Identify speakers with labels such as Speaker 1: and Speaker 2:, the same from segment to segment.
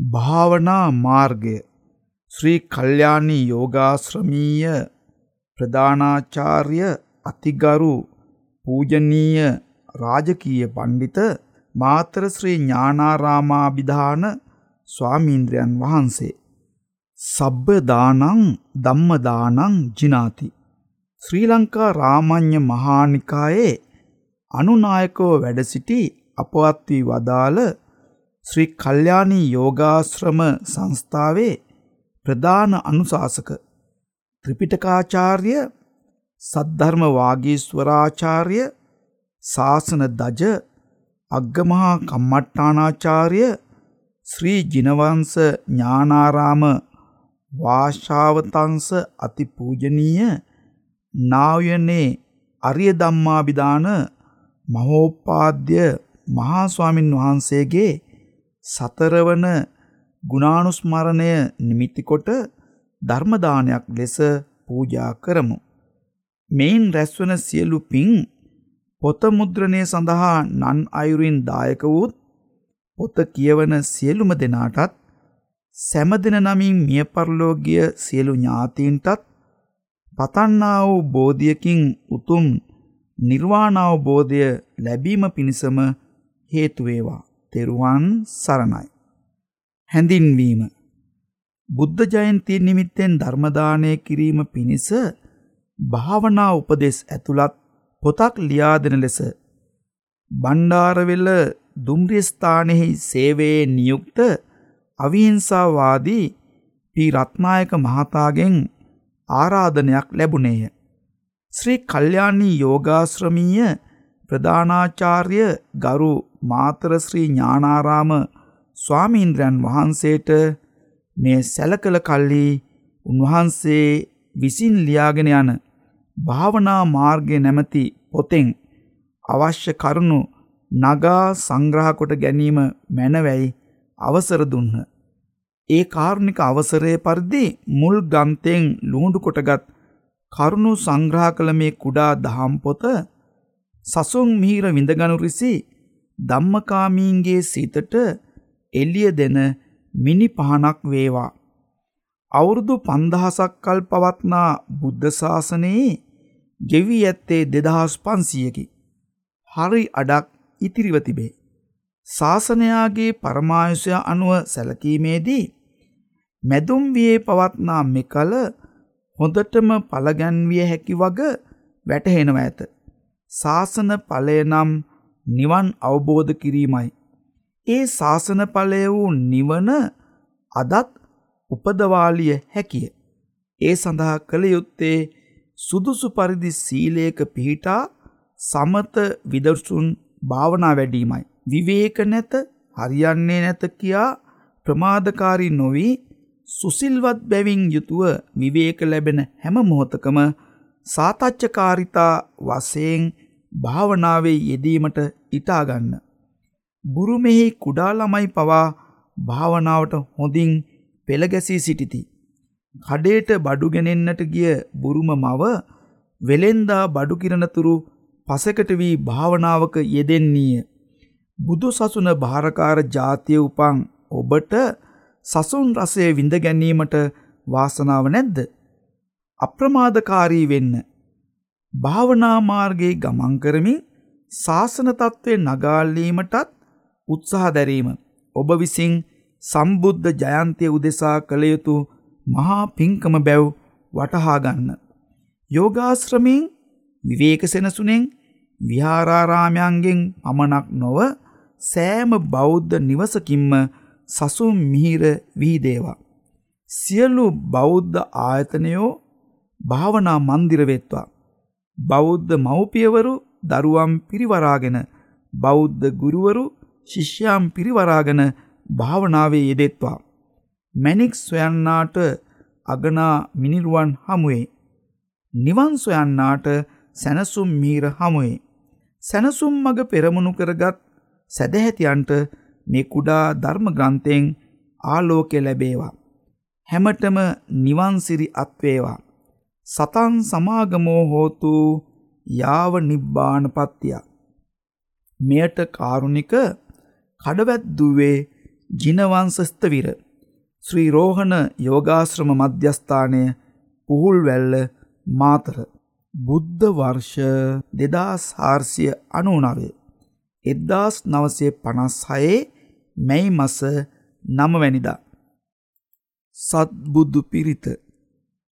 Speaker 1: භාවනා මාර්ගය ශ්‍රී කල්යාණී යෝගාශ්‍රමීය ප්‍රධානාචාර්ය අතිගරු පූජනීය රාජකීය පණ්ඩිත මාතර ශ්‍රී ඥානාරාමාභිධාන ස්වාමීන්ද්‍රයන් වහන්සේ සබ්බ දානං ධම්ම දානං ජිනාති ශ්‍රී ලංකා රාමඤ්ඤ මහානිකායේ අනුනායකව වැඩ සිටි අපවත් වී වදාළ ශ්‍රී කල්යාණී යෝගාශ්‍රම සංස්ථාවේ ප්‍රධාන අනුශාසක ත්‍රිපිටකාචාර්ය සද්ධර්ම වාගීස්වරාචාර්ය ශාසන දජ අග්ගමහා කම්මට්ටානාචාර්ය ශ්‍රී ජිනවංශ ඥානාරාම වාශාවතංශ අතිපූජනීය නායනේ අරිය ධම්මාභිදාන මහෝපාද්‍ය මහා ස්වාමින් වහන්සේගේ සතරවන ගුණානුස්මරණය නිමිති කොට ධර්ම දානයක් ලෙස පූජා කරමු. මෙයින් රැස්වන සියලු පින් පොත මුද්‍රණය සඳහා නන් අයුරින් දායක වූත් පොත කියවන සියලුම දෙනාටත් සැමදෙන නමින් මිය පරලෝකීය සියලු ඥාතීන්ටත් පතන්නා වූ බෝධියකින් උතුම් නිර්වාණ අවබෝධය ලැබීම පිණිසම හේතු වේවා. තෙරුවන් සරණයි. හැඳින්වීම බුද්ධ ජයන්තිය නිමිත්තෙන් ධර්ම දානය කිරීම පිණිස භාවනා උපදෙස් ඇතුළත් පොතක් ලියා දෙන ලෙස බණ්ඩාරවෙල දුම්රිය ස්ථානයෙහි සේවයේ නියුක්ත අවිහිංසාවාදී පී රත්නායක මහතාගෙන් ආරාධනයක් ලැබුණේය. ශ්‍රී කල්යාණී යෝගාශ්‍රමීය ප්‍රධානාචාර්ය ගරු මාතර ශ්‍රී ඥානාරාම ස්වාමීන්ද්‍රයන් වහන්සේට මේ සැලකල කල්ලි උන්වහන්සේ විසින් ලියාගෙන යන භාවනා මාර්ගය නැමැති පොතෙන් අවශ්‍ය කරුණු නගා සංග්‍රහ කොට ගැනීම මැනවැයි අවසර දුන්හ. ඒ කාරුණික අවසරය පරිදි මුල් ග්‍රන්ථයෙන් ලුහුඬු කොටගත් කරුණු සංග්‍රහ කළ මේ කුඩා දහම් පොත සසුන් මිහිර විඳගනු රිසි ධම්මකාමීන්ගේ සිතට එළිය දෙන මිනි පහනක් වේවා. අවුරුදු පන්දහසක් කල් පවත්නා බුද්ධ ශාසනයේ ගෙවී ඇත්තේ දෙදහස් පන්සියකි. හරි අඩක් ඉතිරිව තිබේ. ශාසනයාගේ පරමායුෂය අනුව සැලකීමේදී මැදුම් වියේ පවත්නා මෙකල හොඳටම පළගැන්විය හැකි වග වැටහෙනව ඇත. ශාසන ඵලය නම් නිවන් අවබෝධ කිරීමයි. ඒ ශාසන ඵලය වූ නිවන අදත් උපදවාලිය හැකිය. ඒ සඳහා කළ යුත්තේ සුදුසු පරිදි සීලයක පිහිටා සමත විදර්ශුන් භාවනා වැඩීමයි. විවේක නැත හරියන්නේ නැත කියා ප්‍රමාදකාරී නොවී සුසිල්වත් බැවින් යුතුව විවේක ලැබෙන හැම මොහොතකම සාතච්ඡකාරිතා වශයෙන් භාවනාවේ යෙදීමට ඉතාගන්න. බුරුමෙහි කුඩා ළමයි පවා භාවනාවට හොඳින් පෙළගැසී සිටිති. කඩේට බඩු ගෙනෙන්නට ගිය බුරුම මව වෙලෙන්දා බඩු කිරණතුරු පසකට වී භාවනාවක යෙදෙන්නීය. බුදු සසුන භාරකාර ජාතිය උපන් ඔබට සසුන් රසය විඳ ගැනීමට වාසනාව නැද්ද? අප්‍රමාදකාරී වෙන්න. භාවනා මාර්ගයේ ගමන් කරමින් ශාසන තත්ත්වය නගාලීමටත් උත්සාහ දැරීම ඔබ විසින් සම්බුද්ධ ජයන්තිය උදෙසා කළ යුතු මහා පින්කම බැව් වටහා ගන්න. යෝගාශ්‍රමයෙන් විවේක සෙනසුනෙන් විහාරාරාමයන්ගෙන් පමණක් නොව සෑම බෞද්ධ නිවසකින්ම සසුන් මිහිර විහිදේවා. සියලු බෞද්ධ ආයතනයෝ භාවනා මන්දිර වෙත්වා. බෞද්ධ මව්පියවරු දරුවම් පිරිවරාගෙන බෞද්ධ ගුරුවරු ශිෂ්‍යයම් පිරිවරාගෙන භාවනාවේ යෙදෙත්වා. මැනික් සොයන්නාට අගනා මිනිරුවන් හමුවේ. නිවන් සොයන්නාට සැනසුම් මීර හමුවේ. සැනසුම් මග පෙරමුණු කරගත් සැදැහැතියන්ට මේ කුඩා ධර්ම ග්‍රන්ථයෙන් ආලෝකය ලැබේවා. හැමටම නිවන්සිරි අත්වේවා. සතන් සමාගමෝ හෝතු යාව නිබ්බානපත්තිය. මෙයට කාරුණික කඩවැද්දුවේ ජිනවංශස්ථවිර. ශ්‍රී රෝහණ යෝගාශ්‍රම මධ්‍යස්ථානය පුහුල්වැල්ල මාතර. බුද්ධ වර්ෂ දෙදස් හාර්සිය අනුනවේ එද්දාස් නවසය පනස්හයේ මැයි මස නමවැනිදා. සත්බුද්ධ පිරිත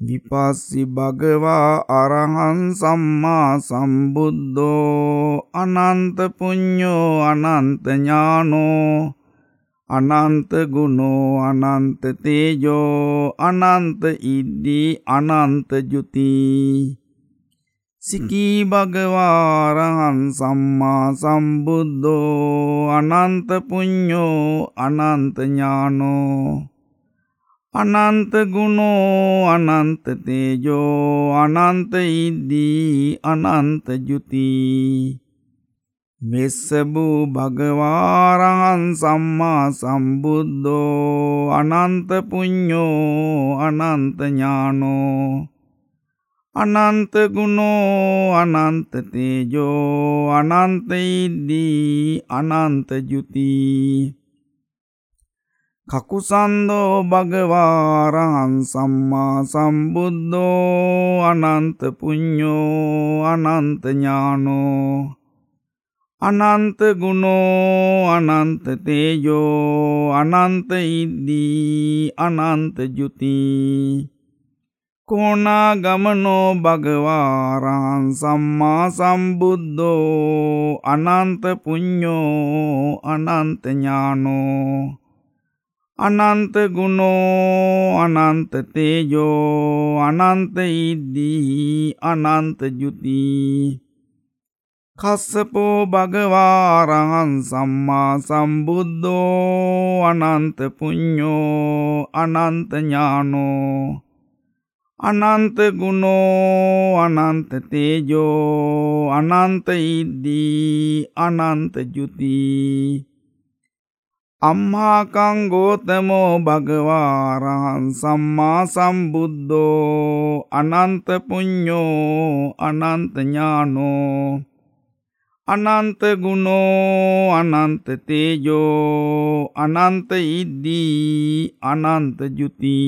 Speaker 1: විපස්සි භගවා අරහන් සම්මා සම්බුද්ධෝ අනන්ත පුඤ්ඤෝ අනන්ත ඥානෝ අනන්ත ගුණෝ අනන්ත තේජෝ අනන්ත ඉද්දී අනන්ත ජුති සිකී භගවාරහන් සම්මා සම්බුද්ධෝ අනන්ත පුඤ්ඤෝ අනන්ත ඥානෝ අනන්ත ගුණෝ අනන්ත තේජෝ අනන්ත ඉද්දී අනන්ත ජුති. මෙස්සබූ භගවාරහන් සම්මා සම්බුද්ධෝ අනන්ත පුඤ්ඤෝ අනන්ත ඥානෝ. අනන්ත ගුණෝ අනන්ත තේජෝ අනන්ත ඉද්දී අනන්ත ජුති. කකුසන්දෝ භගවාරහන් සම්මා සම්බුද්ධෝ අනන්ත පුඤ්ඤෝ අනන්ත ඥානෝ අනන්ත ගුණෝ අනන්ත තේජෝ අනන්ත ඉද්දී අනන්ත ජුති කෝනා ගමනෝ භගවාරහන් සම්මා සම්බුද්ධෝ අනන්ත පුඤ්ඤෝ අනන්ත ඥානෝ අනන්ත ගුණෝ අනන්ත තේජෝ අනන්ත ඉද්දී අනන්ත ජුති. කස්සපෝ භගවාරහන් සම්මා සම්බුද්ධෝ අනන්ත පුඤ්ඤෝ අනන්ත ඥානෝ. අනන්ත ගුණෝ අනන්ත තේජෝ අනන්ත ඉද්දී අනන්ත ජුති. අම්මාකං ගෝතමෝ භගවාරහන් සම්මා සම්බුද්ධෝ අනන්ත පුඤ්ඤෝ අනන්ත ඥානෝ අනන්ත ගුණෝ අනන්ත තේජෝ අනන්ත ඉද්දී අනන්ත ජුති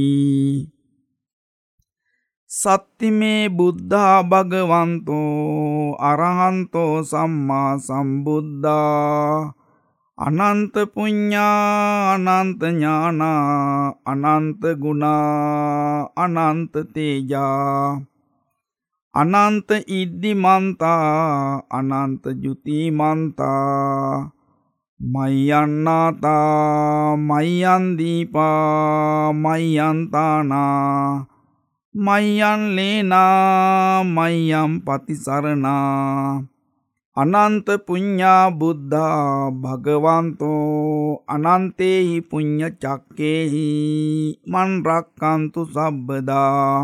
Speaker 1: සත්තිමේ බුද්ධා භගවන්තෝ අරහන්තෝ සම්මා සම්බුද්ධා අනන්ත පුඤ්ඤා අනන්ත ඥානා අනන්ත ගුණා අනන්ත තේජා අනන්ත ඉද්දිමන්තා අනන්ත ජුතිමන්තා මයන්නාතා මයන් දීපා මයන්තානා මයන් ලේනා මයම් පතිසරණා අනන්ත පුඤ්ඤා බුද්ධා භගවන්තෝ අනන්තේහි පුඤ්ඤ චක්කේහි මන් රක්칸තු සබ්බදා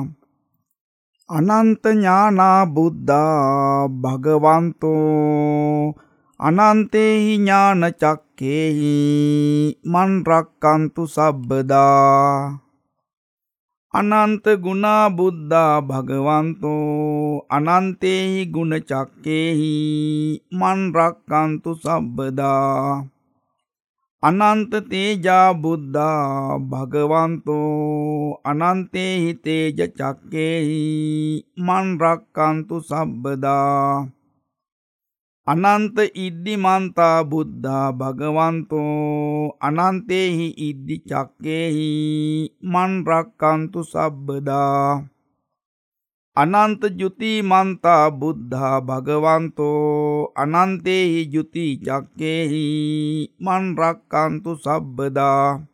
Speaker 1: අනන්ත ඥානා බුද්ධා භගවන්තෝ අනන්තේහි ඥාන චක්කේහි මන් රක්칸තු සබ්බදා අනන්ත ගුණා බුද්ධා භගවන්තෝ අනන්තේහි ගුණ චක්කේහි මන් රක්කන්තු සබ්බදා. අනන්ත තේජා බුද්ධා භගවන්තෝ අනන්තේහි තේජ චක්කේහි මන් රක්කන්තු සබ්බදා. අනන්ත ඉද්දිමන්තා බුද්ධා භගවන්තෝ අනන්තේහි ඉද්දි චක්කේහි මන් රක්කන්තු සබ්බදා. අනන්ත ජුතිමන්තා බුද්ධා භගවන්තෝ අනන්තේහි ජුති චක්කේහි මන් රක්කන්තු සබ්බදා.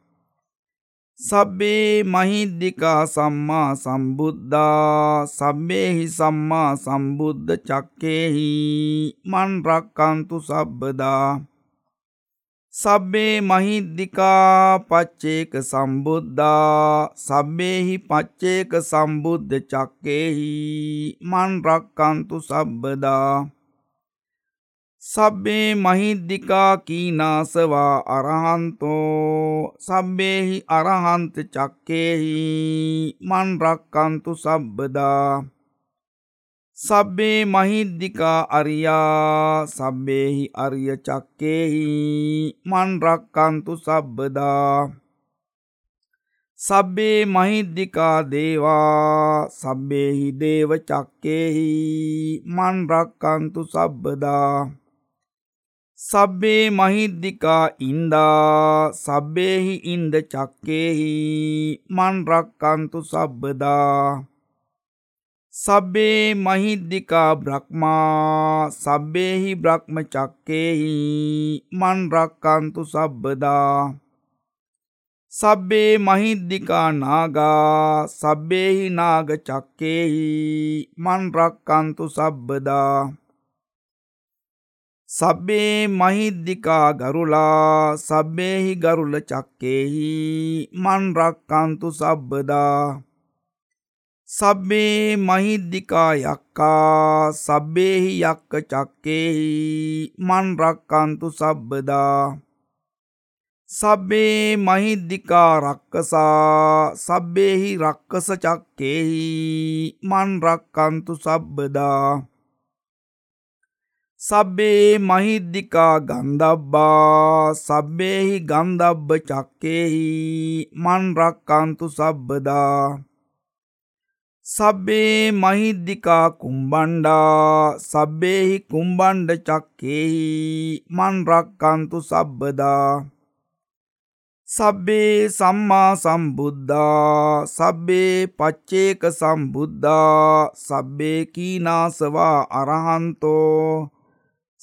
Speaker 1: සබ්බේ මහිද්දිකා සම්මා සම්බුද්ධා සබ්බේහි සම්මා සම්බුද්ධ චක්කේහි මන් රක්කන්තු සබ්බදා. සබ්බේ මහිද්දිකා පච්චේක සම්බුද්ධා සබ්බේහි පච්චේක සම්බුද්ධ චක්කේහි මන් රක්කන්තු සබ්බදා. සබ්බේ මහිද්දිකා කීනාසවා අරහන්තෝ සබ්බේහි අරහන්ත චක්කේහි මන් රක්කන්තු සබ්බදා. සබ්බේ මහිද්දිකා අරියා සබ්බේහි අරිය චක්කේහි මන් රක්කන්තු සබ්බදා. සබ්බේ මහිද්දිකා දේවා සබ්බේහි දේව චක්කේහි මන් රක්කන්තු සබ්බදා. සබ්බේ මහිද්దికා ඉන්දා සබ්බේහි ඉන්ද චක්කේහි මන් රක්칸තු සබ්බදා. සබ්බේ මහිද්దికා බ්‍රහ්මා සබ්බේහි බ්‍රහ්ම චක්කේහි මන් රක්칸තු සබ්බදා. සබ්බේ මහිද්దికා නාගා සබ්බේහි නාග චක්කේහි මන් රක්칸තු සබ්බදා. සබ්බේ මහිද්దికා ගරුලා සබ්බේහි ගරුල චක්කේහි මන් රක්칸තු සබ්බදා. සබ්බේ මහිද්దికා යක්කා සබ්බේහි යක්ක චක්කේහි මන් රක්칸තු සබ්බදා. සබ්බේ මහිද්దికා රක්කසා සබ්බේහි රක්කස චක්කේහි මන් රක්칸තු සබ්බදා. සබ්බේ මහිද්దికා ගන්ධබ්බා සබ්බේහි ගන්ධබ්බ චක්කේහි මන් රක්칸තු සබ්බදා. සබ්බේ මහිද්దికා කුම්බණ්ඩා සබ්බේහි කුම්බණ්ඩ චක්කේහි මන් රක්칸තු සබ්බදා. සබ්බේ සම්මා සම්බුද්ධා සබ්බේ පච්චේක සම්බුද්ධා සබ්බේ කීනාසවා අරහන්තෝ.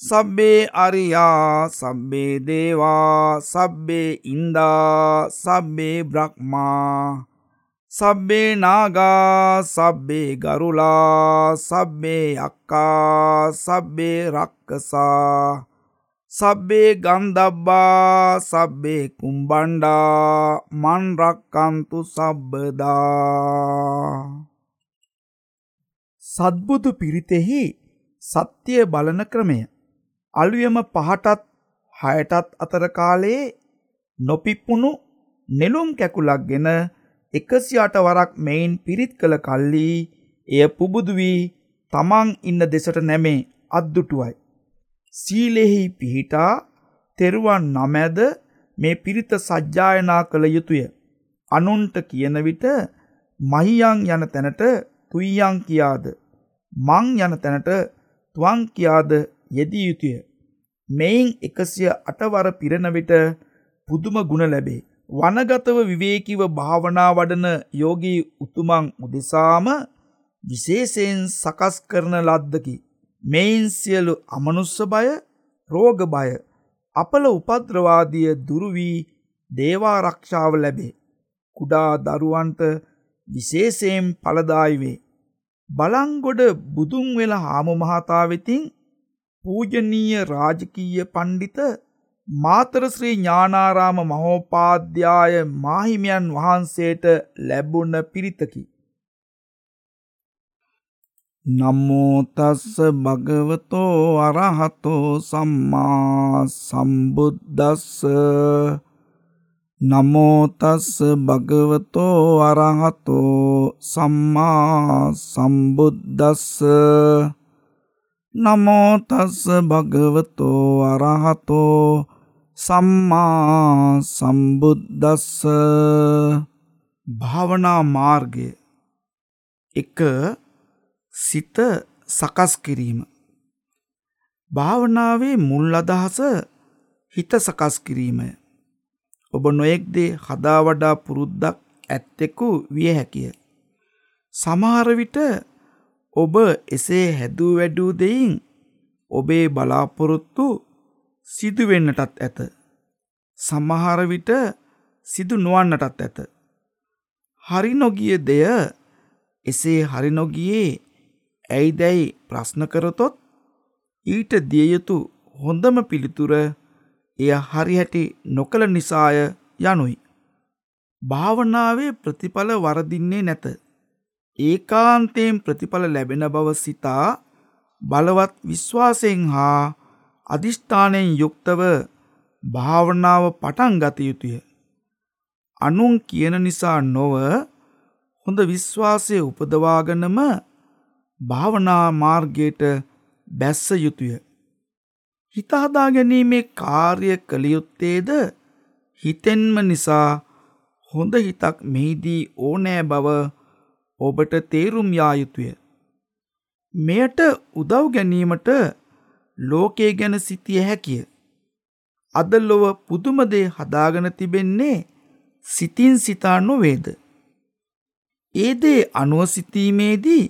Speaker 1: සබ්බේ අරියා සබ්බේ දේවා සබ්බේ ඉන්දා සබ්බේ බ්‍රහ්මා සබ්බේ නාගා සබ්බේ ගරුලා සබ්බේ අක්කා සබ්බේ රක්කසා සබ්බේ ගන්ධබ්බා සබ්බේ කුම්බණ්ඩා මන් රක්කන්තු සබ්බදා. සද්බුදු පිරිතෙහි සත්‍යය බලන ක්‍රමය. අලුයම පහටත් හයටත් අතර කාලයේ නොපිප්පුුණු නෙළුම් කැකුලක් ගෙන එකසියාට වරක් මෙයින් පිරිත් කළ කල්ලි එය පුබුදු වී තමන් ඉන්න දෙසට නැමේ අද්දුටුවයි. සීලෙහි පිහිටා තෙරුවන් නමැද මේ පිරිත සජ්ජායනා කළ යුතුය. අනුන්ට කියන විට මහියන් යන තැනට තුයියන් කියාද මං යන තැනට තුවන් කියාද යෙදිය යුතුය. මෙයින් එකසිය අටවර පිරෙන විට පුදුම ගුණ ලැබේ. වනගතව විවේකිව භාවනා වඩන යෝගී උතුමන් උදෙසාම විශේෂයෙන් සකස් කරන ලද්දකි. මෙයින් සියලු අමනුස්ස බය, රෝග බය, අපල උපද්‍රවාදිය දුරු වී දේවාරක්ෂාව ලැබේ. කුඩා දරුවන්ට විශේෂයෙන් ඵලදායි වේ. බලංගොඩ බුදුන් වෙලා හාමු මහතා වෙතින් පූජනීය රාජකීය පණ්ඩිත මාතර ශ්‍රී ඥානාරාම මහෝපාද්‍යය මාහිමියන් වහන්සේට ලැබුණ පිරිතකි. නමෝ තස්ස භගවතෝ අරහතෝ සම්මා සම්බුද්දස්ස නමෝ තස්ස භගවතෝ අරහතෝ සම්මා සම්බුද්දස්ස නමෝ තස්ස භගවතෝ අරහතෝ සම්මා සම්බුද්දස්ස. භාවනා මාර්ගය එක සිත සකස් කිරීම. භාවනාවේ මුල් අදහස හිත සකස් කිරීමය. ඔබ නොයෙක් දේ හදා වඩා පුරුද්දක් ඇත්තෙකු විය හැකිය. සමහර විට ඔබ එසේ හැදූ වැඩූ දෙයින් ඔබේ බලාපොරොත්තු සිදුවෙන්නටත් ඇත. සමහර විට සිදු නොවන්නටත් ඇත. හරි නොගිය දෙය එසේ හරි නොගියේ ඇයිදැයි ප්‍රශ්න කරතොත් ඊට දිය යුතු හොඳම පිළිතුර එය හරිහැටි නොකළ නිසාය යනුයි. භාවනාවේ ප්‍රතිඵල වරදින්නේ නැත. ඒකාන්තයෙන් ප්‍රතිඵල ලැබෙන බව සිතා බලවත් විශ්වාසයෙන් හා අධිෂ්ඨානයෙන් යුක්තව භාවනාව පටන් ගත යුතුය. අනුන් කියන නිසා නොව හොඳ විශ්වාසය උපදවාගනම භාවනා මාර්ගයට බැස්ස යුතුය. හිතහදා ගැනීමේ කාර්ය කළයුත්තේද හිතෙන්ම නිසා හොඳ හිතක් මෙහිදී ඕනෑ බව ඔබට තේරුම් යා යුතුය. මෙයට උදව් ගැනීමට ලෝකයේ ගැන සිතිය හැකිය. අද ලොව පුදුමදේ හදාගෙන තිබෙන්නේ සිතින් සිතා නොවේද. ඒදේ අනුව සිතීමේදී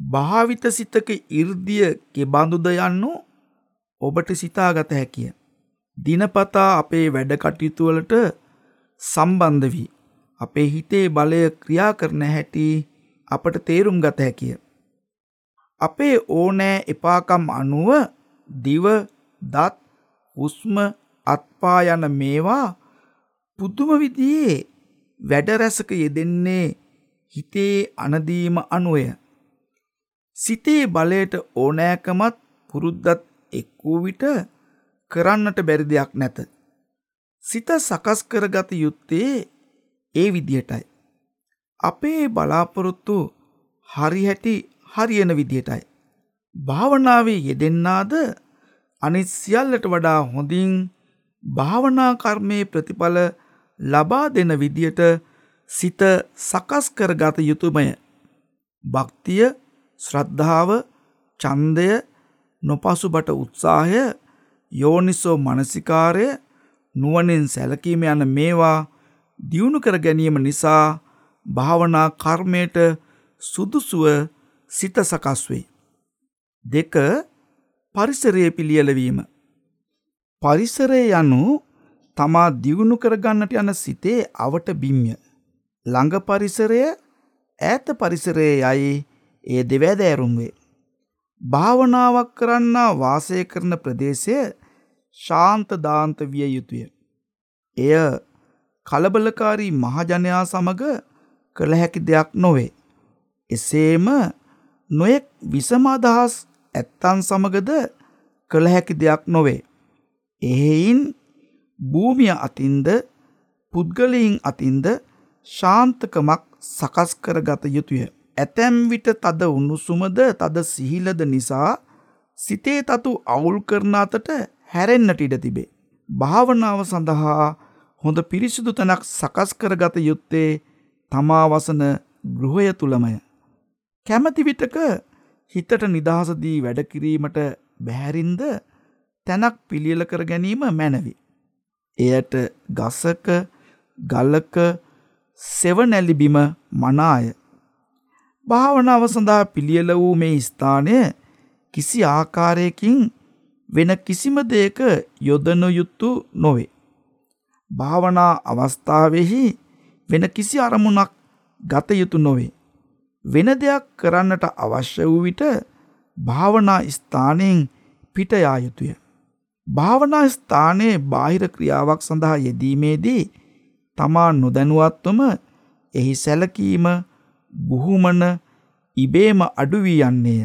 Speaker 1: භාවිත සිතක ඉර්දිය කෙබඳුද යන්නු ඔබට සිතාගත හැකිය. දිනපතා අපේ වැඩ කටයුතුවලට සම්බන්ධ වී අපේ හිතේ බලය ක්‍රියා කරන හැටි අපට තේරුම් ගත හැකිය. අපේ ඕනෑ එපාකම් අනුව දිව දත් උස්ම අත්පා යන මේවා පුදුම විදියේ වැඩ රැසක යෙදෙන්නේ හිතේ අනදීම අනුවය. සිතේ බලයට ඕනෑකමත් පුරුද්දත් එක් වූ විට කරන්නට බැරි දෙයක් නැත. සිත සකස් කරගත යුත්තේ ඒ විදිහටයි. අපේ බලාපොරොත්තු හරි හැටි හරියන විදිහටයි. භාවනාවේ යෙදෙන්නාද අනිත් සියල්ලට වඩා හොඳින් භාවනා කර්මයේ ප්‍රතිඵල ලබා දෙන විදියට සිත සකස් කරගත යුතුමය. භක්තිය, ශ්‍රද්ධාව, ඡන්දය, නොපසුබට උත්සාහය, යෝනිසෝ මනසිකාරය, නුවණින් සැලකීම යන මේවා දියුණු කර ගැනීම නිසා භාවනා කර්මයට සුදුසුව සිත සකස් වේ. දෙක පරිසරයේ පිළියෙලවීම. පරිසරය යනු තමා දියුණු කරගන්නට යන සිතේ අවට බිම්ය. ළඟ පරිසරය ඈත පරිසරයේ යයි ඒ දෙවැදෑරුම් වේ. භාවනාවක් කරන්නා වාසය කරන ප්‍රදේශය ශාන්ත දාන්ත විය යුතුය. එය කලබලකාරී මහජනයා සමග කළ හැකි දෙයක් නොවේ. එසේම නොයෙක් විසම අදහස් ඇත්තන් සමගද කළ හැකි දෙයක් නොවේ. එහෙයින් භූමිය අතින්ද පුද්ගලයින් අතින්ද ශාන්තකමක් සකස් කරගත යුතුය. ඇතැම් විට තද උණුසුමද තද සිහිලද නිසා සිතේ තතු අවුල් කරන අතට හැරෙන්නට ඉඩ තිබේ. භාවනාව සඳහා හොඳ පිරිසිදු තැනක් සකස් කරගත යුත්තේ තමා වසන ගෘහය තුළමය. කැමති විටක හිතට නිදහසදී වැඩ කිරීමට බැහැරින්ද තැනක් පිළියල කර ගැනීම මැනවි. එයට ගසක ගල්ලක සෙවනැලිබිම මනාය. භාවනාව සඳහා පිළියල වූ මේ ස්ථානය කිසි ආකාරයකින් වෙන කිසිම දෙයක යොදන යුත්තු නොවේ. භාවනා අවස්ථාවෙහි වෙන කිසි අරමුණක් ගත යුතු නොවේ. වෙන දෙයක් කරන්නට අවශ්‍ය වූ විට භාවනා ස්ථානයෙන් පිට යා යුතුය. භාවනා ස්ථානයේ බාහිර ක්‍රියාවක් සඳහා යෙදීමේදී තමා නොදැනුවත්වම එහි සැලකීම බුහුමන ඉබේම අඩු වී යන්නේය.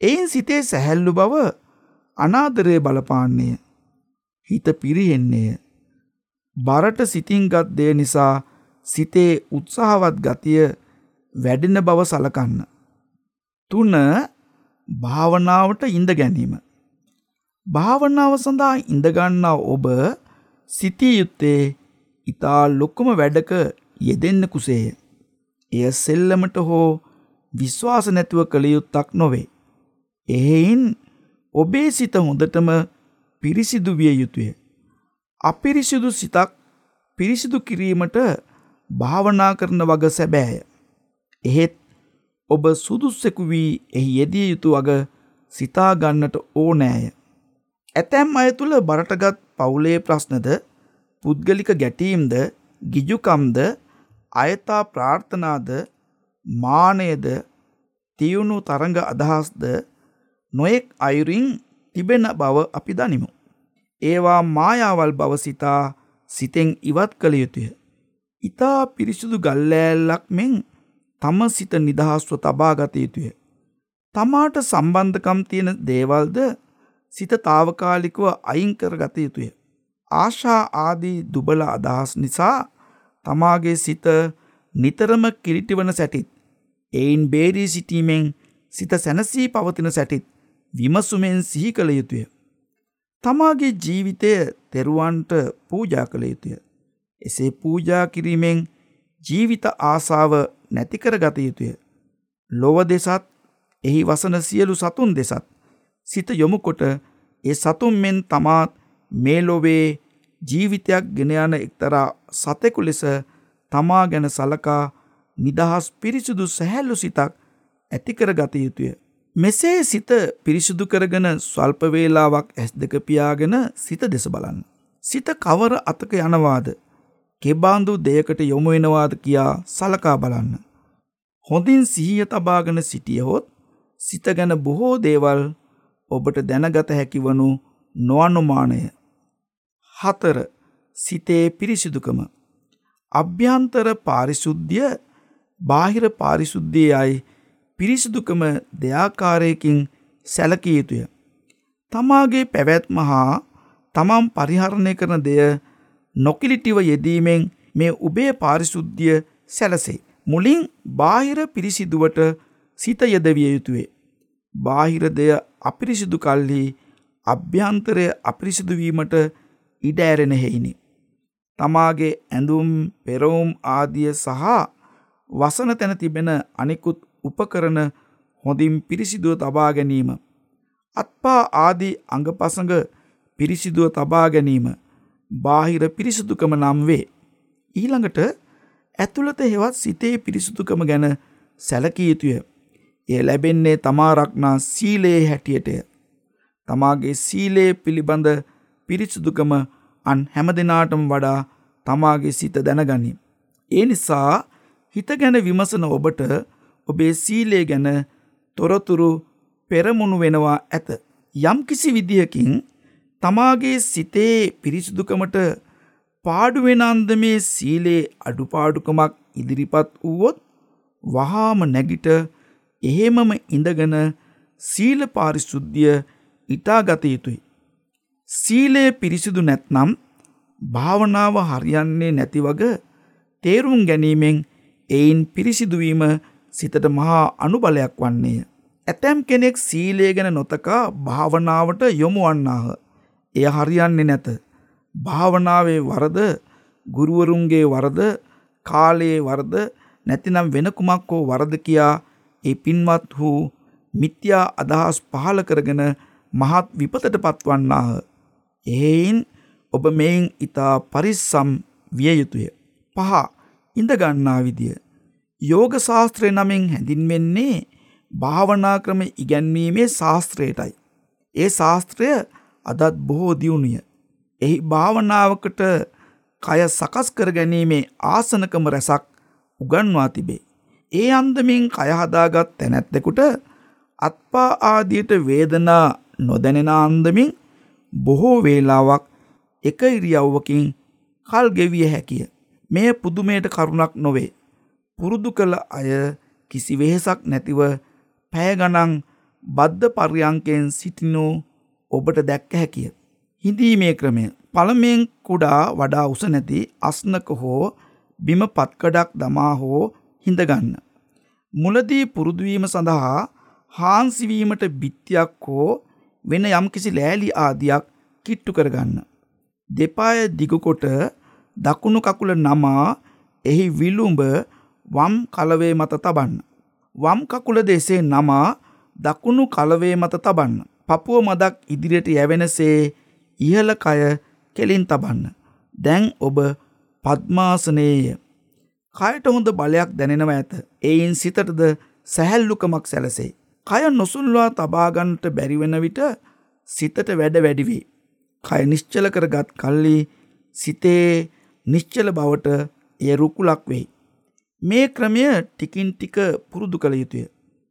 Speaker 1: එයින් සිතේ සැහැල්ලු බව අනාදරය බලපාන්නේය. හිත පිරිහෙන්නේය. බරට සිතින්ගත් දේ නිසා සිතේ උත්සාහවත් ගතිය වැඩෙන බව සලකන්න. තුන භාවනාවට ඉඳ ගැනීම. භාවනාව සඳහා ඉඳගන්නා ඔබ සිතිය යුත්තේ ඉතා ලොක්කම වැඩක යෙදෙන්න කුසේය. එය සෙල්ලමට හෝ විශ්වාස නැතුව කළ යුත්තක් නොවේ. එහෙයින් ඔබේ සිත හොඳටම පිරිසිදු විය යුතුය. අපිරිසිදු සිතක් පිරිසිදු කිරීමට භාවනා කරන වග සැබෑය. එහෙත් ඔබ සුදුස්සෙකු වී එහි යෙදිය යුතු වග සිතා ගන්නට ඕනෑය. ඇතැම් අය තුළ බරටගත් පවුලේ ප්‍රශ්නද පුද්ගලික ගැටීම්ද ගිජුකම්ද අයතා ප්‍රාර්ථනාද මානයද තියුණු තරඟ අදහස්ද නොයෙක් අයුරින් තිබෙන බව අපි දනිමු. ඒවා මායාවල් බව සිතා සිතෙන් ඉවත් කළ යුතුය. ඉතා පිරිසුදු ගල්ලෑල්ලක් මෙන් තම සිත නිදහස්ව තබාගත යුතුය. තමාට සම්බන්ධකම් තියෙන දේවල්ද සිත తాවකාලිකව අයින් කරගත යුතුය. ආශා ආදී දුබල අදහස් නිසා තමාගේ සිත නිතරම කිලිටිවන සැටිත් එයින් බේරී සිටීමෙන් සිත සැනසී පවතින සැටිත් විමසුමෙන් සිහි කළ යුතුය. තමාගේ ජීවිතය තෙරුවන්ට පූජා කළ යුතුය. එසේ පූජා කිරීමෙන් ජීවිත ආසාව නැතිකර ගත යුතුය. ලොව දෙසත් එහි වසන සියලු සතුන් දෙසත් සිත යොමුකොට ඒ සතුන් මෙන් තමාත් මේ ලොවේ ජීවිතයක් ගෙන යන එක්තරා සතෙකු ලෙස තමා ගැන සලකා නිදහස් පිරිසුදු සැහැල්ලු සිතක් ඇතිකර ගත යුතුය. මෙසේ සිත පිරිසුදු කරගෙන ස්වල්ප වේලාවක් ඇස් දෙක පියාගෙන සිත දෙස බලන්න. සිත කවර අතක යනවාද කෙබාන්දු දෙයකට යොමු වෙනවාද කියා සලකා බලන්න. හොඳින් සිහිය තබාගෙන සිටියහොත් සිත ගැන බොහෝ දේවල් ඔබට දැනගත හැකි වනු නොඅනුමානය. හතර සිතේ පිරිසිදුකම. අභ්‍යන්තර පාරිශුද්ධිය බාහිර පාරිශුද්ධියයි පිරිසිදුකම දෙයාකාරයකින් සැලකිය යුතුය. තමාගේ පැවැත්ම හා තමම් පරිහරණය කරන දෙය නොකිලිටිව යෙදීමෙන් මේ උබේ පාරිශුද්ධිය සැලසේ. මුලින් බාහිර පිරිසිදුවට සිත යෙදවිය යුතුවේ. බාහිර දෙය අපිරිසිදු කල්හි අභ්‍යන්තරය අපිරිසිදුවීමට ඉඩ ඇරෙන හෙයිනි. තමාගේ ඇඳුම් පෙරවුම් ආදිය සහ වසන තැන තිබෙන අනිකුත් උපකරන හොඳින් පිරිසිදුව තබා ගැනීම. අත්පා ආදී අඟපසඟ පිරිසිදුව තබා ගැනීම බාහිර පිරිසිදුකම නම් වේ. ඊළඟට ඇතුළත හෙවත් සිතේ පිරිසිදුකම ගැන සැලකිය යුතුය. එය ලැබෙන්නේ තමා රක්නා සීලයේ හැටියටය. තමාගේ සීලයේ පිළිබඳ පිරිසිදුකම අන් හැම දෙනාටම වඩා තමාගේ සිත දැනගනි. ඒ නිසා හිත ගැන විමසන ඔබට ඔබේ සීලය ගැන තොරතුරු පෙරමුණු වෙනවා ඇත. යම් කිසි විදිහකින් තමාගේ සිතේ පිරිසිදුකමට පාඩුවෙන අන්දමේ සීලේ අඩුපාඩුකමක් ඉදිරිපත් වුවොත් වහාම නැගිට එහෙමම ඉඳගෙන සීල පාරිශුද්ධිය ඉතා ගත යුතුයි. සීලය පිරිසිදු නැත්නම් භාවනාව හරියන්නේ නැති වග තේරුම් ගැනීමෙන් එයින් පිරිසිදුවීම සිතට මහා අනුබලයක් වන්නේය. ඇතැම් කෙනෙක් සීලය ගැන නොතකා භාවනාවට යොමු වන්නාහ. එය හරියන්නේ නැත. භාවනාවේ වරද ගුරුවරුන්ගේ වරද කාලයේ වරද නැතිනම් වෙන කුමක් හෝ වරද කියා ඒ පින්වත් වූ මිත්‍යා අදහස් පහල කරගෙන මහත් විපතට පත්වන්නාහ. එහෙයින් ඔබ මෙයින් ඉතා පරිස්සම් විය යුතුය. පහ ඉඳගන්නා විදිය. යෝග ශාස්ත්‍රය නමින් හැඳින්වෙන්නේ භාවනා ක්‍රම ඉගැන්වීමේ ශාස්ත්‍රයටයි. ඒ ශාස්ත්‍රය අදත් බොහෝ දියුණුය. එහි භාවනාවකට කය සකස් කර ගැනීමේ ආසනකම රැසක් උගන්වා තිබේ. ඒ අන්දමින් කයහදාගත් තැනැත්තෙකුට අත්පා ආදියට වේදනා නොදැනෙන අන්දමින් බොහෝ වේලාවක් එක ඉරියව්වකින් කල් ගෙවිය හැකිය. මෙය පුදුමයට කරුණක් නොවේ. පුරුදු කළ අය කිසි වෙහෙසක් නැතිව පැය ගණන් බද්ධ පර්යංකයෙන් සිටිනු ඔබට දැක්ක හැකිය. හිඳීමේ ක්‍රමය පළමෙන් කුඩා වඩා උස නැති අස්නක හෝ බිම පත්කඩක් දමා හෝ හිඳගන්න. මුලදී පුරුදුවීම සඳහා හාන්සිවීමට බිත්තියක් හෝ වෙන යම්කිසි ලෑලි ආදියක් කිට්ටු කරගන්න. දෙපාය දිගකොට දකුණු කකුල නමා එහි විලුඹ වම් කලවේ මත තබන්න. වම් කකුල දෙසේ නමා දකුණු කලවේ මත තබන්න. පපුුව මදක් ඉදිරියට යැවෙනසේ ඉහළ කය කෙලින් තබන්න. දැන් ඔබ පද්මාසනයය. කයට හොඳ බලයක් දැනෙනව ඇත. එයින් සිතටද සැහැල්ලුකමක් සැලසේ. කය නොසුල්වා තබාගන්නට බැරිවෙන විට සිතට වැඩ වැඩිවී. කය නිශ්චල කරගත් කල්ලි සිතේ නිශ්චල බවට එය රුකුලක් වෙයි. මේ ක්‍රමය ටිකින් ටික පුරුදු කළ යුතුය.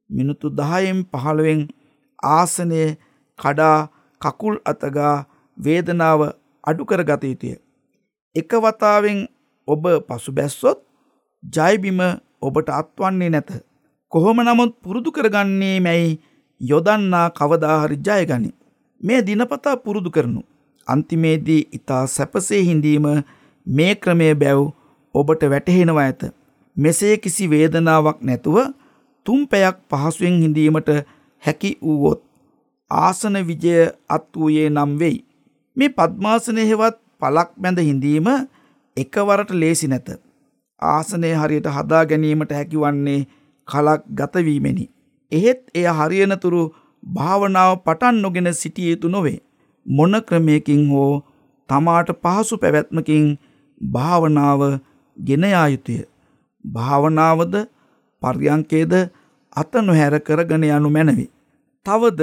Speaker 1: මිනිත්තු දහයෙන් පහළුවෙන් ආසනය කඩා කකුල් අතගා වේදනාව අඩුකර ගත යුතුය. එක වතාවෙන් ඔබ පසු බැස්සොත් ජයිබිම ඔබට අත්වන්නේ නැත. කොහොම නමුත් පුරුදු කරගන්නේ මැයි යොදන්නා කවදාහරි ජයගනි. මේ දිනපතා පුරුදු කරනු. අන්තිමේදී ඉතා සැපසේ හිඳීම මේ ක්‍රමය බැව් ඔබට වැටහෙනවා ඇත. මෙසේ කිසි වේදනාවක් නැතුව තුම් පැයක් පහසුවෙන් හිඳීමට හැකි වූවොත් ආසන විජය අත් වූයේ නම් වෙයි. මේ පද්මාසනය හෙවත් පලක් බැඳ හිඳීම එකවරට ලේසි නැත. ආසනය හරියට හදා ගැනීමට හැකිවන්නේ කලක් ගතවීමෙනි. එහෙත් එය හරියනතුරු භාවනාව පටන් නොගෙන සිටිය යුතු නොවේ. මොන ක්‍රමයකින් හෝ තමාට පහසු පැවැත්මකින් භාවනාව ගෙනයා යුතුය. භාවනාවද පර්යංකේද අත නොහැර කරගෙන යනු මැනවි. තවද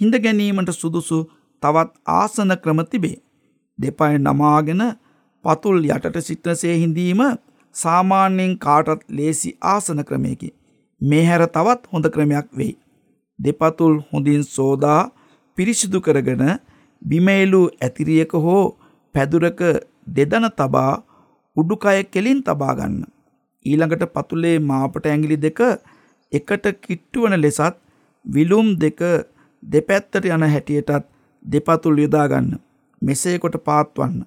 Speaker 1: හිඳ ගැනීමට සුදුසු තවත් ආසන ක්‍රම තිබේ. දෙපයි නමාගෙන පතුල් යටට සිටනසේ හිඳීම සාමාන්‍යයෙන් කාටත් ලේසි ආසන ක්‍රමයකි. මේ හැර තවත් හොඳ ක්‍රමයක් වෙයි. දෙපතුල් හොඳින් සෝදා පිරිසිදු කරගෙන බිමේලු ඇතිරියක හෝ පැදුරක දෙදන තබා උඩුකය කෙලින් තබා ගන්න. ඊළඟට පතුලේ මාපට ඇඟිලි දෙක එකට කිට්ටුවන ලෙසත් විලුම් දෙක දෙපැත්තට යන හැටියටත් දෙපතුල් යොදා ගන්න. මෙසේ කොට පාත්වන්න.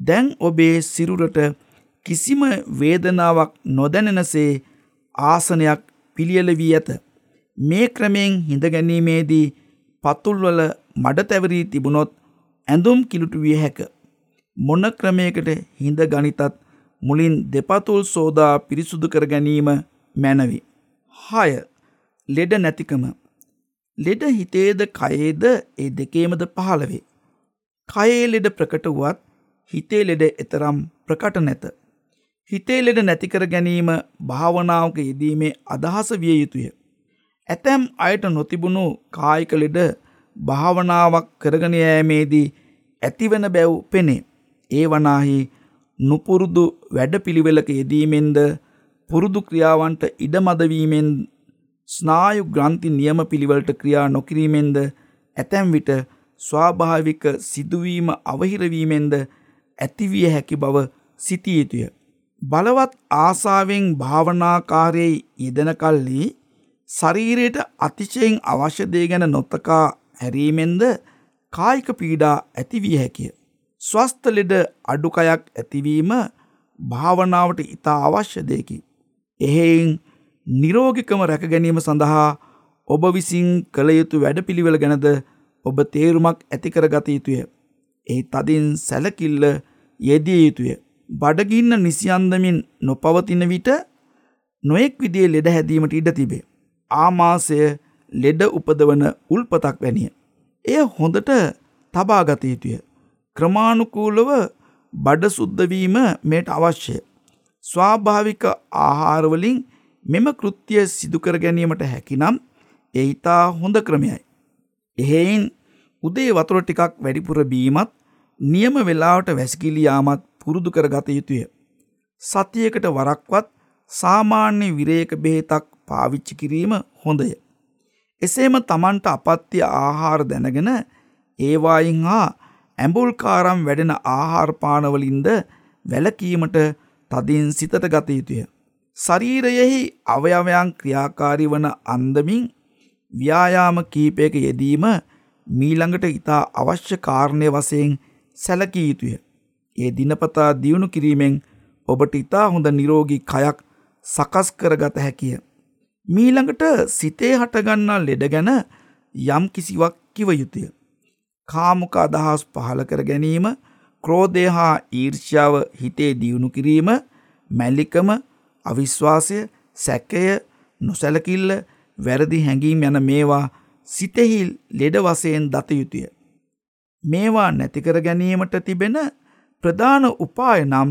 Speaker 1: දැන් ඔබේ සිරුරට කිසිම වේදනාවක් නොදැනෙනසේ ආසනයක් පිළියල වී ඇත. මේ ක්‍රමයෙන් හිඳගැනීමේදී පතුල්වල මඩ තැවරී තිබුණොත් ඇඳුම් කිලුටු විය හැක. මොන ක්‍රමයකට හිඳ ගනිතත් මුලින් දෙපතුල් සෝදා පිරිසුදු කර ගැනීම මැනවි. හය ලෙඩ නැතිකම ලෙඩ හිතේද කයේද ඒ දෙකේමද පහළවේ. කයේ ලෙඩ ප්‍රකට වුවත් හිතේ ලෙඩ එතරම් ප්‍රකට නැත. හිතේ ලෙඩ නැතිකර ගැනීම භාවනාවක යෙදීමේ අදහස විය යුතුය. ඇතැම් අයට නොතිබුණු කායික ලෙඩ භාවනාවක් කරගෙන යෑමේදී ඇතිවන බැව් පෙනේ. ඒ වනාහි නුපුරුදු වැඩපිළිවෙලක යෙදීමෙන්ද පුරුදු ක්‍රියාවන්ට ඉඩමදවීමෙන් ස්නායු ග්‍රන්ථි නියම පිළිවලට ක්‍රියා නොකිරීමෙන්ද ඇතැම් විට ස්වාභාවික සිදුවීම අවහිරවීමෙන්ද ඇතිවිය හැකි බව සිතිය යුතුය. බලවත් ආසාවෙන් භාවනාකාරයේ යෙදෙන කල්ලි ශරීරයට අතිශයෙන් අවශ්‍ය දේ ගැන නොතකා හැරීමෙන්ද කායික පීඩා ඇතිවිය හැකිය. ස්වස්ත ලෙඩ අඩුකයක් ඇතිවීම භාවනාවට ඉතා අවශ්‍ය දෙයකි. එහෙයින් නිරෝගිකම රැක ගැනීම සඳහා ඔබ විසින් කළ යුතු වැඩපිළිවෙල ගැනද ඔබ තේරුමක් ඇතිකර ගත යුතුය. ඒ තදින් සැලකිල්ල යෙදිය යුතුය. බඩගින්න නිසියන්දමින් නොපවතින විට නොයෙක් විදිේ ලෙඩ හැදීමට ඉඩ තිබේ. ආමාසය ලෙඩ උපදවන උල්පතක් වැනිය. එය හොඳට තබාගත යුතුය. ක්‍රමාණුකූලව බඩ සුද්ධවීම මේට අවශ්‍යය. ස්වාභාවික ආහාරවලින් මෙම කෘත්‍යය සිදුකර ගැනීමට හැකිනම් ඒ ඉතා හොඳ ක්‍රමයයි. එහෙයින් උදේ වතුර ටිකක් වැඩිපුර බීමත් නියම වෙලාවට වැසිකිලියාමත් පුරුදු කර ගත යුතුය. සතියකට වරක්වත් සාමාන්‍ය විරේක බෙහෙතක් පාවිච්චි කිරීම හොඳය. එසේම තමන්ට අපත්‍ය ආහාර දැනගෙන ඒවායින් හා ඇඹුල්කාරම් වැඩෙන ආහාරපානවලින්ද වැලකීමට තදින් සිතට ගත යුතුය. ශරීරයෙහි අවයවයන් ක්‍රියාකාරී වන අන්දමින් ව්‍යායාම කීපයක යෙදීම මීළඟට ඉතා අවශ්‍ය කාරණය වසයෙන් සැලකිය යුතුය. ඒ දිනපතා දියුණු කිරීමෙන් ඔබට ඉතා හොඳ නිරෝගී කයක් සකස් කරගත හැකිය. මීළඟට සිතේ හටගන්නා ලෙඩ ගැන යම් කිසිවක් කිව යුතුය. කාමුක අදහස් පහල කර ගැනීම ක්‍රෝධය හා ඊර්ෂ්‍යාව හිතේ දියුණු කිරීම මැල්ලිකම අවිශ්වාසය සැකය නොසැලකිල්ල වැරදි හැඟීම් යන මේවා සිතෙහි ලෙඩ වසයෙන් දත යුතුය. මේවා නැතිකර ගැනීමට තිබෙන ප්‍රධාන උපාය නම්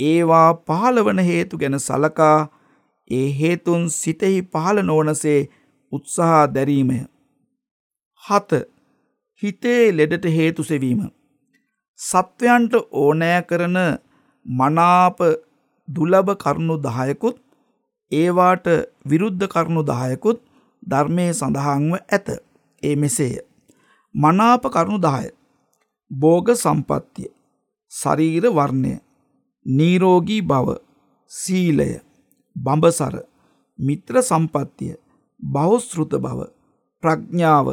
Speaker 1: ඒවා පහළවන හේතු ගැන සලකා ඒ හේතුන් සිතෙහි පහළ නොවනසේ උත්සාහ දැරීමය. හත හිතේ ලෙඩට හේතු සෙවීම. සත්වයන්ට ඕනෑ කරන මනාප දුලබ කරුණු දහයකුත් ඒවාට විරුද්ධ කරුණු දහයකුත් ධර්මය සඳහන්ව ඇත. ඒ මෙසේය. මනාප කරුණු දහය. බෝග සම්පත්තිය. ශරීර වර්ණය. නීරෝගී බව. සීලය. බඹසර. මිත්‍ර සම්පත්තිය. බෞස්ෘත බව. ප්‍රඥාව.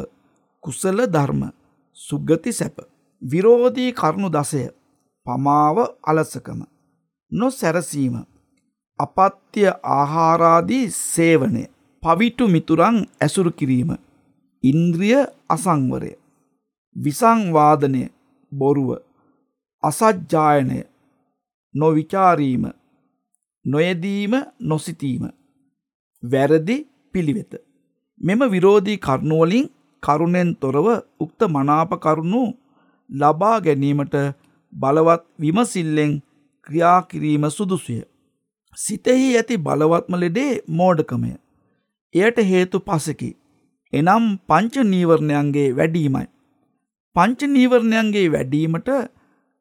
Speaker 1: කුසල ධර්ම සුගති සැප. විරෝධී කරුණු දසය පමාව අලසකම. නො සැරසීම. අපත්‍ය ආහාරාදී සේවනය. පවිටු මිතුරං ඇසුරු කිරීම. ඉන්ද්‍රිය අසංවරය. විසංවාදනය බොරුව. අසජ්ජායනය නොවිචාරීම නොයදීම නොසිතීම. වැරදි පිළිවෙත. මෙම විරෝධී කරුණුවලින් කරුණෙන් තොරව උක්ත මනාප කරුණු ලබා ගැනීමට බලවත් විමසිල්ලෙන් ක්‍රියා කිරීම සුදුසුය. සිතෙහි ඇති බලවත්ම ලෙඩේ මෝඩකමය. එයට හේතු පසකි. එනම් පංච නීවරණයන්ගේ වැඩීමයි. පංච නීවරණයන්ගේ වැඩීමට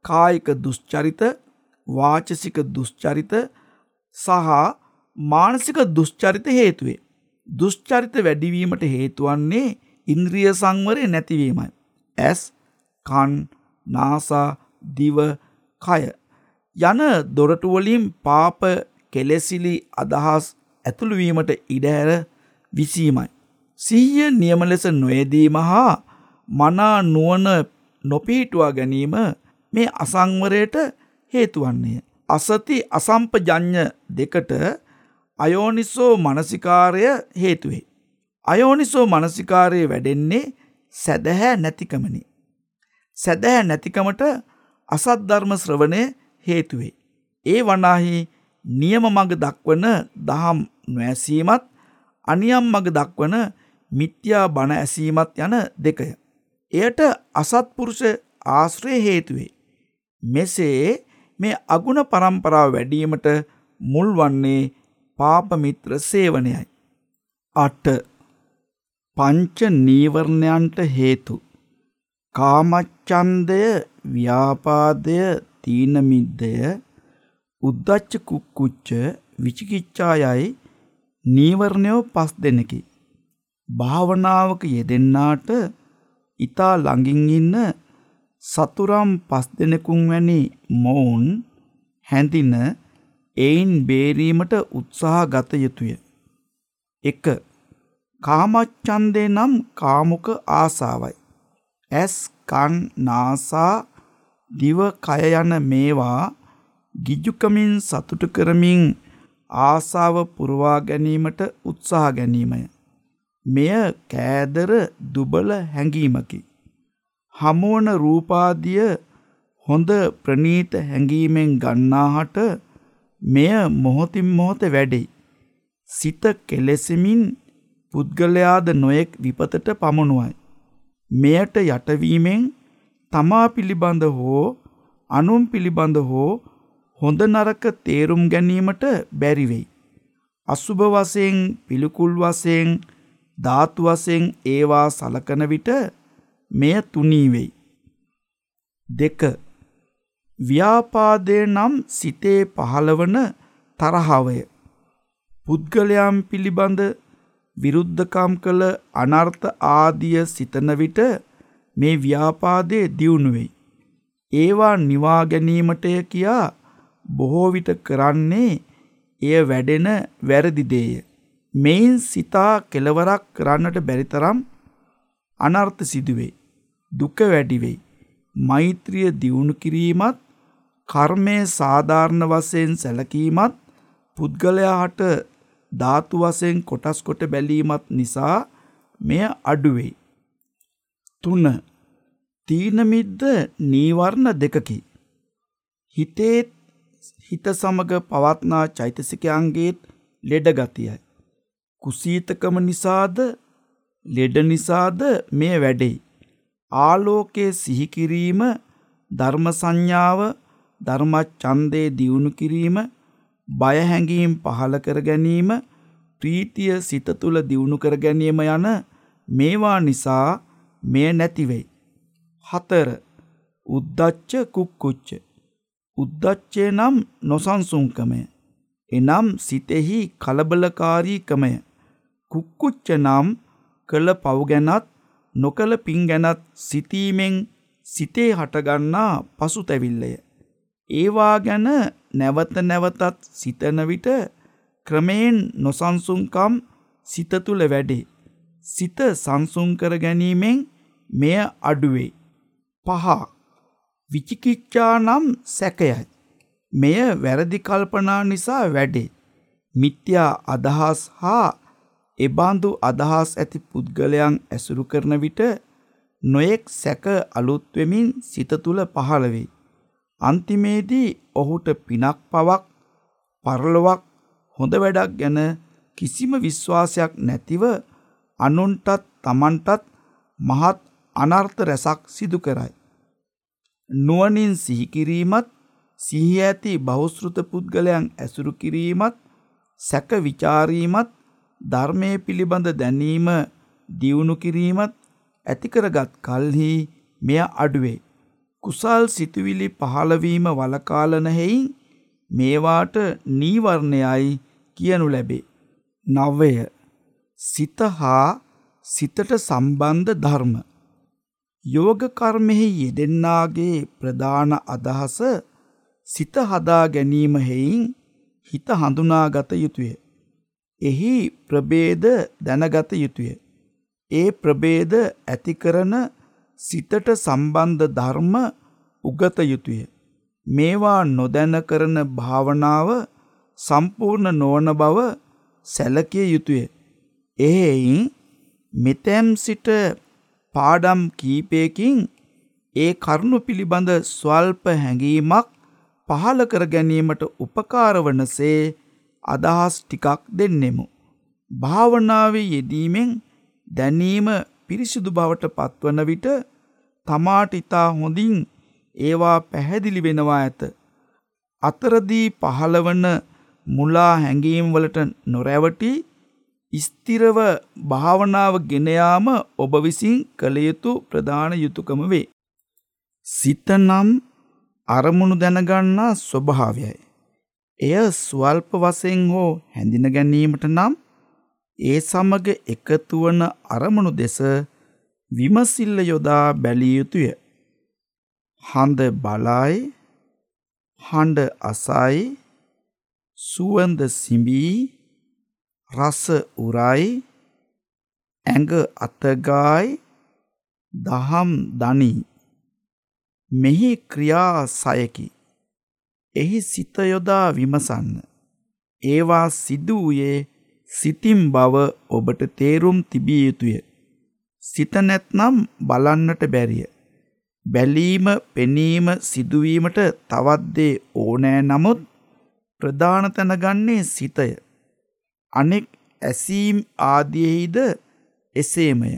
Speaker 1: කායික දුෂ්චරිත වාචසික දුෂ්චරිත සහ මානසික දුෂ්චරිත හේතුවේ. දුෂ්චරිත වැඩිවීමට හේතුවන්නේ ඉන්ද්‍රිය සංවරය නැතිවීමයි. ඇස් කන් නාසා දිව කය යන දොරටුවලින් පාප කෙලෙසිලි අදහස් ඇතුළුවීමට ඉඩහැර විසීමයි. සිහිය නියම ලෙස නොයදීම හා මනා නුවන නොපීටුවා ගැනීම මේ අසංවරයට හේතුවන්නේ. අසති අසම්පජඥ දෙකට අයෝනිසෝ මනසිකාරය හේතුවේ. අයෝනිසෝ මනසිකාරය වැඩෙන්නේ සැදැහැ නැතිකමනි. සැදැහැ නැතිකමට අසද්ධර්ම ශ්‍රවණය හේතුවේ. ඒ වනාහි නියම මඟ දක්වන දහම් නොඇසීමත් අනියම් මඟ දක්වන මිත්‍යා බණ ඇසීමත් යන දෙකය. එයට අසත්පුරුෂ ආශ්‍රය හේතුවේ. මෙසේ මේ අගුණ පරම්පරාව වැඩීමට මුල් වන්නේ පාපමිත්‍ර සේවනයයි. අට පංච නීවරණයන්ට හේතු කාමච්චන්දය ව්‍යාපාදය තීනමිද්දය උද්දච්ච කුක්කුච්ච විචිකිච්ඡායයි නීවරණයෝ පස් දෙනකි. භාවනාවක යෙදෙන්නාට ඊතා ළඟින් ඉන්න සතුරම් පස් දෙනෙකුන් වැනි මොවුන් හැඳින එයින් බේරීමට උත්සාහ ගත යුතුය. 1. කාමච්ඡන්දේ නම් කාමුක ආසාවයි. ඇස් කන් නාසා දිව කය යන මේවා ගිජුකමින් සතුටු කරමින් ආසාව පුරවා ගැනීමට උත්සාහ ගැනීමය. මෙය කෑදර දුබල හැඟීමකි. හමුවන රූපාදිය හොඳ ප්‍රනීත හැඟීමෙන් ගන්නාහට මෙය මොහොතින් මොහොත වැඩෙයි. සිත කෙලෙසෙමින් පුද්ගලයාද නොයෙක් විපතට පමුණුවයි. මෙයට යටවීමෙන් තමා පිළිබඳ හෝ අනුන් පිළිබඳ හෝ හොඳ නරක තේරුම් ගැනීමට බැරිවෙයි. අසුභ වශයෙන් පිළිකුල් වශයෙන් ධාතු වශයෙන් ඒවා සලකන විට මෙය තුනී වෙයි. දෙක ව්‍යාපාදය නම් සිතේ පහළවන තරහවය. පුද්ගලයන් පිළිබඳ විරුද්ධකම් කළ අනර්ථ ආදිය සිතන විට මේ ව්‍යාපාදය දියුණු වෙයි. ඒවා නිවා ගැනීමටය කියා බොහෝ විට කරන්නේ එය වැඩෙන වැරදි දේය. මෙයින් සිතා කෙලවරක් කරන්නට බැරි තරම් අනර්ථ සිදුවේ. දුක වැඩි වෙයි. මෛත්‍රිය දියුණු කිරීමත් කර්මයේ සාධාරණ වශයෙන් සැලකීමත් පුද්ගලයාට ධාතු වශයෙන් කොටස් කොට බැලීමත් නිසා මෙය අඩුවෙයි. 3. තීනමිද්ද නීවරණ දෙකකි. හිතේ හිත සමග පවත්නා චෛතසිකයන්ගේත් ලෙඩ ගතියයි. කුසීතකම නිසාද ලෙඩ නිසාද මේ වැඩෙයි. ආලෝකයේ සිහිකිරීම ධර්ම සංඥාව ධර්මච්ඡන්දේ දියුණු කිරීම බය හැඟීම් පහල කර ගැනීම ප්‍රීතිය සිත තුළ දියුණු කර ගැනීම යන මේවා නිසා මෙය නැති වෙයි. 4. උද්දච්ච කුක්කුච්ච. උද්දච්චේ නම් නොසන්සුන්කමය. එනම් සිතෙහි කලබලකාරීකමය. කුක්කුච්ච නම් කළ පව් ගැනත් නොකළ පින් ගැනත් සිතීමෙන් සිතේ හටගන්නා පසුතැවිල්ලය. ඒවා ගැන නැවත නැවතත් සිතන විට ක්‍රමයෙන් නොසන්සුන්කම් සිත තුළ වැඩේ. සිත සංසුන් කර ගැනීමෙන් මෙය අඩුවේ. පහ විචිකිච්ඡා නම් සැකයයි. මෙය වැරදි කල්පනා නිසා වැඩේ. මිත්‍යා අදහස් හා එබඳු අදහස් ඇති පුද්ගලයන් ඇසුරු කරන විට නොයෙක් සැක අලුත් වෙමින් සිත තුල පහළ වෙයි. අන්තිමේදී ඔහුට පිනක් පවක් පරලොවක් හොඳ වැඩක් ගැන කිසිම විශ්වාසයක් නැතිව අනුන්ටත් තමන්ටත් මහත් අනර්ථ රැසක් සිදු කරයි. නුවණින් සිහි කිරීමත් සිහි ඇති බහුශෘත පුද්ගලයන් ඇසුරු කිරීමත් සැක ਵਿਚාරීමත් ධර්මයේ පිළිබඳ දැනීම දියුණු කිරීමත් ඇති කරගත් කල්හි මෙය අඩුවේ. කුසල් සිතුවිලි පහළවීම වලකාලන හේයින් මේවාට නීවරණයයි කියනු ලැබේ. නවය සිත හා සිතට සම්බන්ධ ධර්ම යෝග කර්මෙහි යෙදෙන්නාගේ ප්‍රධාන අදහස සිත හදා ගැනීම හේයින් හිත හඳුනාගත යුතුය. එහි ප්‍රභේද දැනගත යුතුය. ඒ ප්‍රභේද ඇති කරන සිතට සම්බන්ධ ධර්ම උගත යුතුය. මේවා නොදැන කරන භාවනාව සම්පූර්ණ නොවන බව සැලකිය යුතුය. එහෙයින් මෙතැම් සිට පාඩම් කීපයකින් ඒ කරුණු පිළිබඳ ස්වල්ප හැඟීමක් පහළ කර ගැනීමට උපකාර වනසේ අදහස් ටිකක් දෙන්නෙමු. භාවනාවේ යෙදීමෙන් දැනීම පිරිසිදු බවට පත්වන විට තමාට ඉතා හොඳින් ඒවා පැහැදිලි වෙනවා ඇත. අතරදී පහළවන මුලා හැඟීම් වලට නොරැවටි ස්ථිරව භාවනාව ගෙන යාම ඔබ විසින් කළ යුතු ප්‍රධාන යුතුයකම වේ. සිත නම් අරමුණු දැනගන්නා ස්වභාවයයි. එය ස්වල්ප වශයෙන් හෝ හැඳින ගැනීමට නම් ඒ සමග එකතු වන අරමුණු දෙස විමසිල්ල යොදා බැලිය යුතුය. හඳ බලයි හඬ අසයි සුවඳ සිඹී රස උරයි ඇඟ අතගායි දහම් දනි. මෙහි ක්‍රියා සයකි එහි සිත යොදා විමසන්න. ඒවා සිදු වූයේ සිතින් බව ඔබට තේරුම් තිබිය යුතුය සිත නැත්නම් බලන්නට බැරිය බැලීම පෙනීම සිදුවීමට තවත් දේ ඕනෑ නමුත් ප්‍රධාන තැන ගන්නේ සිතය. අනෙක් ඇසීම් ආදියෙහිද එසේමය.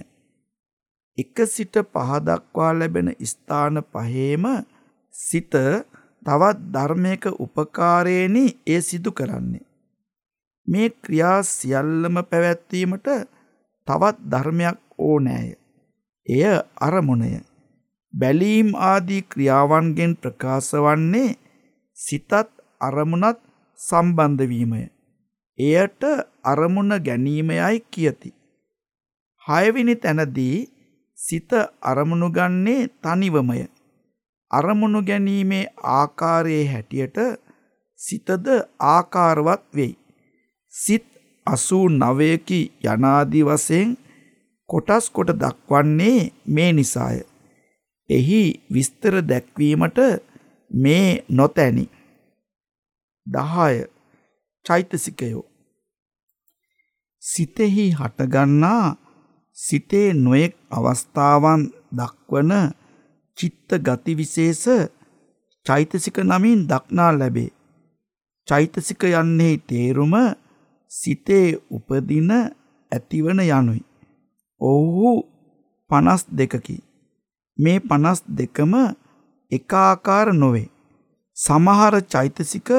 Speaker 1: එක සිට පහ දක්වා ලැබෙන ස්ථාන පහේම සිත තවත් ධර්මයක උපකාරයෙනි ඒ සිදු කරන්නේ. මේ ක්‍රියා සියල්ලම පැවැත්වීමට තවත් ධර්මයක් ඕනෑය. එය අරමුණය. බැලීම් ආදී ක්‍රියාවන්ගෙන් ප්‍රකාශ වන්නේ සිතත් අරමුණත් සම්බන්ධ වීමය. එයට අරමුණ ගැනීමයයි කියති. හයවෙනි තැනදී සිත අරමුණු ගන්නේ තනිවමය. අරමුණු ගැනීමේ ආකාරයේ හැටියට සිතද ආකාරවත් වෙයි. සිත් අසූ නවයකි යනාදී වසයෙන් කොටස් කොට දක්වන්නේ මේ නිසාය. එහි විස්තර දැක්වීමට මේ නොතැනි. දහය චෛතසිකයෝ. සිතෙහි හටගන්නා සිතේ නොයෙක් අවස්ථාවන් දක්වන චිත්ත ගතිවිශේෂ චෛතසික නමින් දක්නා ලැබේ. චෛතසික යන්නේ තේරුම සිතේ උපදින ඇතිවන යනුයි. ඔවුහු පනස් දෙකකි. මේ පනස් දෙකම එකාකාර නොවේ. සමහර චෛතසික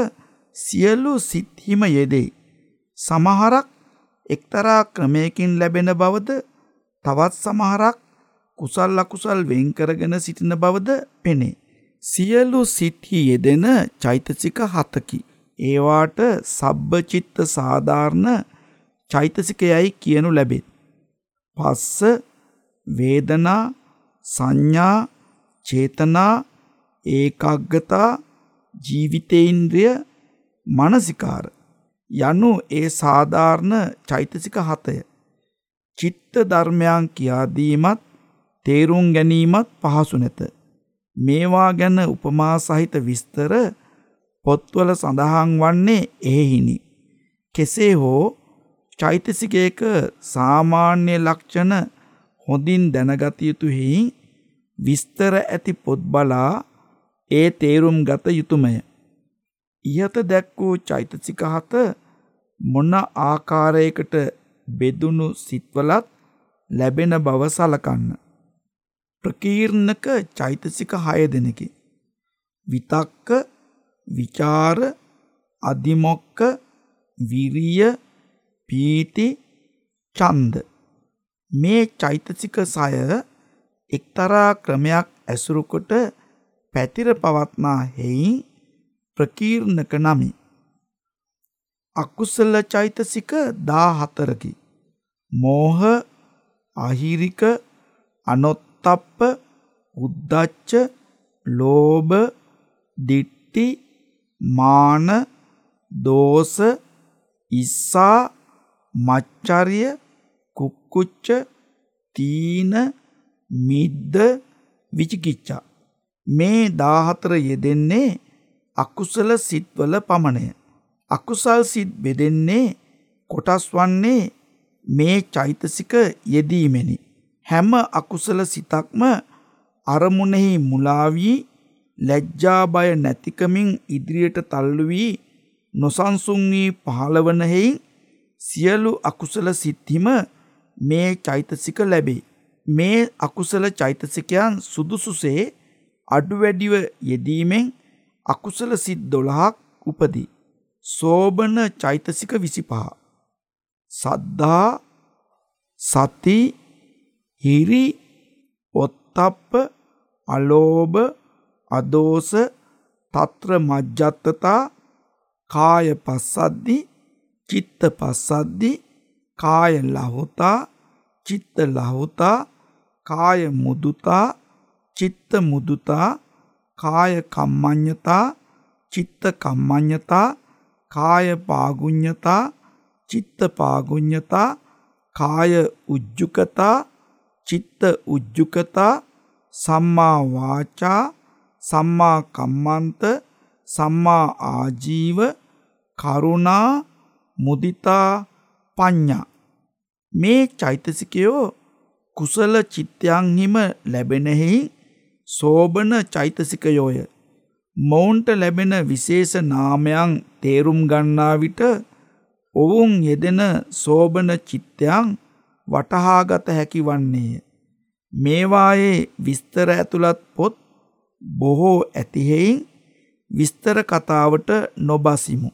Speaker 1: සියලු සිත්හිම යෙදෙයි. සමහරක් එක්තරා ක්‍රමයකින් ලැබෙන බවද තවත් සමහරක් කුසල් අකුසල් වෙන් කරගෙන සිටින බවද පෙනේ. සියලු සිත්හි යෙදෙන චෛතසික හතකි. ඒවාට සබ්බචිත්ත සාධාරණ චෛතසිකයයි කියනු ලැබෙත්. පස්ස වේදනා සංඥා චේතනා ඒකාග්‍රතා ජීවිතේන්ද්‍රිය මනසිකාර යනු ඒ සාධාරණ චෛතසික හතය. චිත්ත ධර්මයන් කියාදීමත් තේරුම් ගැනීමත් පහසු නැත. මේවා ගැන උපමා සහිත විස්තර පොත්වල සඳහන් වන්නේ එහෙහිනි. කෙසේ හෝ චෛතසිකයක සාමාන්‍ය ලක්ෂණ හොඳින් දැනගත යුතු හේයින් විස්තර ඇති පොත් බලා ඒ තේරුම් ගත යුතුයමය. ඉහත දැක් වූ චෛතසික හත මොන ආකාරයකට බෙදුණු සිත්වලත් ලැබෙන බව සලකන්න. ප්‍රකීර්ණක චෛතසික හය දෙනකි. විතක්ක, විචාර, අදිමොක්ක, විරිය, පීති, ඡන්ද. මේ චෛතසික සය එක්තරා ක්‍රමයක් ඇසුරු කොට පැතිර පවත්නා හේයින් ප්‍රකීර්ණක නමි. අකුසල චෛතසික 14කි. මෝහ, අහිරික, අනොත්තප්ප, උද්දච්ච, ලෝභ, දිට්ටි, මාන, දෝෂ, ඉස්සා, මච්චරිය, කුක්කුච්ච, තීන, මිද්ද, විචිකිච්ඡා. මේ 14 යෙදෙන්නේ අකුසල සිත්වල පමණය. අකුසල් සිත් බෙදෙන්නේ කොටස් වන්නේ මේ චෛතසික යෙදීමෙනි. හැම අකුසල සිතක්ම අරමුණෙහි මුලා වී ලැජ්ජා බය නැතිකමින් ඉදිරියට තල්ලු වී නොසන්සුන් වී පහළවන හේයින් සියලු අකුසල සිත්හිම මේ චෛතසික ලැබේ. මේ අකුසල චෛතසිකයන් සුදුසුසේ අඩු වැඩිව යෙදීමෙන් අකුසල සිත් 12ක් උපදී. සෝබන චෛතසික 25. සද්ධා සති හිරි ඔත්තප්ප අලෝභ අදෝස తත්‍ර මජ්ජත්තතා කාය පස්සද්දි චිත්ත පස්සද්දි කාය ලහුතා චිත්ත ලහුතා කාය මුදුතා චිත්ත මුදුතා කාය කම්මඤ්ඤතා චිත්ත කම්මඤ්ඤතා කාය පාගුඤ්ඤතා චිත්ත පාගුඤ්ඤතා කාය උජ්ජුකතා චිත්ත උජ්ජුකතා සම්මා වාචා සම්මා කම්මන්ත සම්මා ආජීව කරුණා මුදිතා පඤ්ඤා මේ චෛතසිකයෝ කුසල චිත්තයන්හිම ලැබෙනෙහි සෝබන චෛතසිකයෝය මොවුන්ට ලැබෙන විශේෂ නාමයන් තේරුම් ගන්නා විට ඔවුන් යෙදෙන සෝබන චිත්තයන් වටහාගත හැකි වන්නේය. මේවායේ විස්තර ඇතුළත් පොත් බොහෝ ඇතිහෙයින් විස්තර කතාවට නොබසිමු.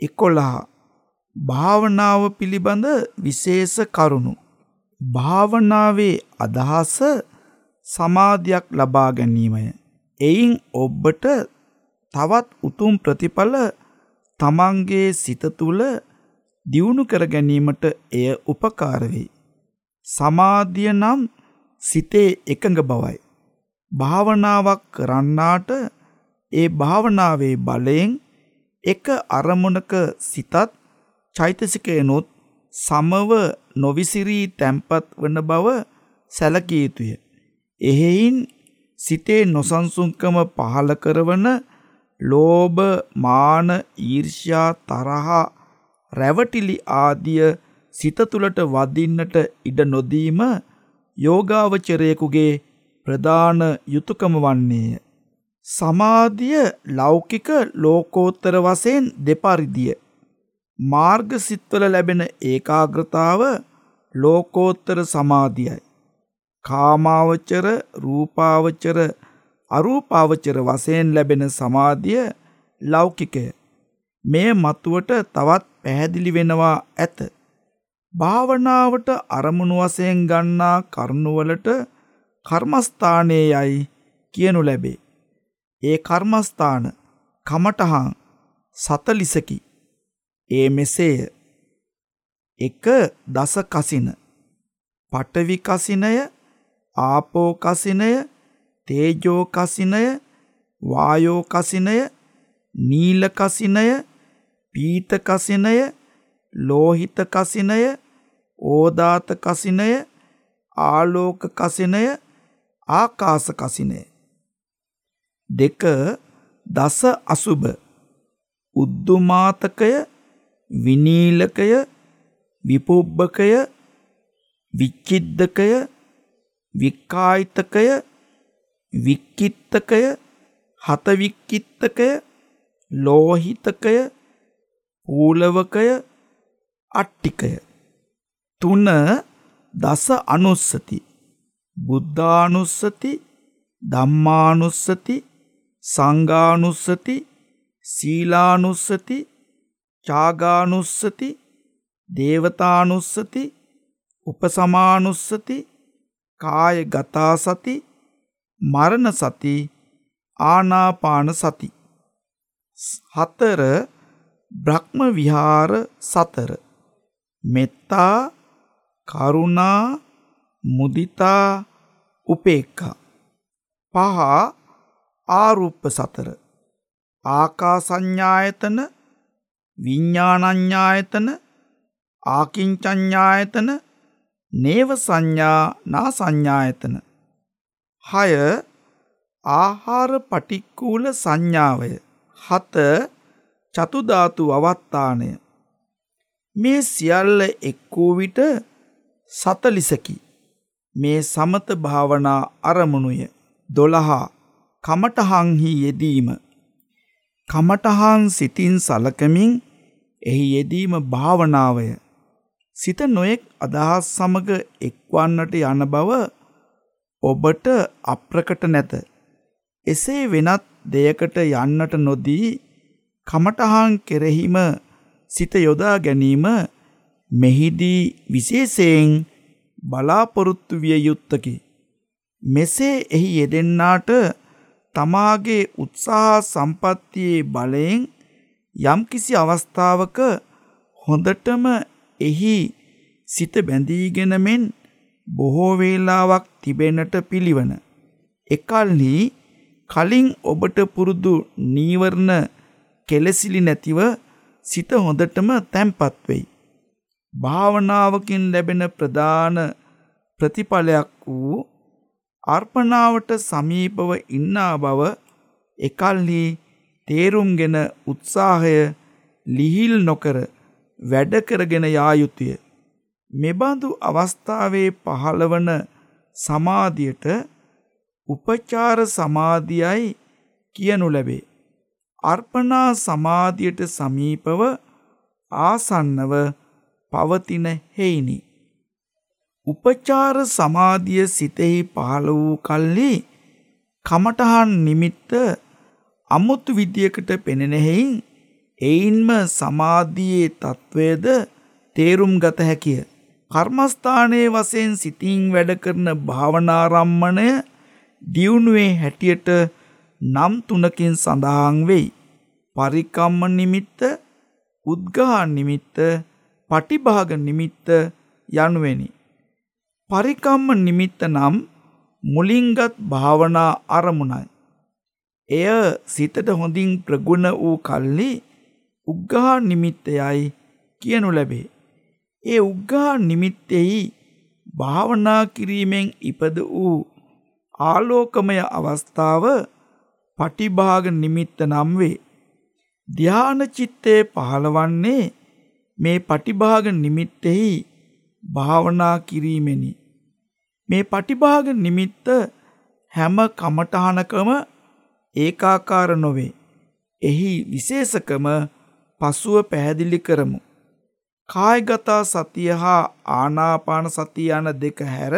Speaker 1: එකොළහ භාවනාව පිළිබඳ විශේෂ කරුණු. භාවනාවේ අදහස සමාධයක් ලබා ගැනීමය. එයින් ඔබ්බට තවත් උතුම් ප්‍රතිඵල තමන්ගේ සිත තුළ දියුණු කර ගැනීමට එය උපකාර වෙයි. සමාධිය නම් සිතේ එකඟ බවයි. භාවනාවක් කරන්නාට ඒ භාවනාවේ බලයෙන් එක අරමුණක සිතත් චෛතසිකයනොත් සමව නොවිසිරී තැම්පත් වන බව සැලකිය යුතුය. එහෙයින් සිතේ නොසන්සුන්කම පහල කරවන ලෝභ මාන ඊර්ෂ්‍යා තරහා රැවටිලි ආදිය සිත තුළට වදින්නට ඉඩ නොදීම යෝගාවචරයෙකුගේ ප්‍රධාන යුතුයකම වන්නේය. සමාධිය ලෞකික ලෝකෝත්තර වශයෙන් දෙපරිදිය. මාර්ග සිත්වල ලැබෙන ඒකාග්‍රතාව ලෝකෝත්තර සමාධියයි. කාමාවචර රූපාවචර අරූපාවචර වශයෙන් ලැබෙන සමාධිය ලෞකිකය. මේ මතුවට තවත් පැහැදිලි වෙනවා ඇත. භාවනාවට අරමුණු වශයෙන් ගන්නා කරුණවලට කර්මස්ථානයේ යයි කියනු ලැබේ. ඒ කර්මස්ථාන කමටහන් සතලිසකි. ඒ මෙසේය. එක දස කසින පටවි කසිනය ආපෝ කසිනය තේජෝ කසිනය වායෝ කසිනය නීල කසිනය පීත කසිනය ලෝහිත කසිනය ඕදාත කසිනය ආලෝක කසිනය ආකාස කසිනය දෙක දස අසුබ. උද්දුමාතකය විනීලකය විපුබ්බකය විච්චිද්දකය වික්කායිතකය වික්කිත්තකය හතවික්කිත්තකය ලෝහිතකය පූලවකය අට්ටිකය. තුන දස අනුස්සති. බුද්ධානුස්සති ධම්මානුස්සති සංඝානුස්සති සීලානුස්සති චාගානුස්සති දේවතානුස්සති උපසමානුස්සති කාය ගතා සති මරණ සති ආනාපාන සති හතර බ්‍රහ්ම විහාර සතර. මෙත්තා කරුණා මුදිතා උපේක්ඛා. පහ ආරුප්ප සතර. ආකාසඤ්ඤායතන විඤ්ඥානඥායතන ආකින්චඥායතන නේව සංඥා නා සංඥායතන. හය ආහාර පටික්කූල සංඥාවය. හත චතුධාතු අවත්තානය මේ සියල්ල එක්වූ විට සතලිසකි. මේ සමත භාවනා අරමුණුය දොළහා කමටහංහි යෙදීම කමටහන් සිතින් සලකමින් එහි යෙදීම භාවනාවය. සිත නොයෙක් අදහස් සමග එක්වන්නට යන බව ඔබට අප්‍රකට නැත. එසේ වෙනත් දෙයකට යන්නට නොදී කමටහන් කෙරෙහිම සිත යොදා ගැනීම මෙහිදී විශේෂයෙන් බලාපොරොත්තු විය යුත්තකි. මෙසේ එහි යෙදෙන්නාට තමාගේ උත්සාහ සම්පත්තියේ බලයෙන් යම්කිසි අවස්ථාවක හොඳටම එහි සිත බැඳීගෙන මෙන් බොහෝ වේලාවක් තිබෙන්නට පිළිවන. එකල්හි කලින් ඔබට පුරුදු නීවරණ කෙලසිලි නැතිව සිත හොඳටම තැම්පත් වෙයි. භාවනාවකින් ලැබෙන ප්‍රධාන ප්‍රතිඵලයක් වූ අර්පණාවට සමීපව ඉන්නා බව එකල්හි තේරුම්ගෙන උත්සාහය ලිහිල් නොකර වැඩ කරගෙන යා යුතුය. මෙබඳු අවස්ථාවේ පහළවන සමාධියට උපචාර සමාධියයි කියනු ලැබේ. අර්පණා සමාධියට සමීපව ආසන්නව පවතින හේිනි. උපචාර සමාධිය සිතෙහි පහළ වූ කල්හි කමටහන් නිමිත්ත අමුතු විදියකට පෙනෙනෙහෙයින් එයින්ම සමාධියේ තත්ත්වයද තේරුම් ගත හැකිය. කර්මස්ථානයේ වසයෙන් සිතින් වැඩ කරන භාවනාරම්මණය දියුණුවේ හැටියට නම් තුනකින් සඳහන් වෙයි. පරිකම්ම නිමිත්ත උද්ගා නිමිත්ත පටිභාග නිමිත්ත යනුවෙනි. පරිකම්ම නිමිත්ත නම් මුලින්ගත් භාවනා අරමුණයි. එය සිතට හොඳින් ප්‍රගුණ වූ කල්ලි උග්ගහා නිමිත්තයයි කියනු ලැබේ. ඒ උග්ගහා නිමිත්තෙහි භාවනා කිරීමෙන් ඉපද වූ ආලෝකමය අවස්ථාව පටිභාග නිමිත්ත නම් වේ. ධ්‍යාන චිත්තේ පහළවන්නේ මේ පටිභාග නිමිත්තෙහි භාවනා කිරීමෙනි. මේ පටිභාග නිමිත්ත හැම කමටහනකම ඒකාකාර නොවේ. එහි විශේෂකම පසුව පැහැදිලි කරමු. කායගතා සතිය හා ආනාපාන සතිය යන දෙක හැර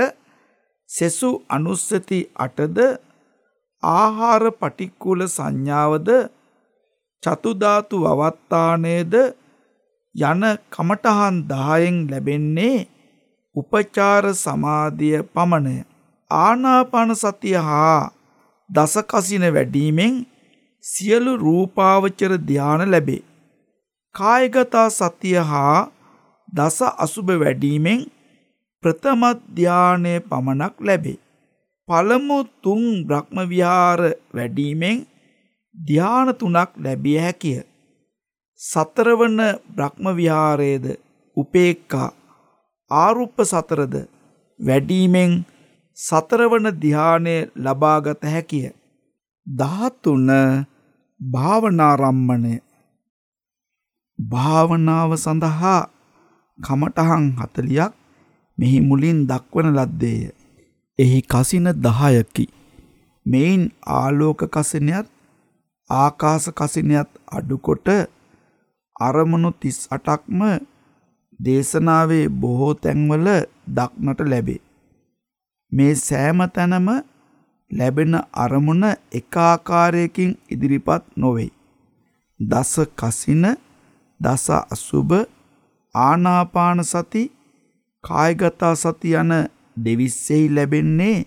Speaker 1: සෙසු අනුස්සති අටද ආහාර පටික්කුල සංඥාවද චතුධාතු වවත්තානයද යන කමටහන් දහයෙන් ලැබෙන්නේ උපචාර සමාධිය පමණය. ආනාපාන සතිය හා දසකසින වැඩීමෙන් සියලු රූපාවචර ධ්‍යාන ලැබේ. කායගතා සතිය හා දස අසුභ වැඩීමෙන් ප්‍රථම ධ්‍යානය පමණක් ලැබේ. පළමු තුන් බ්‍රහ්ම විහාර වැඩීමෙන් ධ්‍යාන තුනක් ලැබිය හැකිය. සතරවන බ්‍රහ්ම විහාරයේද උපේක්ඛා ආරුප්ප සතරද වැඩීමෙන් සතරවන ධ්‍යානය ලබාගත හැකිය. දහතුන භාවනාරම්මණය භාවනාව සඳහා කමටහන් හතලියක් මෙහි මුලින් දක්වන ලද්දේය. එහි කසින දහයකි. මෙයින් ආලෝක කසිනයත් ආකාස කසිනයත් අඩුකොට අරමුණු තිස් අටක්ම දේශනාවේ බොහෝ තැන්වල දක්නට ලැබේ. මේ සෑම තැනම ලැබෙන අරමුණ එකාකාරයකින් ඉදිරිපත් නොවෙයි. දස කසින දස අසුභ ආනාපාන සති කායගතා සති යන දෙවිස්සෙහි ලැබෙන්නේ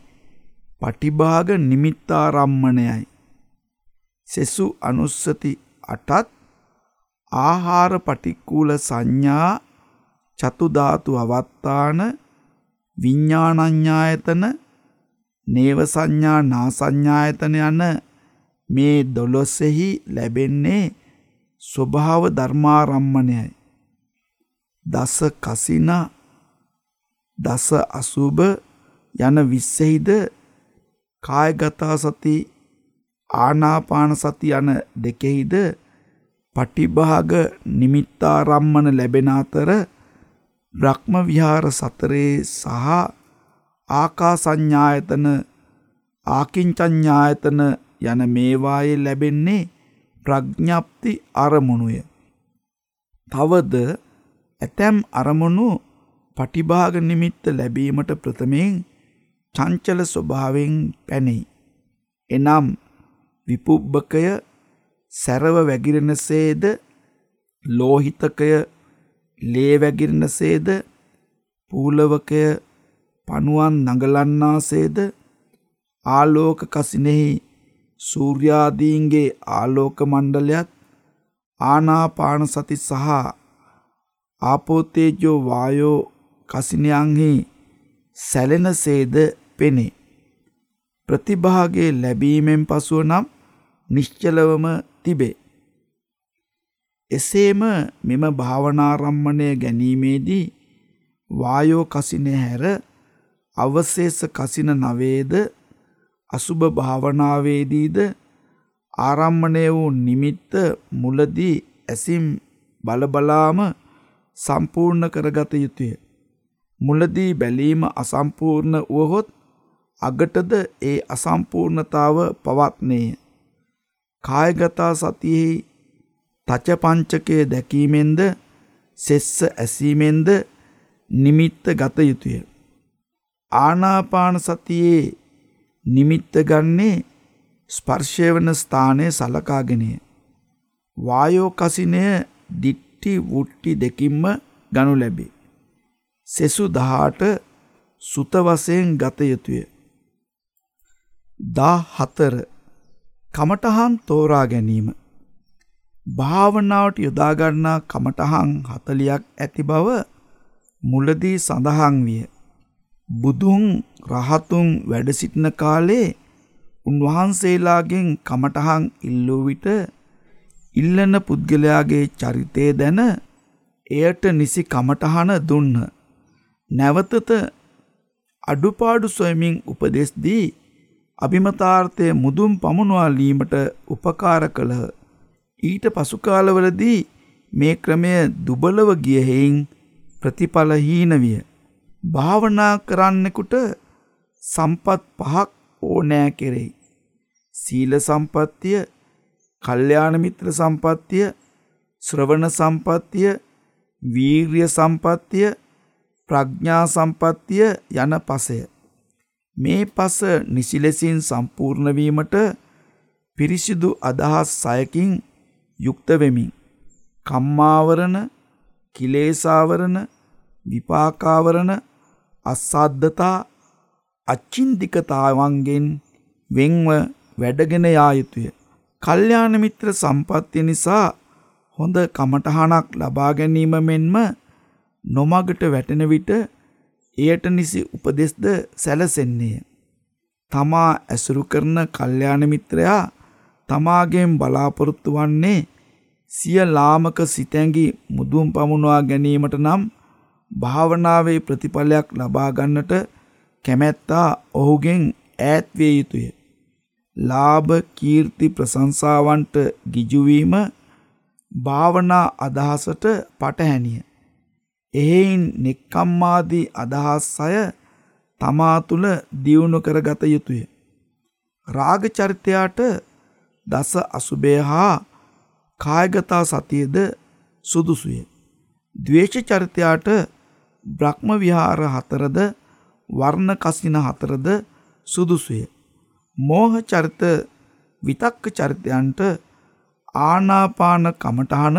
Speaker 1: පටිභාග නිමිත්තාරම්මණයයි. සෙසු අනුස්සති අටත් ආහාර පටික්කූල සංඥා චතුධාතු අවත්තාන විඤ්ඥානඥායතන නේව සංඥා නාසංඥායතන යන මේ දොළොස්සෙහි ලැබෙන්නේ ස්වභාව ධර්මාරම්මණයයි. දස කසින දස අසුභ යන විස්සෙහිද කායගතා සති ආනාපාන සති යන දෙකෙහිද පටිභාග නිමිත්තාරම්මන ලැබෙන අතර බ්‍රහ්ම විහාර සතරේ සහ ආකාසඤ්ඤායතන ආකින්චඤ්ඤායතන යන මේවායේ ලැබෙන්නේ ප්‍රඥප්ති අරමුණුය. තවද ඇතැම් අරමුණු පටිභාග නිමිත්ත ලැබීමට ප්‍රථමයෙන් චංචල ස්වභාවයෙන් පැනෙයි. එනම් විපුබ්බකය සැරව වැගිරෙනසේද ලෝහිතකය ලේ වැගිරෙනසේද පූලවකය පනුවන් නඟලන්නාසේද ආලෝක කසිනෙහි සූර්යාදීන්ගේ ආලෝක මණ්ඩලයත් ආනාපාන සති සහ ආපෝතේජෝ වායෝ කසිනයන්හි සැලෙනසේද පෙනේ. ප්‍රතිභාගේ ලැබීමෙන් පසුව නම් නිශ්චලවම තිබේ. එසේම මෙම භාවනාරම්මණය ගැනීමේදී වායෝ කසිනය හැර අවශේෂ කසින නවේද අසුභ භාවනාවේදීද ආරම්මණය වූ නිමිත්ත මුලදී ඇසිම් බලබලාම සම්පූර්ණ කරගත යුතුය. මුලදී බැලීම අසම්පූර්ණ වුවහොත් අගටද ඒ අසම්පූර්ණතාව පවත්නේය. කායගතා සතියෙහි තචපංචකය දැකීමෙන්ද සෙස්ස ඇසීමෙන්ද නිමිත්ත ගත යුතුය. ආනාපාන සතියේ නිමිත්ත ගන්නේ ස්පර්ශය වන ස්ථානය සලකාගෙනය. වායෝ කසිනය දිට්ටි වුට්ටි දෙකින්ම ගනු ලැබේ. සෙසු දහාට සුත වසයෙන් ගත යුතුය. දා හතර කමටහන් තෝරා ගැනීම. භාවනාවට යොදාගන්නා කමටහන් හතලියක් ඇති බව මුලදී සඳහන් විය. බුදුන් රහතුන් වැඩ සිටින කාලේ උන්වහන්සේලාගෙන් කමටහන් ඉල්ලූ විට ඉල්ලන පුද්ගලයාගේ චරිතය දැන එයට නිසි කමටහන දුන්න. නැවතත අඩුපාඩු සොයමින් උපදෙස් දී අභිමතාර්ථය මුදුන් පමුණවාලීමට උපකාර කළහ. ඊට පසුකාලවලදී මේ ක්‍රමය දුබලව ගිය හෙයින් ප්‍රතිඵලහීන විය. භාවනා කරන්නෙකුට සම්පත් පහක් ඕනෑ කෙරෙයි. සීල සම්පත්තිය, කල්යාණ මිත්‍ර සම්පත්තිය, ශ්‍රවණ සම්පත්තිය, වීර්ය සම්පත්තිය, ප්‍රඥා සම්පත්තිය යන පසය. මේ පස නිසිලෙසින් සම්පූර්ණ වීමට පිරිසිදු අදහස් සයකින් යුක්ත වෙමින් කම්මාවරණ, කිලේසාවරණ, විපාකාවරණ, අසාද්ධතා, අච්චින්දිකතාවන්ගෙන් වෙන්ව වැඩගෙන යා යුතුය. කල්යාණ මිත්‍ර සම්පත්තිය නිසා හොඳ කමටහනක් ලබා ගැනීම මෙන්ම නොමගට වැටෙන විට එයට නිසි උපදෙස්ද සැලසෙන්නේය. තමා ඇසුරු කරන කල්යාණ මිත්‍රයා තමාගෙන් බලාපොරොත්තු වන්නේ සිය ලාමක සිතැඟි මුදුන් පමුණවා ගැනීමට නම් භාවනාවේ ප්‍රතිඵලයක් ලබා ගන්නට කැමැත්තා ඔහුගෙන් ඈත්විය යුතුය. ලාභ කීර්ති ප්‍රශංසාවන්ට ගිජුවීම භාවනා අදහසට පටහැනිය. එහෙයින් නික්කම්මාදී අදහස් අය තමා තුළ දියුණු කරගත යුතුය. රාග චරිතයාට දස අසුභය හා කායගතා සතියද සුදුසුය. ද්වේෂ චරිතයාට බ්‍රහ්ම විහාර හතරද වර්ණ කසින හතරද සුදුසුය. මෝහ චරිත විතක්ක චරිතයන්ට ආනාපාන කමටහන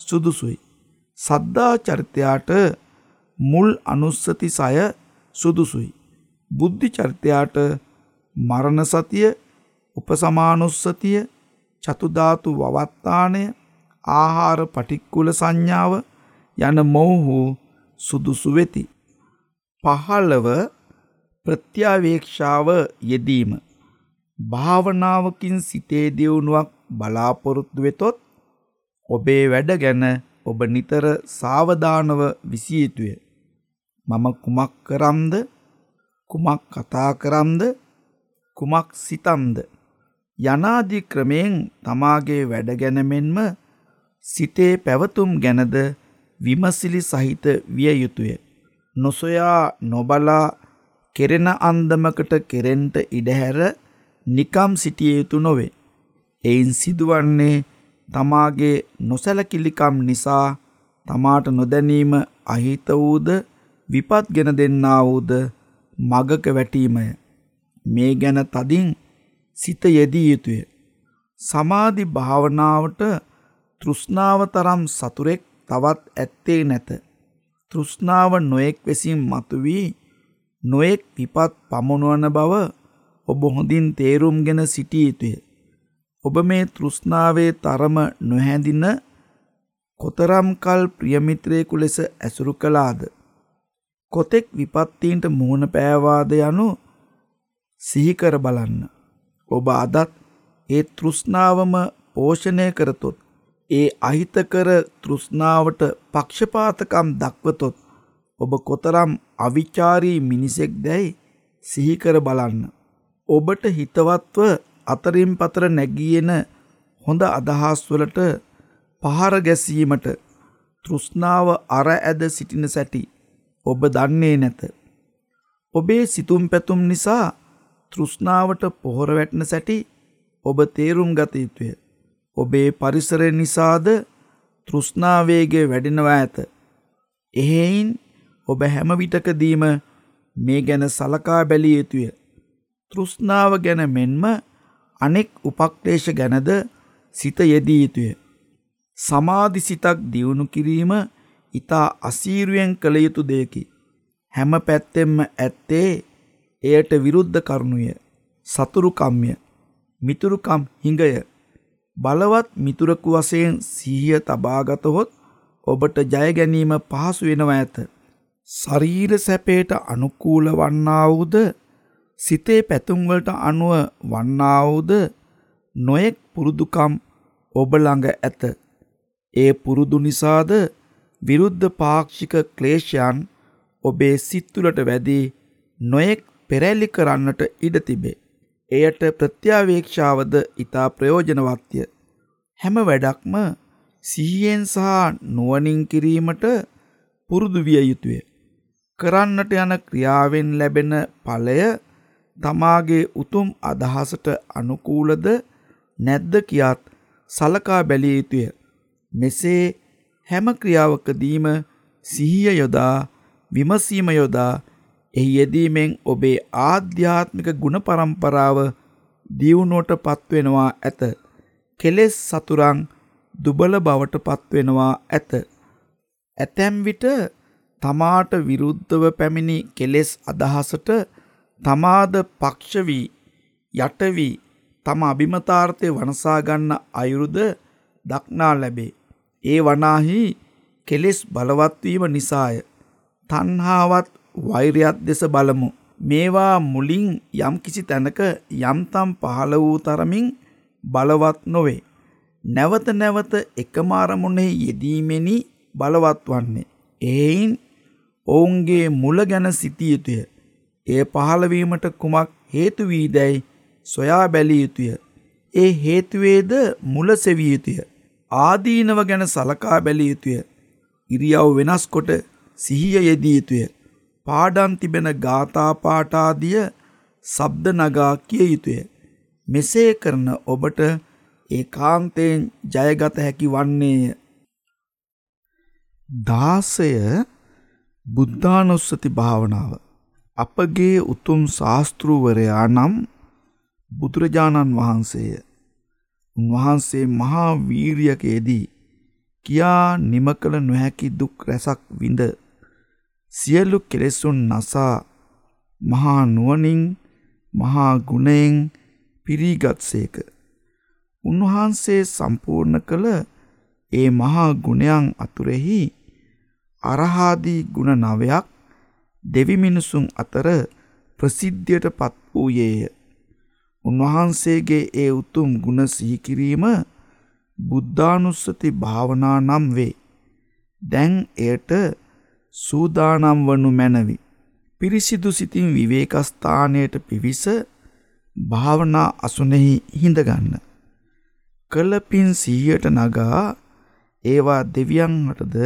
Speaker 1: සුදුසුයි. සද්දා චරිතයාට මුල් අනුස්සති සය සුදුසුයි. බුද්ධි චරිතයාට මරණ සතිය උපසමානුස්සතිය චතුධාතු වවත්තානය ආහාර පටික්කුල සංඥාව යන මොවුහු සුදුසු වෙති. පහළව ප්‍රත්‍යාවේක්ෂාව යෙදීම. භාවනාවකින් සිතේ දියුණුවක් බලාපොරොත්තු වෙතොත් ඔබේ වැඩ ගැන ඔබ නිතර සාවධානව විසිය යුතුය. මම කුමක් කරම්ද කුමක් කතා කරම්ද කුමක් සිතම්ද යනාදී ක්‍රමයෙන් තමාගේ වැඩ ගැන මෙන්ම සිතේ පැවතුම් ගැනද විමසිලි සහිත විය යුතුය. නොසොයා නොබලා කෙරෙන අන්දමකට කෙරෙන්ට ඉඩහැර නිකම් සිටිය යුතු නොවේ. එයින් සිදුවන්නේ තමාගේ නොසැලකිලිකම් නිසා තමාට නොදැනීම අහිත වූද විපත් ගෙන දෙන්නා වූද මගක වැටීමය. මේ ගැන තදින් සිත යෙදී යුතුය. සමාධි භාවනාවට තෘෂ්ණාව තරම් සතුරෙක් තවත් ඇත්තේ නැත. තෘෂ්ණාව නොයෙක් වෙසින් මතුවී නොයෙක් විපත් පමුණුවන බව ඔබ හොඳින් තේරුම්ගෙන සිටිය යුතුය. ඔබ මේ තෘෂ්ණාවේ තරම නොහැඳින කොතරම් කල් ප්‍රියමිත්‍රයෙකු ලෙස ඇසුරු කළාද. කොතෙක් විපත්තීන්ට මුහුණ පෑවාද යනු සිහිකර බලන්න. ඔබ අදත් ඒ තෘෂ්ණාවම පෝෂණය කරතොත් ඒ අහිතකර තෘෂ්ණාවට පක්ෂපාතකම් දක්වතොත් ඔබ කොතරම් අවිචාරී මිනිසෙක් දැයි සිහිකර බලන්න. ඔබට හිතවත්ව අතරින් පතර නැගියෙන හොඳ අදහස්වලට පහර ගැසීමට තෘෂ්ණාව අර ඇද සිටින සැටි ඔබ දන්නේ නැත. ඔබේ සිතුම් පැතුම් නිසා තෘෂ්ණාවට පොහොර වැටන සැටි ඔබ තේරුම් ගත යුතුය. ඔබේ පරිසරය නිසාද තෘෂ්ණාවේගේ වැඩෙනවා ඇත. එහෙයින් ඔබ හැම විටකදීම මේ ගැන සලකා බැලිය යුතුය. තෘෂ්ණාව ගැන මෙන්ම අනෙක් උපක්ලේශ ගැනද සිත යෙදී යුතුය. සමාධි සිතක් දියුණු කිරීම ඊතා අසීරුවෙන් කළ යුතු දෙයකි. හැම පැත්තෙම ඇත්තේ එයට විරුද්ධ කරුණුය. සතුරුකම්ය, මිතුරුකම් හිඟය. බලවත් මිතුරකු වශයෙන් සිහිය තබාගතහොත් ඔබට ජය ගැනීම පහසු වෙනවා ඇත. ශරීර සැපයට අනුකූල වන්නා වූද සිතේ පැතුම්වලට අනුව වන්නා වූද නොයෙක් පුරුදුකම් ඔබ ළඟ ඇත. ඒ පුරුදු නිසාද විරුද්ධ පාක්ෂික ක්ලේශයන් ඔබේ සිත්තුලට වැදී නොයෙක් පෙරැලි කරන්නට ඉඩ තිබේ. එයට ප්‍රත්‍යාවේක්ෂාවද ඉතා ප්‍රයෝජනවත්ය. හැම වැඩක්ම සිහියෙන් සහ නුවනින් කිරීමට පුරුදු විය යුතුය. කරන්නට යන ක්‍රියාවෙන් ලැබෙන ඵලය තමාගේ උතුම් අදහසට අනුකූලද නැද්ද කියාත් සලකා බැලිය යුතුය. මෙසේ හැම ක්‍රියාවකදීම සිහිය යොදා විමසීම යොදා එහි යෙදීමෙන් ඔබේ ආධ්‍යාත්මික ගුණ පරම්පරාව දියුණුවට පත්වෙනවා ඇත. කෙලෙස් සතුරන් දුබල බවට පත්වෙනවා ඇත. ඇතැම් විට තමාට විරුද්ධව පැමිණි කෙලෙස් අදහසට තමාද පක්ෂ වී යට වී තම අභිමතාර්ථය වනසා ගන්න අයුරුද දක්නා ලැබේ. ඒ වනාහි කෙලෙස් බලවත් වීම නිසාය. තණ්හාවත් වෛරයත් දෙස බලමු. මේවා මුලින් යම් කිසි තැනක යම්තම් පහළ වූ තරමින් බලවත් නොවේ. නැවත නැවත එකම අරමුණෙහි යෙදීමෙනි බලවත් වන්නේ. එයින් ඔවුන්ගේ මුල ගැන සිටිය යුතුය. එය පහළවීමට කුමක් හේතු වීදැයි සොයා බැලිය යුතුය. ඒ හේතුවේද මුල සෙවිය යුතුය. ආදීනව ගැන සලකා බැලිය යුතුය. ඉරියව් වෙනස් කොට සිහිය යෙදිය යුතුය. පාඩම් තිබෙන ගාථා පාඨාදිය ශබ්ද නගා කිය යුතුය. මෙසේ කරන ඔබට ඒකාන්තයෙන් ජයගත හැකි වන්නේය. දාසය බුද්ධානුස්සති භාවනාව අපගේ උතුම් ශාස්තෘවරයා නම් බුදුරජාණන් වහන්සේය. උන්වහන්සේ මහා වීරියකයේදී කියා නිම කළ නොහැකි දුක් රැසක් විඳ සියලු කෙලෙසුන් නසා මහා නුවණින් මහා ගුණයෙන් පිරීගත්සේක. උන්වහන්සේ සම්පූර්ණ කළ ඒ මහා ගුණයන් අතුරෙහි අරහාදී ගුණ නවයක් දෙවි මිනිසුන් අතර ප්‍රසිද්ධියට පත් වූයේය. උන්වහන්සේගේ ඒ උතුම් ගුණ සිහිකිරීම බුද්ධානුස්සති භාවනා නම් වේ. දැන් එයට සූදානම් වනු මැනවි. පිරිසිදු සිතින් විවේකස්ථානයට පිවිස භාවනා අසුනෙහි හිඳගන්න. කළපින් සීයට නගා ඒවා දෙවියන් හටද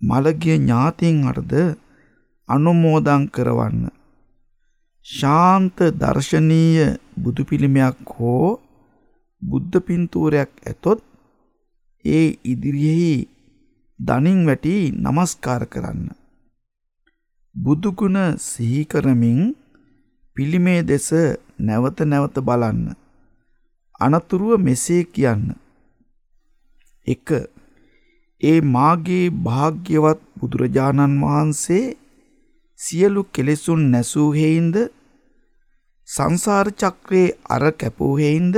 Speaker 1: මළගිය ඥාතීන් හටද අනුමෝදන් කරවන්න. ශාන්ත දර්ශනීය බුදු පිළිමයක් හෝ බුද්ධ පින්තූරයක් ඇතොත් ඒ ඉදිරියෙහි දනින් වැටි নমස්කාර කරන්න. බුදුගුණ සිහි කරමින් පිළිමේ දෙස නැවත නැවත බලන්න. අනතුරුව මෙසේ කියන්න. 1. ඒ මාගේ භාග්‍යවත් බුදුරජාණන් වහන්සේ සියලු කෙලෙසුන් නැසූ හේින්ද සංසාර චක්‍රයේ අර කැපූ හේින්ද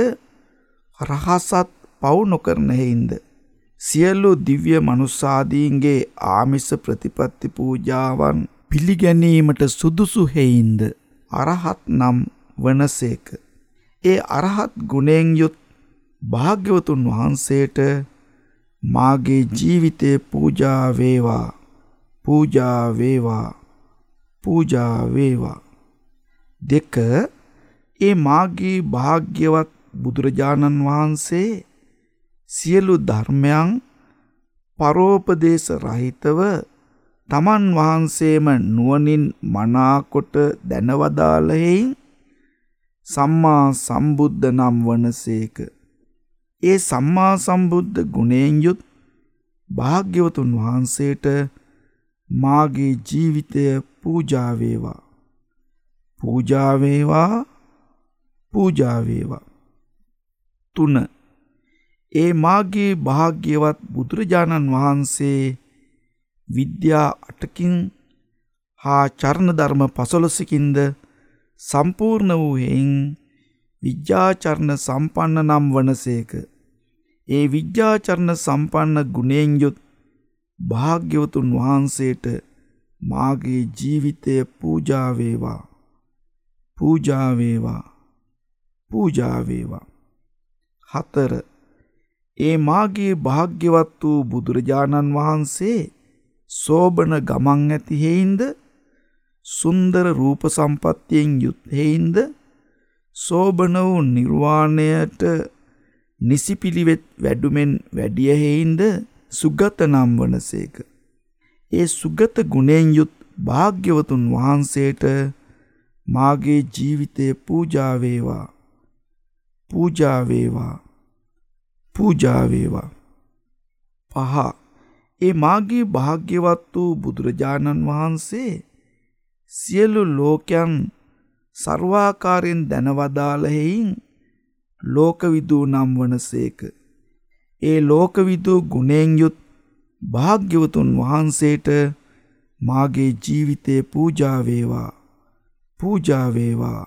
Speaker 1: රහසත් පව් නොකරන හේින්ද සියලු දිව්‍ය මනුස්සාදීන්ගේ ආමිස ප්‍රතිපත්ති පූජාවන් පිළිගැනීමට සුදුසු හේින්ද අරහත් නම් වනසේක. ඒ අරහත් ගුණයෙන් යුත් භාග්‍යවතුන් වහන්සේට මාගේ ජීවිතේ පූජා වේවා පූජා වේවා පූජා වේවා දෙක ඒ මාගේ භාග්‍යවත් බුදුරජාණන් වහන්සේ සියලු ධර්මයන් පරෝපදේශ රහිතව තමන් වහන්සේම නුවණින් මනාකොට දැනවදාළ හේයින් සම්මා සම්බුද්ධ නම් වනසේක. ඒ සම්මා සම්බුද්ධ ගුණයෙන් යුත් භාග්‍යවතුන් වහන්සේට මාගේ ජීවිතය පූජා වේවා. පූජා වේවා පූජා වේවා. 3 ඒ මාගේ භාග්‍යවත් බුදුරජාණන් වහන්සේ විද්‍යා අටකින් හා චරණ ධර්ම පසළොසකින්ද සම්පූර්ණ වූ හේයින් විද්‍යාචරණ සම්පන්න නම් වනසේක. ඒ විද්‍යාචරණ සම්පන්න ගුණයෙන් යුත් භාග්‍යවතුන් වහන්සේට මාගේ ජීවිතය පූජා වේවා. පූජා වේවා. පූජා වේවා. 4 ඒ මාගේ භාග්‍යවත් වූ බුදුරජාණන් වහන්සේ සෝබන ගමන් ඇති හේින්ද සුන්දර රූප සම්පත්තියෙන් යුත් හේින්ද සෝබන වූ නිර්වාණයට නිසි පිළිවෙත් වැඩුමෙන් වැඩිය හේින්ද සුගත නම් වනසේක. ඒ සුගත ගුණයෙන් යුත් භාග්‍යවතුන් වහන්සේට මාගේ ජීවිතය පූජා වේවා. පූජා වේවා. පූජා වේවා. පහ ඒ මාගේ භාග්‍යවත් වූ බුදුරජාණන් වහන්සේ සියලු ලෝකයන් ਸਰවාකාරයෙන් දැනවදාළ හේයින් ලෝකවිදූ නම් වනසේක. ඒ ලෝකවිදු ගුණෙන් යුත් භාග්‍යවතුන් වහන්සේට මාගේ ජීවිතේ පූජා වේවා. පූජා වේවා.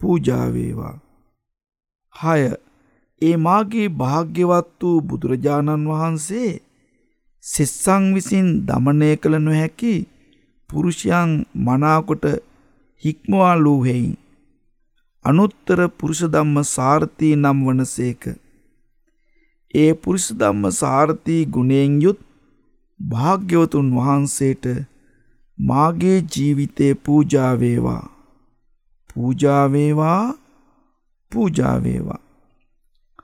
Speaker 1: පූජා වේවා. හය. ඒ මාගේ භාග්‍යවත් වූ බුදුරජාණන් වහන්සේ සෙස්සන් විසින් দমনය කළ නොහැකි පුරුෂයන් මනාකොට හික්මවලූ හේයින්. අනුත්තර පුරුෂ ධම්ම සාර්ථී නම් වනසේක ඒ පුරුෂ ධම්ම සාරථී ගුණයෙන් යුත් භාග්‍යවතුන් වහන්සේට මාගේ ජීවිතේ පූජා වේවා. පූජා වේවා පූජා වේවා.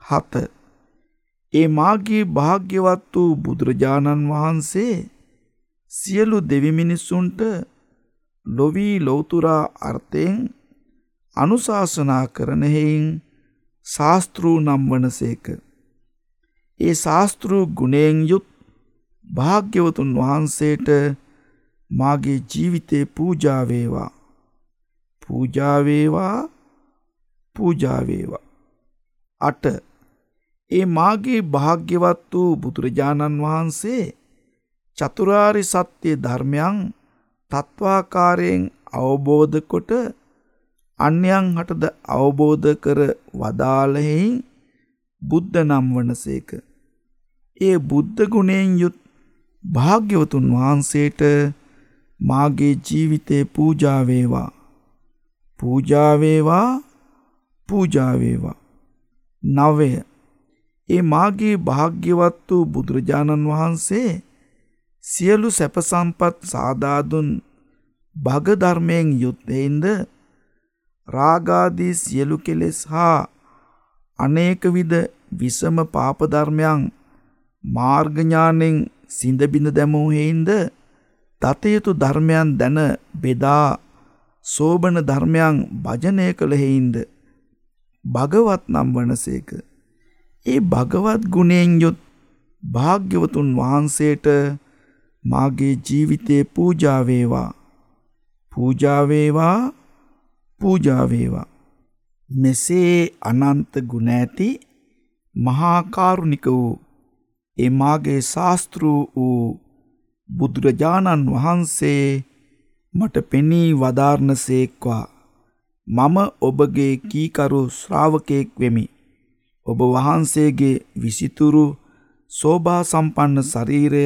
Speaker 1: 7 ඒ මාගේ භාග්‍යවත් වූ බුදුරජාණන් වහන්සේ සියලු දෙවි මිනිසුන්ට ලොවී ලෞතුරා අර්ථයෙන් අනුශාසනා කරන හේයින් ශාස්ත්‍රූ නම් වනසේක. ඒ ශාස්ත්‍රූ ගුණයෙන් යුත් භාග්‍යවතුන් වහන්සේට මාගේ ජීවිතේ පූජා වේවා. පූජා වේවා පූජා වේවා. 8 ඒ මාගේ භාග්‍යවත් වූ බුදුරජාණන් වහන්සේ චතුරාරි සත්‍ය ධර්මයන් තත්වාකාරයෙන් අවබෝධ කොට අන්‍යයන් හටද අවබෝධ කර වදාළෙහින් බුද්ධ නම් වනසේක. ඒ බුද්ධ ගුණයෙන් යුත් භාග්‍යවතුන් වහන්සේට මාගේ ජීවිතේ පූජා වේවා. පූජා වේවා පූජා වේවා. 9 ඒ මාගේ භාග්‍යවත් වූ බුදුරජාණන් වහන්සේ සියලු සැප සම්පත් සාදා දුන් භග ධර්මයෙන් යුත්තේින්ද රාගාදී සියලු කෙලෙස් හා අනේක විද විසම පාප ධර්මයන් මාර්ග ඥාණයෙන් සිඳ බිඳ දැමූ හේින්ද දතයුතු ධර්මයන් දැන බෙදා සෝබන ධර්මයන් භජනය කළ හේින්ද භගවත් නම් වනසේක. ඒ භගවත් ගුණයෙන් යුත් භාග්‍යවතුන් වහන්සේට මාගේ ජීවිතේ පූජා වේවා. පූජා වේවා පූජා වේවා. මෙසේ අනන්ත ගුණ ඇති මහා කරුණික වූ ඒ මාගේ ශාස්ත්‍රු වූ බුදුරජාණන් වහන්සේ මට පෙනී වදාරනසේක්වා මම ඔබගේ කීකරු ශ්‍රාවකයෙක් වෙමි. ඔබ වහන්සේගේ විසිතුරු සෝභා සම්පන්න ශරීරය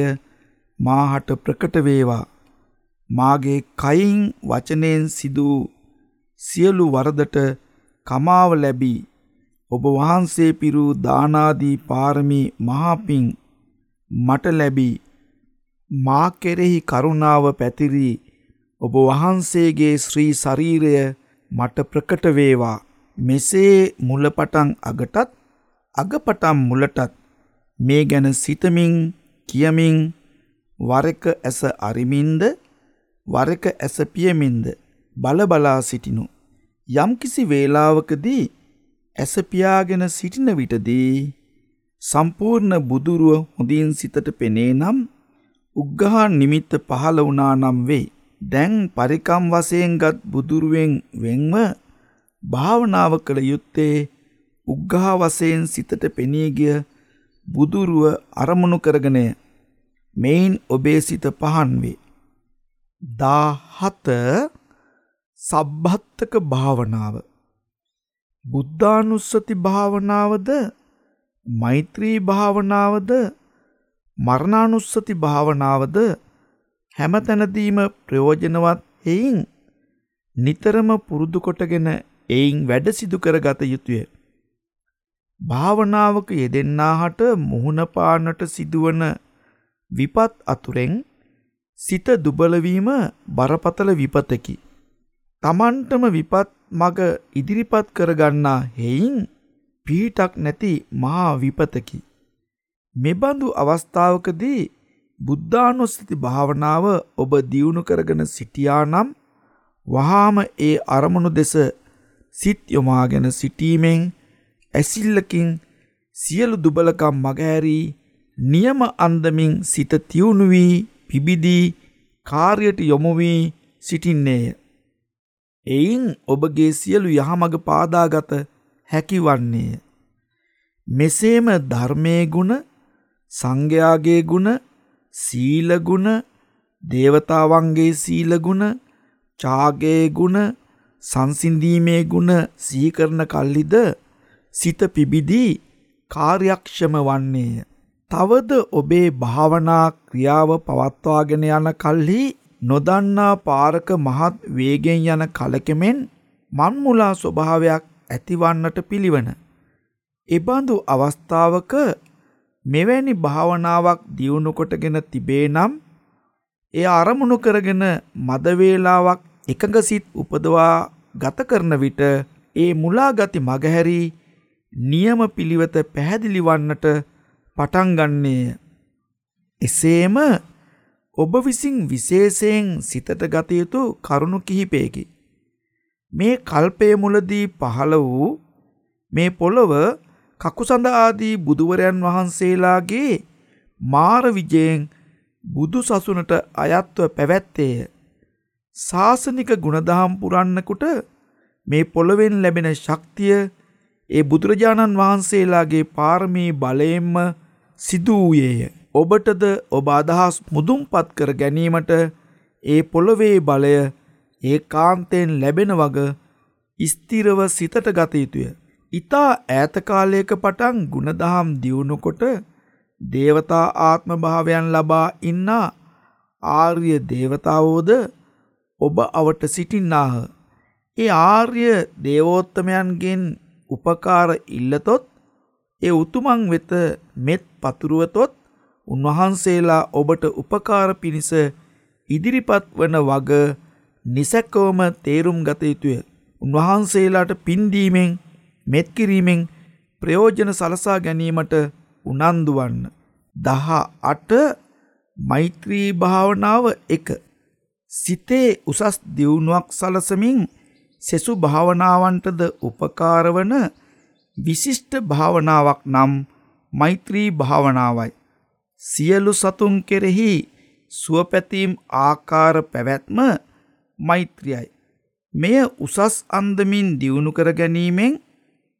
Speaker 1: මාහට ප්‍රකට වේවා. මාගේ කයින් වචනයෙන් සිදු සියලු වරදට කමාව ලැබී ඔබ වහන්සේ පිරූ දානාදී පාරමී මහාපින් මට ලැබී මා කෙරෙහි කරුණාව පැතිරී ඔබ වහන්සේගේ ශ්‍රී ශරීරය මට ප්‍රකට වේවා මෙසේ මුලපටන් අගටත් අගපටන් මුලටත් මේ ගැන සිතමින් කියමින් වරක ඇස අරිමින්ද වරක ඇස පියමින්ද බලබලා සිටිනු. යම්කිසි වේලාවකදී ඇස පියාගෙන සිටින විටදී සම්පූර්ණ බුදුරුව හොඳින් සිතට පෙනේ නම් උග්ගහා නිමිත්ත පහළ වුණා නම් වෙයි. දැන් පරිකම් වශයෙන්ගත් බුදුරුවෙන් වෙන්ව භාවනාව කළ යුත්තේ උග්ගහා වශයෙන් සිතට පෙනී ගිය බුදුරුව අරමුණු කරගෙනය. මෙයින් ඔබේ සිත පහන් වේ. 17 සබ්බත්තක භාවනාව බුද්ධානුස්සති භාවනාවද මෛත්‍රී භාවනාවද මරණානුස්සති භාවනාවද හැමතැනදීම ප්‍රයෝජනවත් හේයින් නිතරම පුරුදු කොටගෙන එයින් වැඩ සිදු කරගත යුතුය. භාවනාවක යෙදෙන්නාහට මුහුණ පාන්නට සිදුවන විපත් අතුරෙන් සිත දුබලවීම බරපතල විපතකි. තමන්ටම විපත් මග ඉදිරිපත් කරගන්නා හෙයින් පිහිටක් නැති මහා විපතකි. මෙබඳු අවස්ථාවකදී බුද්ධානුස්සති භාවනාව ඔබ දියුණු කරගෙන සිටියා නම් වහාම ඒ අරමුණු දෙස සිත් යොමාගෙන සිටීමෙන් ඇසිල්ලකින් සියලු දුබලකම් මගහැරී නියම අන්දමින් සිත තියුණු වී පිබිදී කාර්යට යොමු වී සිටින්නේය. එයින් ඔබගේ සියලු යහමඟ පාදාගත හැකිවන්නේය. මෙසේම ධර්මයේ ගුණ සංඝයාගේ ගුණ සීල ගුණ දේවතාවන්ගේ සීල ගුණ ඡාගයේ ගුණ සංසිඳීමේ ගුණ සිහි කරන කල්හිද සිත පිබිදී කාර්යක්ෂම වන්නේය. තවද ඔබේ භාවනා ක්‍රියාව පවත්වාගෙන යන කල්හි නොදන්නා පාරක මහත් වේගෙන් යන කලකෙමෙන් මන්මුලා ස්වභාවයක් ඇතිවන්නට පිළිවන. එබඳු අවස්ථාවක මෙවැනි භාවනාවක් දියුණු කොටගෙන තිබේ නම් එය අරමුණු කරගෙන මදවේලාවක් එකඟ සිත් උපදවා ගත කරන විට ඒ මුලාගති මගහැරී නියම පිළිවෙත පැහැදිලි වන්නට පටන් ගන්නේය. එසේම ඔබ විසින් විශේෂයෙන් සිතට ගත යුතු කරුණු කිහිපයකි. මේ කල්පය මුලදී පහළ වූ මේ පොළොව කකුසඳ ආදී බුදුවරයන් වහන්සේලාගේ මාර විජයෙන් බුදු සසුනට අයත්ව පැවැත්තේය. ශාසනික ගුණදහම් පුරන්නකුට මේ පොළොවෙන් ලැබෙන ශක්තිය ඒ බුදුරජාණන් වහන්සේලාගේ පාරමී බලයෙන්ම සිදු වූයේය. ඔබටද ඔබ අදහස් මුදුන්පත් කර ගැනීමට ඒ පොළොවේ බලය ඒ කාන්තයෙන් ලැබෙන වග ස්තිරව සිතට ගත යුතුය. ඉතා ඈතකාලයක පටන් ගුණදහම් දියුණුකොට දේවතා ආත්ම භාවයන් ලබා ඉන්නා ආර්ය දේවතාවෝද ඔබ අවට සිටින්නාහ. ඒ ආර්ය දේවෝත්තමයන්ගෙන් උපකාර ඉල්ලතොත් ඒ උතුමන් වෙත මෙත් පතුරුවතොත් උන්වහන්සේලා ඔබට උපකාර පිණිස ඉදිරිපත් වන වග නිසැකවම තේරුම් ගත යුතුය. උන්වහන්සේලාට පින්දීමෙන් මෙත්කිරීමෙන් ප්‍රයෝජන සලසා ගැනීමට උනන්දුවන්න. දහ අට මෛත්‍රී භාවනාව එක. සිතේ උසස් දියුණුවක් සලසමින් සෙසු භාවනාවන්ටද උපකාරවන විශිෂ්ට භාවනාවක් නම් මෛත්‍රී භාවනාවයි. සියලු සතුන් කෙරෙහි සුවපැතීම් ආකාර පැවැත්ම මෛත්‍රියයි. මෙය උසස් අන්දමින් දියුණු කර ගැනීමෙන්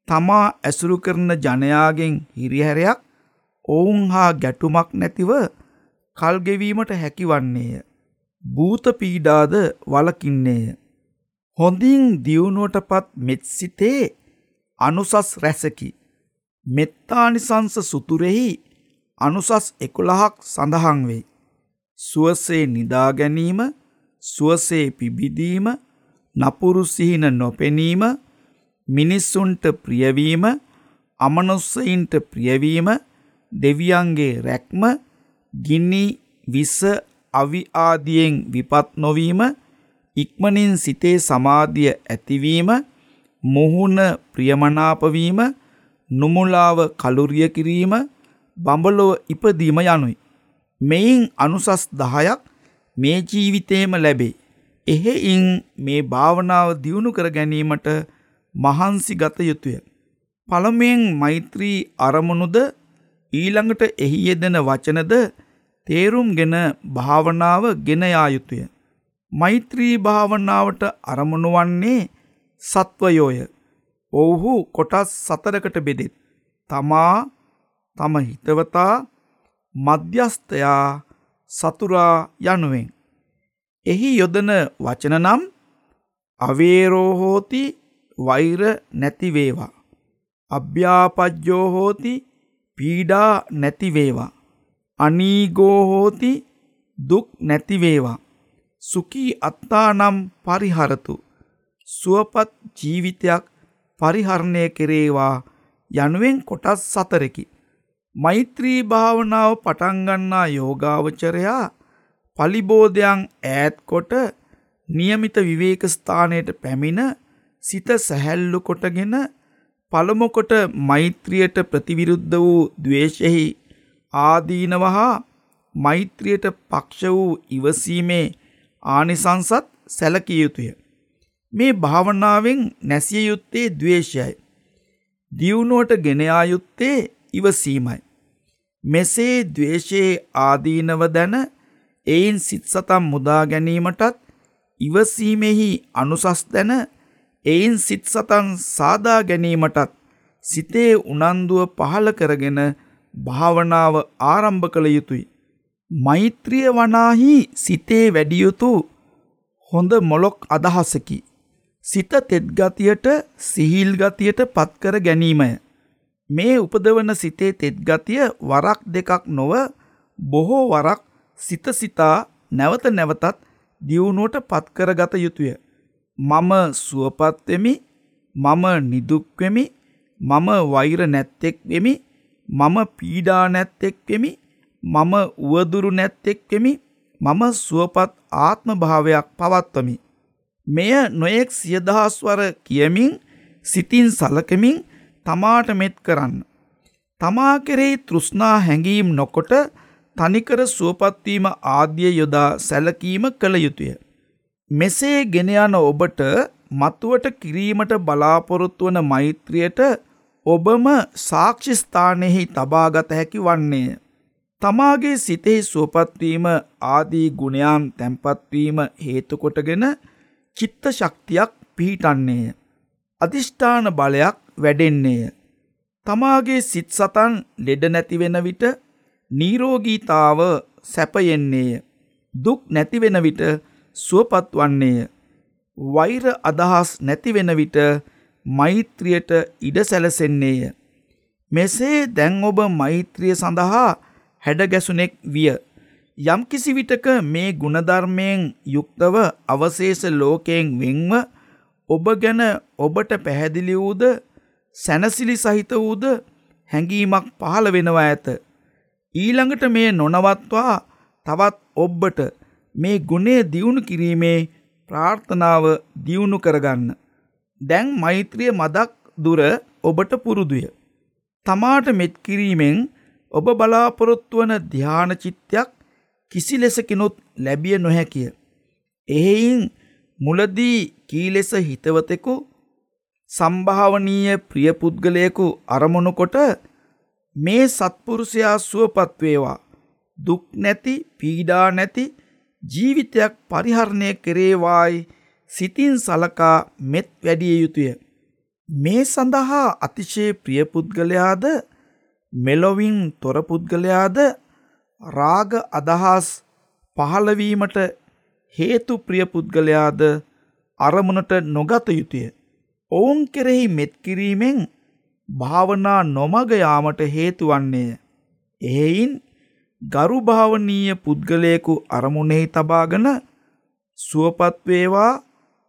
Speaker 1: තමා ඇසුරු කරන ජනයාගෙන් හිරිහැරයක් ඔවුන් හා ගැටුමක් නැතිව කල්ගෙවීමට හැකිවන්නේය. භූත පීඩාද වලකින්නේය. හොඳින් දියුණුවටපත් මෙත්සිතේ අනුසස් රැසකි. මෙත්තානිසංස සුතුරෙහි අනුසස් එකොළහක් සඳහන් වෙයි. සුවසේ නිදා ගැනීම සුවසේ පිබිදීම නපුරු සිහින නොපෙනීම මිනිස්සුන්ට ප්‍රියවීම අමනුස්සයින්ට ප්‍රියවීම දෙවියන්ගේ රැක්ම ගින්නි විස අවි ආදියෙන් විපත් නොවීම ඉක්මනින් සිතේ සමාධිය ඇතිවීම මුහුණ ප්‍රියමනාපවීම නුමුලාව කලුරිය කිරීම බඹලොව ඉපදීම යනුයි. මෙයින් අනුසස් දහයක් මේ ජීවිතේම ලැබේ. එහෙයින් මේ භාවනාව දියුණු කර ගැනීමට මහන්සි ගත යුතුය. පළමුවෙන් මෛත්‍රී අරමුණුද ඊළඟට එහි යෙදෙන වචනද තේරුම්ගෙන භාවනාව ගෙන යා යුතුය. මෛත්‍රී භාවනාවට අරමුණු වන්නේ සත්වයෝය. ඔවුහු කොටස් සතරකට බෙදෙත්. තමා තම හිතවතා මධ්‍යස්ථයා සතුරා යනුවෙන්. එහි යොදන වචන නම් අවේරෝහෝති වෛර නැතිවේවා. අභ්‍යාපජ්ජෝහෝති පීඩා නැතිවේවා. අනීගෝහෝති දුක් නැතිවේවා. සුකී අත්තානම් පරිහරතු. සුවපත් ජීවිතයක් පරිහරණය කෙරේවා යනුවෙන් කොටස් සතරකි. මෛත්‍රී භාවනාව පටන්ගන්නා යෝගාවචරයා පලිබෝධයන් ඈත් කොට නියමිත විවේක ස්ථානයට පැමිණ සිත සැහැල්ලු කොටගෙන පළමොකොට මෛත්‍රියට ප්‍රතිවිරුද්ධ වූ දවේශෙහි ආදීනවහා මෛත්‍රියට පක්ෂ වූ ඉවසීමේ ආනිසංසත් සැලකිය යුතුය. මේ භාවනාවෙන් නැසිය යුත්තේ දවේශයයි. දියුණුවට ගෙනයා යුත්තේ ඉවසීමයි. මෙසේ දවේශයේ ආදීනව දැන එයින් සිත් සතම් මුදා ගැනීමටත් ඉවසීමෙහි අනුසස් දැන එයින් සිත් සතන් සාදා ගැනීමටත් සිතේ උනන්දුව පහල කරගෙන භාවනාව ආරම්භ කළ යුතුයි. මෛත්‍රිය වනාහි සිතේ වැඩියුතු හොඳ මොලොක් අදහසකි. සිත තෙත්ගතියට සිහිල්ගතියට පත්කර ගැනීමය. මේ උපදවන සිතේ තෙත්ගතිය වරක් දෙකක් නොව බොහෝ වරක් සිත සිතා නැවත නැවතත් දියුණුවට පත්කරගත යුතුය. මම සුවපත්වෙමි මම නිදුක්වෙමි මම වෛර නැත්තෙක් වෙමි මම පීඩා නැත්තෙක් වෙමි මම උවදුරු නැත්තෙක් වෙමි මම සුවපත් ආත්ම භාවයක් පවත්වමි. මෙය නොයෙක් සියදහස්වර කියමින් සිතින් සලකමින් තමාට මෙත් කරන්න. තමා කෙරෙහි තෘෂ්ණා හැඟීම් නොකොට තනිකර සුවපත්වීම ආද්‍ය යොදා සැලකීම කළ යුතුය. මෙසේ ගෙන යන ඔබට මතුවට කිරීමට බලාපොරොත්තු වන මෛත්‍රියට ඔබම සාක්ෂිස්ථානයෙහි තබාගත හැකි වන්නේය. තමාගේ සිතෙහි සුවපත්වීම ආදී ගුණයන් තැන්පත්වීම හේතුකොටගෙන චිත්ත ශක්තියක් පිහිටන්නේය. අධිෂ්ඨාන බලයක් වැඩෙන්නේය. තමාගේ සිත් සතන් ලෙඩ නැතිවෙන විට නීරෝගීතාව සැපයෙන්නේය. දුක් නැතිවෙන විට සුවපත් වන්නේය. වෛර අදහස් නැතිවෙන විට මෛත්‍රියට ඉඩ සැලසෙන්නේය. මෙසේ දැන් ඔබ මෛත්‍රිය සඳහා හැඩගැසුනෙක් විය. යම්කිසි විටක මේ ගුණධර්මයෙන් යුක්තව අවශේෂ ලෝකයෙන් වෙන්ව ඔබ ගැන ඔබට පැහැදිලි වූද සැනසිලි සහිත වූද හැඟීමක් පහළ වෙනවා ඇත. ඊළඟට මේ නොනවත්වා තවත් ඔබ්බට මේ ගුණය දියුණු කිරීමේ ප්‍රාර්ථනාව දියුණු කරගන්න. දැන් මෛත්‍රිය මදක් දුර ඔබට පුරුදුය. තමාට මෙත් කිරීමෙන් ඔබ බලාපොරොත්තු වන ධ්‍යාන චිත්තයක් කිසි ලෙසකිනුත් ලැබිය නොහැකිය. එහෙයින් මුලදී කී ලෙස හිතවතෙකු සම්භාවනීය ප්‍රිය පුද්ගලයෙකු අරමුණු කොට මේ සත්පුරුෂයා සුවපත් වේවා දුක් නැති පීඩා නැති ජීවිතයක් පරිහරණය කෙරේවායි සිතින් සලකා මෙත් වැඩිය යුතුය. මේ සඳහා අතිශය ප්‍රිය පුද්ගලයාද මෙලොවින් තොර පුද්ගලයාද රාග අදහස් පහළවීමට හේතු ප්‍රිය පුද්ගලයාද අරමුණට නොගත යුතුය. ඔවුන් කෙරෙහි මෙත් කිරීමෙන් භාවනා නොමග යාමට හේතු වන්නේය. එහෙයින් ගරු භාවනීය පුද්ගලයෙකු අරමුණෙහි තබාගෙන සුවපත් වේවා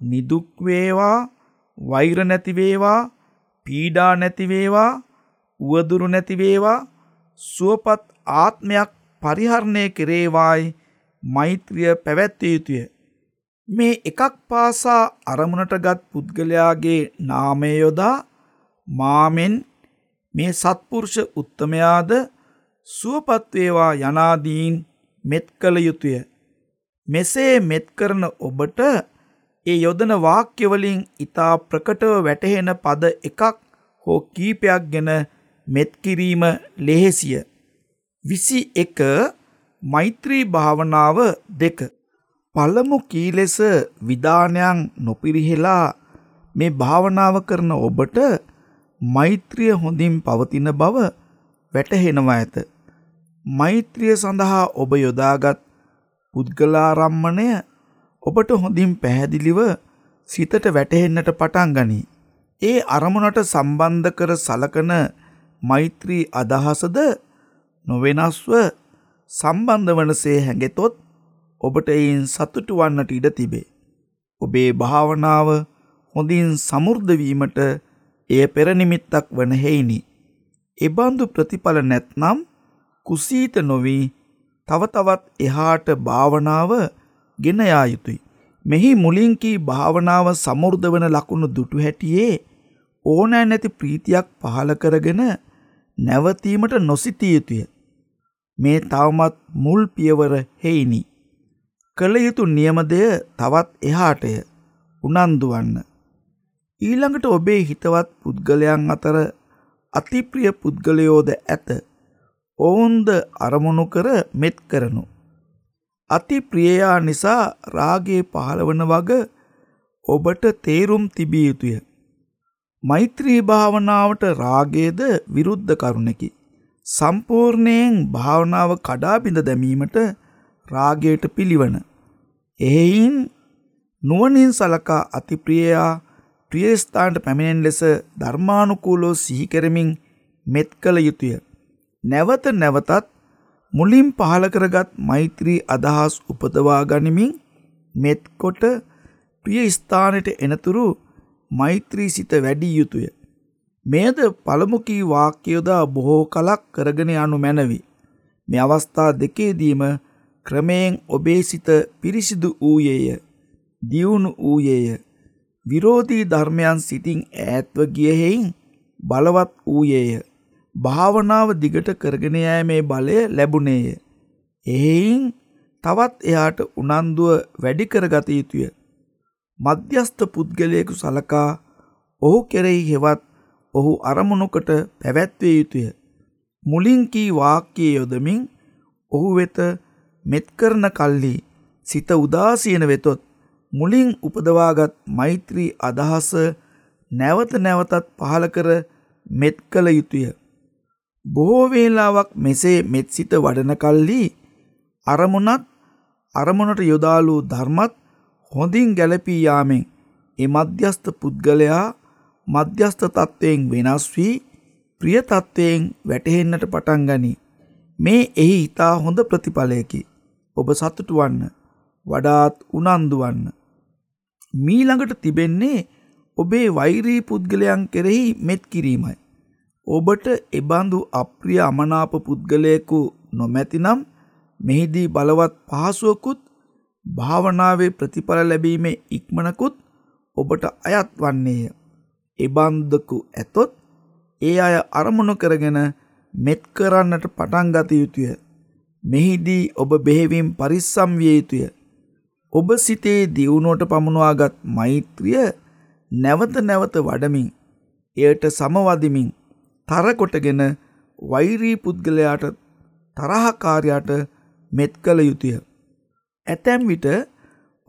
Speaker 1: නිදුක් වේවා වෛර නැති වේවා පීඩා නැති වේවා උවදුරු නැති වේවා සුවපත් ආත්මයක් පරිහරණය කෙරේවායි මෛත්‍රිය පැවැත්විය යුතුය. මේ එකක් පාසා අරමුණටගත් පුද්ගලයාගේ නාමය යොදා මාමෙන් මේ සත්පුරුෂ උත්තමයාද සුවපත් වේවා යනාදීන් මෙත් කළ යුතුය. මෙසේ මෙත් කරන ඔබට ඒ යොදන වාක්‍යවලින් ඊතා ප්‍රකටව වැටහෙන පද එකක් හෝ කීපයක් ගැන මෙත් කිරීම ලෙහෙසිය. 21 මෛත්‍රී භාවනාව දෙක පළමු කී ලෙස විධානයන් නොපිරිහෙලා මේ භාවනාව කරන ඔබට මෛත්‍රිය හොඳින් පවතින බව වැටහෙනවා ඇත. මෛත්‍රිය සඳහා ඔබ යොදාගත් පුද්ගලාරම්මණය ඔබට හොඳින් පැහැදිලිව සිතට වැටහෙන්නට පටන් ගනී. ඒ අරමුණට සම්බන්ධ කර සලකන මෛත්‍රී අදහසද නොවෙනස්ව සම්බන්ධ වනසේ හැඟෙතොත් ඔබට එයින් සතුටු වන්නට ඉඩ තිබේ. ඔබේ භාවනාව හොඳින් සමුර්ධ වීමට එය පෙරනිමිත්තක් වන හේිනි. එබඳු ප්‍රතිඵල නැත්නම් කුසීත නොවි තව තවත් එහාට භාවනාව ගෙන යා යුතුය. මෙහි මුලින් කී භාවනාව සමෘද්ධ වන ලකුණු දුටු හැටියේ ඕනෑ නැති ප්‍රීතියක් පහළ කරගෙන නැවතීමට නොසිතිය යුතුය. මේ තවමත් මුල් පියවර හේිනි. කළ යුතු නියමදය තවත් එහාටය උනන්දුවන්න. ඊළඟට ඔබේ හිතවත් පුද්ගලයන් අතර අතිප්‍රිය පුද්ගලයෝද ඇත. ඔවුන්ද අරමුණු කර මෙත් කරනු. අතිප්‍රියයා නිසා රාගේ පහළවන වග ඔබට තේරුම් තිබිය යුතුය. මෛත්‍රී භාවනාවට රාගේද විරුද්ධ කරුණකි. සම්පූර්ණයෙන් භාවනාව කඩාබිඳ දැමීමට රාගයට පිළිවන. එහෙයින් නුවනින් සලකා අතිප්‍රියයා ප්‍රියස්ථාන්ට පැමිණෙන් ලෙස ධර්මානුකූලෝ සිහිකරමින් මෙත් කළ යුතුය. නැවත නැවතත් මුලින් පහල කරගත් මෛත්‍රී අදහස් උපදවා ගනිමින් මෙත්කොට ප්‍රිය ස්ථානයට එනතුරු මෛත්‍රී සිත වැඩි යුතුය. මෙයද පළමුකී වාක්‍යයොදා බොහෝ කලක් කරගෙන යනු මැනවි. මේ අවස්ථා දෙකේදීම ක්‍රමයෙන් ඔබේ සිත පිරිසිදු වූයේය දියුණු වූයේය. විරෝධී ධර්මයන් සිතින් ඈත්ව ගියහෙයින් බලවත් වූයේය. භාවනාව දිගට කරගෙන යෑමේ බලය ලැබුණේය. එහෙයින් තවත් එයාට උනන්දුව වැඩි කරගත යුතුය. මධ්‍යස්ථ පුද්ගලයෙකු සලකා ඔහු කෙරෙහි හෙවත් ඔහු අරමුණකට පැවැත්විය යුතුය. මුලින් කී වාක්‍යය යොදමින් ඔහු වෙත මෙත් කරන කල්හි සිත උදාසීන වෙතොත් මුලින් උපදවාගත් මෛත්‍රී අදහස නැවත නැවතත් පහල කර මෙත් කළ යුතුය. බොහෝ වේලාවක් මෙසේ මෙත් සිත වඩන කල්හි අරමුණත් අරමුණට යොදාලු ධර්මත් හොඳින් ගැලපී යාමෙන් ඒ මධ්‍යස්ථ පුද්ගලයා මධ්‍යස්ථ තත්ත්වයෙන් වෙනස් වී ප්‍රිය තත්ත්වයෙන් වැටහෙන්නට පටන් ගනී. මේ එහි ඉතා හොඳ ප්‍රතිඵලයකි. ඔබ සතුටු වන්න වඩාත් උනන්දු වන්න. මීළඟට තිබෙන්නේ ඔබේ වෛරී පුද්ගලයන් කෙරෙහි මෙත් කිරීමයි. ඔබට එබඳු අප්‍රිය අමනාප පුද්ගලයෙකු නොමැතිනම් මෙහිදී බලවත් පහසුවකුත් භාවනාවේ ප්‍රතිඵල ලැබීමේ ඉක්මනකුත් ඔබට අයත් වන්නේය. එබන්දකු ඇතොත් ඒ අය අරමුණු කරගෙන මෙත් කරන්නට පටන් ගත යුතුය. මෙහිදී ඔබ බෙහෙවින් පරිස්සම් විය යුතුය. ඔබ සිතේ දියුණුවට පමුණවාගත් මෛත්‍රිය නැවත නැවත වඩමින් එයට සමවදිමින් තරකොටගෙන වෛරී පුද්ගලයාට තරහකාරයාට මෙත් කළ යුතුය. ඇතැම් විට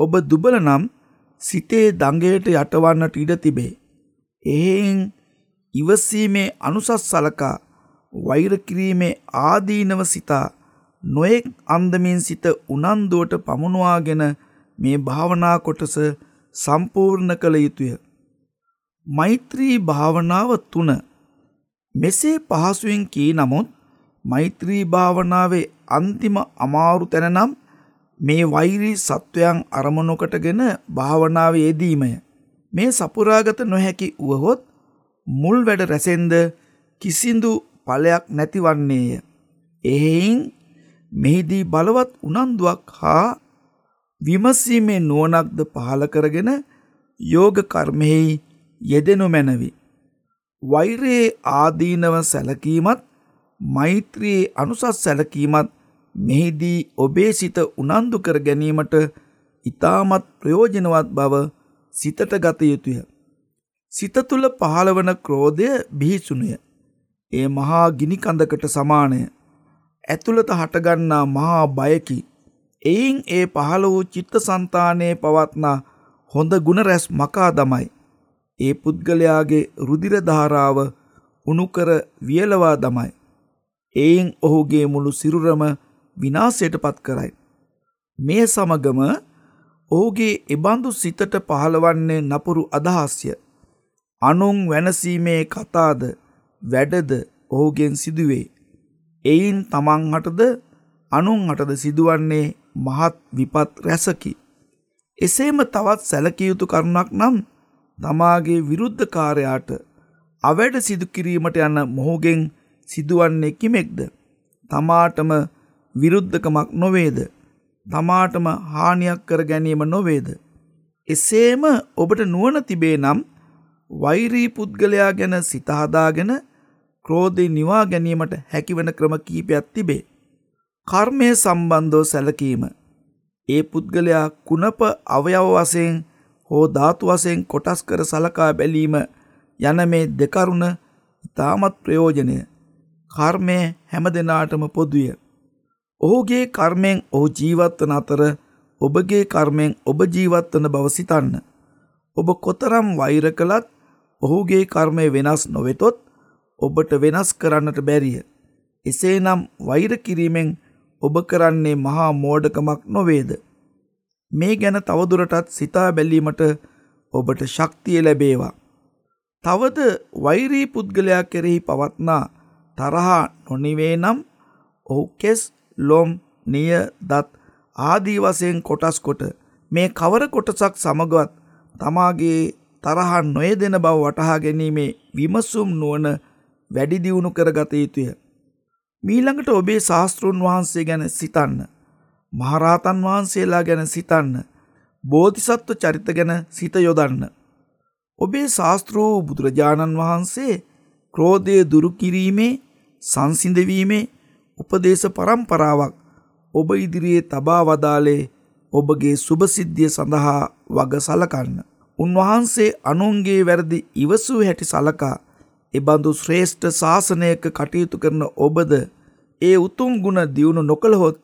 Speaker 1: ඔබ දුබල නම් සිතේ දඟයට යටවන්නට ඉඩ තිබේ. එහෙන් ඉවසීමේ අනුසස් සලකා වෛර කිරීමේ ආදීනව සිතා නොයෙක් අන්දමින් සිත උනන්දුවට පමුණවාගෙන මේ භාවනා කොටස සම්පූර්ණ කළ යුතුය. මෛත්‍රී භාවනාව තුන මෙසේ පහසුවෙන් කී නමුත් මෛත්‍රී භාවනාවේ අන්තිම අමාරු තැන නම් මේ වෛරී සත්වයන් අරමුණුකටගෙන භාවනාව යෙදීමය. මේ සපුරාගත නොහැකි වුවහොත් මුල් වැඩ රැසෙන්ද කිසිදු ඵලයක් නැතිවන්නේය. එහෙයින් මෙහිදී බලවත් උනන්දුවක් හා විමසීමේ නුවණක්ද පහල කරගෙන යෝග කර්මෙහි යෙදෙනු මැනවි. වෛරයේ ආදීනව සැලකීමත් මෛත්‍රයේ අනුසස් සැලකීමත් මෙහිදී ඔබේ සිත උනන්දු කර ගැනීමට ඊටමත් ප්‍රයෝජනවත් බව සිතට ගත යුතුය. සිත තුළ පහළවන ක්‍රෝධය බිහිසුණය. ඒ මහා ගිනි කඳකට සමානය. ඇතුළත හටගන්නා මහා බයකි. එයින් ඒ පහළ වූ චිත්තසංතානයේ පවත්නා හොඳ ගුණ රැස් මකා දමයි. ඒ පුද්ගලයාගේ රුධිර ධාරාව උණුකර වියලවා දමයි. එයින් ඔහුගේ මුළු සිරුරම විනාශයට පත් කරයි. මේ සමගම ඔහුගේ එබඳු සිතට පහළවන්නේ නපුරු අදහස්ය. අනුන් වැනසීමේ කතාද වැඩද ඔහුගෙන් සිදුවේ. එයින් තමන් හටද අනුන් හටද සිදුවන්නේ මහත් විපත් රැසකි. එසේම තවත් සැලකියයුතු කරුණක් නම් තමාගේ විරුද්ධකාරයාට අවැඩ සිදු කිරීමට යන මොහුගෙන් සිදුවන්නේ කිමෙක්ද. තමාටම විරුද්ධකමක් නොවේද. තමාටම හානියක් කර ගැනීම නොවේද. එසේම ඔබට නුවන තිබේ නම් වෛරී පුද්ගලයා ගැන සිතහදාගෙන ක්‍රෝධය නිවා ගැනීමට හැකිවන ක්‍රම කීපයක් තිබේ. කර්මය සම්බන්ධව සැලකීම. ඒ පුද්ගලයා කුණප අවයව වසයෙන් හෝ ධාතු වසයෙන් කොටස් කර සලකා බැලීම යන මේ දෙකරුණ ඉතාමත් ප්‍රයෝජනය. කර්මය හැම දෙනාටම පොදුය. ඔහුගේ කර්මයෙන් ඔහු ජීවත්වන අතර ඔබගේ කර්මයෙන් ඔබ ජීවත්වන බව සිතන්න. ඔබ කොතරම් වෛර කළත් ඔහුගේ කර්මය වෙනස් නොවෙතොත් ඔබට වෙනස් කරන්නට බැරිය. එසේනම් වෛර කිරීමෙන් ඔබ කරන්නේ මහා මෝඩකමක් නොවේද. මේ ගැන තවදුරටත් සිතා බැලීමට ඔබට ශක්තිය ලැබේවා. තවද වෛරී පුද්ගලයා කෙරෙහි පවත්නා තරහා නොනිවේ නම් ඔහු කෙස් ලොම් නිය දත් ආදී වසයෙන් කොටස් කොට මේ කවර කොටසක් සමගවත් තමාගේ තරහා නොයදෙන බව වටහා ගැනීමේ විමසුම් නුවන වැඩි දියුණු කරගත යුතුය. මීළඟට ඔබේ ශාස්තෘන් වහන්සේ ගැන සිතන්න. මහරහතන් වහන්සේලා ගැන සිතන්න. බෝධිසත්ව චරිත ගැන සිත යොදන්න. ඔබේ ශාස්ත්‍රූ බුදුරජාණන් වහන්සේ ක්‍රෝධය දුරුකිරීමේ සංසිඳවීමේ උපදේශ පරම්පරාවක් ඔබ ඉදිරියේ තබා වදාලේ ඔබගේ සුභසිද්ධිය සඳහා වග සලකන්න. උන්වහන්සේ අනුන්ගේ වැරදි ඉවසූ හැටි සලකා එබඳු ශ්‍රේෂ්ඨ ශාසනයක කටයුතු කරන ඔබද ඒ උතුම් ගුණ දියුණු නොකළහොත්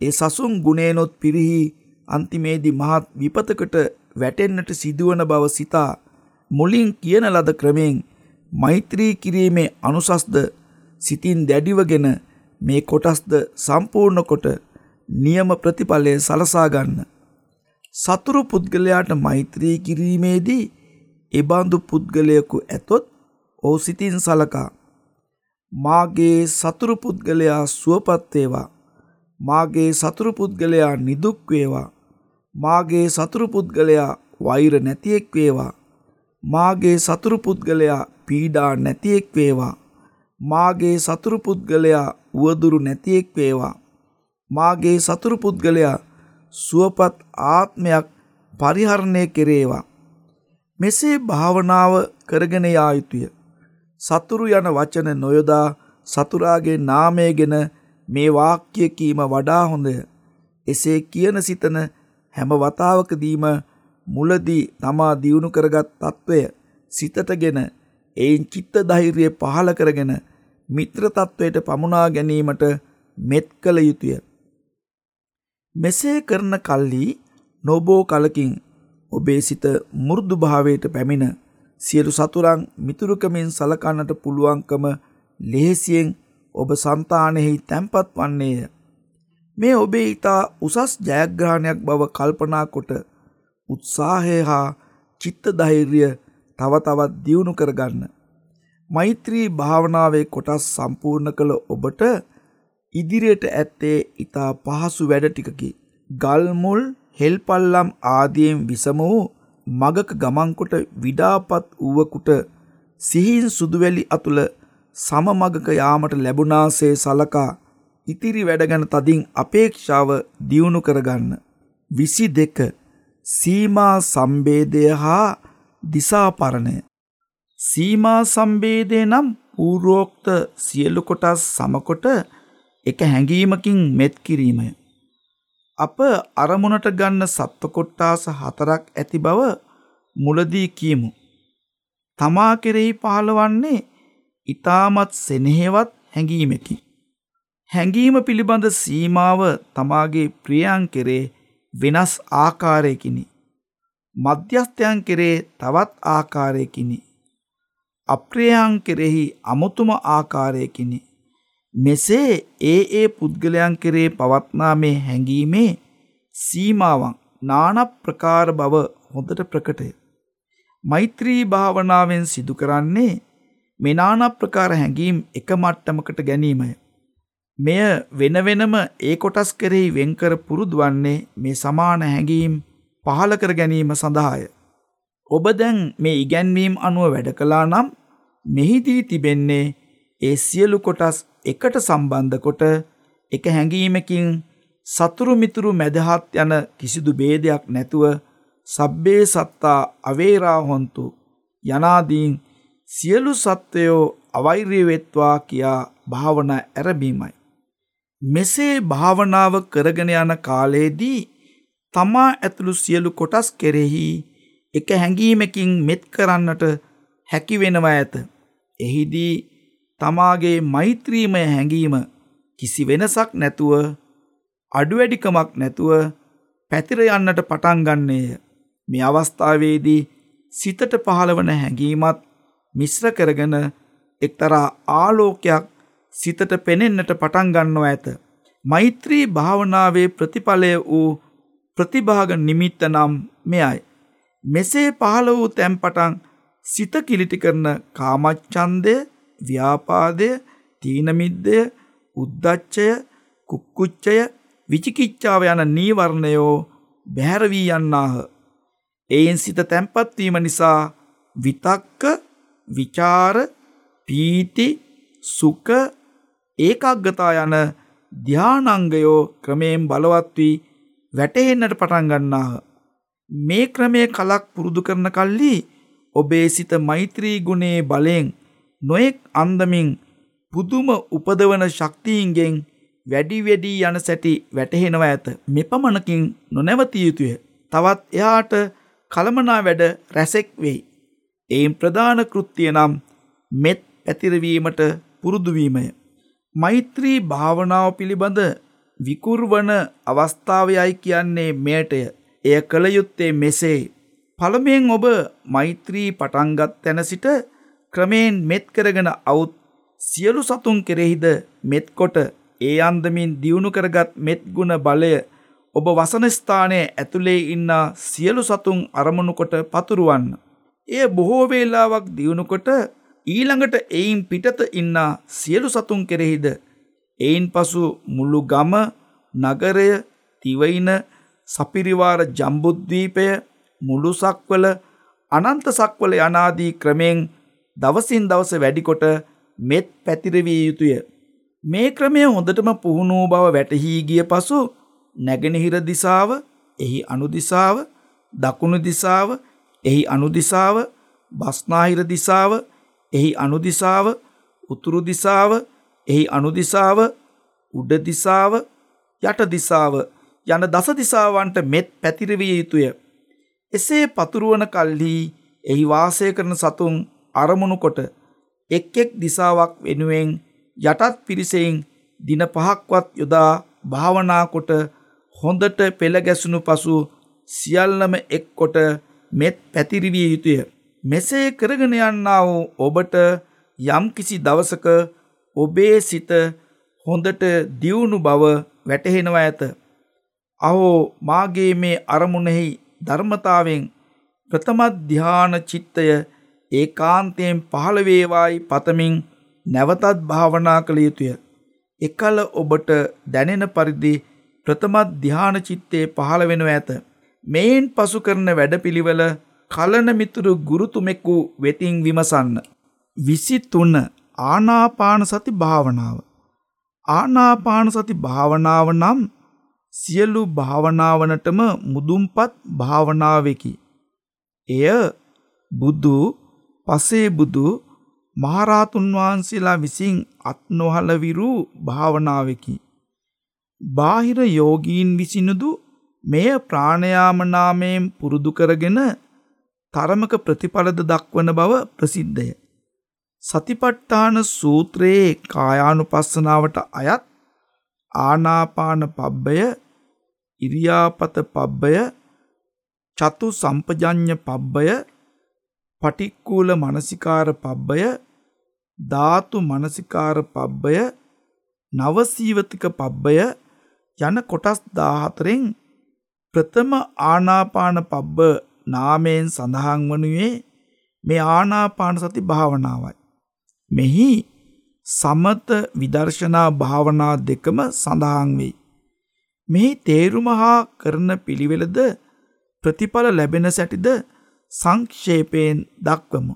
Speaker 1: ඒ සසුන් ගුණේනොත් පිරිහි අන්තිමේදී මහත් විපතකට වැටෙන්නට සිදුවන බව සිතා මුලින් කියන ලද ක්‍රමයෙන් මෛත්‍රී කිරීමේ අනුසස්ද සිතින් දැඩිවගෙන මේ කොටස්ද සම්පූර්ණ කොට නියම ප්‍රතිඵලය සලසා ගන්න. සතුරු පුද්ගලයාට මෛත්‍රී කිරීමේදී එබඳු පුද්ගලයෙකු ඇතොත් ඔහු සිතින් සලකා. මාගේ සතුරු පුද්ගලයා සුවපත් වේවා. මාගේ සතුරු පුද්ගලයා නිදුක් වේවා. මාගේ සතුරු පුද්ගලයා වෛර නැතියෙක් වේවා. මාගේ සතුරු පුද්ගලයා පීඩා නැතියෙක් වේවා. මාගේ සතුරු පුද්ගලයා උවදුරු නැතියෙක් වේවා. මාගේ සතුරු පුද්ගලයා සුවපත් ආත්මයක් පරිහරණය කෙරේවා. මෙසේ භාවනාව කරගෙන යා යුතුය. සතුරු යන වචන නොයොදා සතුරාගේ නාමයගෙන මේ වාක්‍ය කීම වඩා හොඳය. එසේ කියන සිතන හැම වතාවකදීම මුලදී තමා දියුණු කරගත් తত্ত্বය සිතටගෙන එයින් චිත්ත ධෛර්යය පහළ කරගෙන මිත්‍ර తত্ত্বයට පමුණා ගැනීමට මෙත් කළ යුතුය. මෙසේ කරන කල්හි නොබෝ කලකින් ඔබේ සිත මුරුදු භාවයට පැමිණ සියලු සතුරන් මිතුරුකමින් සලකන්නට පුළුවන්කම ලෙහෙසියෙන් ඔබ సంతානෙහි තැන්පත් වන්නේය. මේ ඔබේ ඊතා උසස් ජයග්‍රහණයක් බව කල්පනා කොට උත්සාහය හා චිත්ත ධෛර්යය තව තවත් දියුණු කරගන්න. මෛත්‍රී භාවනාවේ කොටස් සම්පූර්ණ කළ ඔබට ඉදිරියට ඇත්තේ ඊතා පහසු වැඩ ටිකකි. ගල් මුල් හෙල්පල්ලම් ආදියෙන් විසම වූ මගක ගමන්කොට විඩාපත් වුවකුට සිහින් සුදුවැලි අතුළ සමමගක යාමට ලැබුණාසේ සලකා ඉතිරි වැඩගන තදින් අපේක්ෂාව දියුණු කරගන්න. විසි දෙක සීමා සම්බේදය හා දිසාපරණය. සීමා සම්බේදය නම් පූරෝක්ත සියලු කොටස් සමකොට එක හැඟීමකින් මෙත් කිරීමය. අප අරමුණට ගන්න සත්ව කොට්ටාස හතරක් ඇති බව මුලදී කියමු. තමා කෙරෙහි පහළවන්නේ ඊටමත් සෙනෙහවත් හැඟීමකි. හැඟීම පිළිබඳ සීමාව තමාගේ ප්‍රියයන් කෙරේ වෙනස් ආකාරයකිනි. මධ්‍යස්ථයන් කෙරේ තවත් ආකාරයකිනි. අප්‍රියයන් කෙරෙහි අමුතුම ආකාරයකිනි. මෙසේ ඒ ඒ පුද්ගලයන් කෙරේ පවත්නා මේ හැඟීමේ සීමාවන් නාන ප්‍රකාර බව හොඳට ප්‍රකටය. මෛත්‍රී භාවනාවෙන් සිදු කරන්නේ මේ නාන ප්‍රකාර හැඟීම් එක මට්ටමකට ගැනීමය. මෙය වෙන වෙනම ඒ කොටස් කෙරෙහි වෙන්කර පුරුදු වන්නේ මේ සමාන හැඟීම් පහල කර ගැනීම සඳහාය. ඔබ දැන් මේ ඉගැන්වීම් අනුව වැඩ කළා නම් මෙහිදී තිබෙන්නේ ඒ සියලු කොටස් එකට සම්බන්ධ කොට එක හැඟීමකින් සතුරු මිතුරු මැදහත් යන කිසිදු ભેදයක් නැතුව සබ්බේ සත්තා අවේරා හොන්තු යනාදීන් සියලු සත්වයෝ අවෛර්ය වෙත්වා කියා භාවනා ඇරඹීමයි. මෙසේ භාවනාව කරගෙන යන කාලයේදී තමා ඇතුළු සියලු කොටස් කෙරෙහි එක හැඟීමකින් මෙත් කරන්නට හැකි වෙනවා ඇත. එහිදී තමාගේ මෛත්‍රීමය හැඟීම කිසි වෙනසක් නැතුව අඩුවැඩිකමක් නැතුව පැතිර යන්නට පටන් ගන්නේය. මේ අවස්ථාවේදී සිතට පහළවන හැඟීමත් මිශ්‍ර කරගෙන එක්තරා ආලෝකයක් සිතට පෙනෙන්නට පටන් ගන්නවා ඇත. මෛත්‍රී භාවනාවේ ප්‍රතිඵලය වූ ප්‍රතිභාග නිමිත්ත නම් මෙයයි. මෙසේ පහළ වූ තැන්පටන් සිත කිලිටි කරන කාමච්ඡන්දය, ව්‍යාපාදය, තීනමිද්දය, උද්දච්චය, කුක්කුච්චය, විචිකිච්ඡාව යන නීවරණයෝ බැහැර වී යන්නාහ. එයින් සිත තැන්පත් වීම නිසා විතක්ක විචාර පීති සුඛ ඒකාග්‍රතා යන ධානාංගයෝ ක්‍රමයෙන් බලවත් වී වැටහෙන්නට පටන් ගන්නාහ. මේ ක්‍රමය කලක් පුරුදු කරන කල්ලි ඔබේ සිත මෛත්‍රී ගුණේ බලයෙන් නොයෙක් අන්දමින් පුදුම උපදවන ශක්තිීන්ගෙන් වැඩි වැඩී යන සැටි වැටහෙනවා ඇත මෙපමණකින් නොනැවතිය යුතුය. තවත් එයාට කළමනා වැඩ රැසෙක් වෙයි. එයින් ප්‍රධාන කෘත්තිය නම් මෙත් පැතිරවීමට පුරුදුවීමය. මෛත්‍රී භාවනාව පිළිබඳ විකුර්වන අවස්ථාවයයි කියන්නේ මෙයටය. එය කළ යුත්තේ මෙසේ. පළමෙන් ඔබ මෛත්‍රී පටන්ගත් තැන සිට ක්‍රමයෙන් මෙත් කරගෙන අවුත් සියලු සතුන් කෙරෙහිද මෙත්කොට ඒ අන්දමින් දියුණු කරගත් මෙත් ගුණ බලය ඔබ වසනස්ථානයේ ඇතුළේ ඉන්න සියලු සතුන් අරමුණු කොට පතුරුවන්න. එය බොහෝ වේලාවක් දියුණුකොට ඊළඟට එයින් පිටත ඉන්න සියලු සතුන් කෙරෙහිද එයින් පසු මුළු ගම නගරය තිවයින සපිරිවාර ජම්බුද්වීපය මුළු සක්වල අනන්ත සක්වල යනාදී ක්‍රමයෙන් දවසින් දවස වැඩිකොට මෙත් පැතිරවිය යුතුය. මේ ක්‍රමය හොඳටම පුහුණූ බව වැටහී ගිය පසු නැගෙනහිර දිසාව එහි අනුදිසාව දකුණු දිසාව එහි අනුදිසාව බස්නාහිර දිසාව එහි අනුදිසාව උතුරු දිසාව එහි අනුදිසාව උඩ දිසාව යට දිසාව යන දස දිසාවන්ට මෙත් පැතිරවිය යුතුය. එසේ පතුරුවන කල්හි එහි වාසය කරන සතුන් අරමුණු කොට එක් එක් දිසාවක් වෙනුවෙන් යටත් පිරිසෙන් දින පහක්වත් යොදා භාවනා කොට හොඳට පෙළ ගැසුණු පසු සියල්ලම එක් කොට මෙත් පැතිරිවිය යුතුය. මෙසේ කරගෙන යන්නා වූ ඔබට යම් කිසි දවසක ඔබේ සිත හොඳට දියුණු බව වැටහෙනවා ඇත. අහෝ මාගේ මේ අරමුණෙහි ධර්මතාවෙන් ප්‍රථම ධ්‍යාන චිත්තය ඒකාන්තයෙන් පහළ වේවායි පතමින් නැවතත් භාවනා කළ යුතුය. එකල ඔබට දැනෙන පරිදි ප්‍රථම ධ්‍යාන චිත්තේ පහළ වෙනව ඇත. මේන් පසු කරන වැඩපිළිවෙල කලන මිතුරු ගුරුතුමෙකු වෙතින් විමසන්න. විසි තුන්න ආනාපාන සති භාවනාව. ආනාපාන සති භාවනාව නම් සියලු භාවනාවනටම මුදුන්පත් භාවනාවකි. එය බුදු පසේ බුදු මහරාතුන් වහන්සේලා විසින් අත් නොහලවිරු භාවනාවකි. බාහිර යෝගීන් විසිනුදු මෙය ප්‍රාණයාම නාමයෙන් පුරුදු කරගෙන තරමක ප්‍රතිඵලද දක්වන බව ප්‍රසිද්ධය. සතිපට්ඨාන සූත්‍රයේ කායානුපස්සනාවට අයත් ආනාපාන පබ්බය ඉරියාපත පබ්බය චතු සම්පජඤ්ඤ පබ්බය පටික්කුල මනසිකාර පබ්බය ධාතු මනසිකාර පබ්බය නවසීවතික පබ්බය යන කොටස් 14න් ප්‍රථම ආනාපාන පබ්බ නාමයෙන් සඳහන් වනුයේ මේ ආනාපාන සති භාවනාවයි. මෙහි සමත විදර්ශනා භාවනා දෙකම සඳහන් වෙයි. මෙහි තේරුම හා කරන පිළිවෙලද ප්‍රතිඵල ලැබෙන සැටිද සංක්ෂේපයෙන් දක්වමු.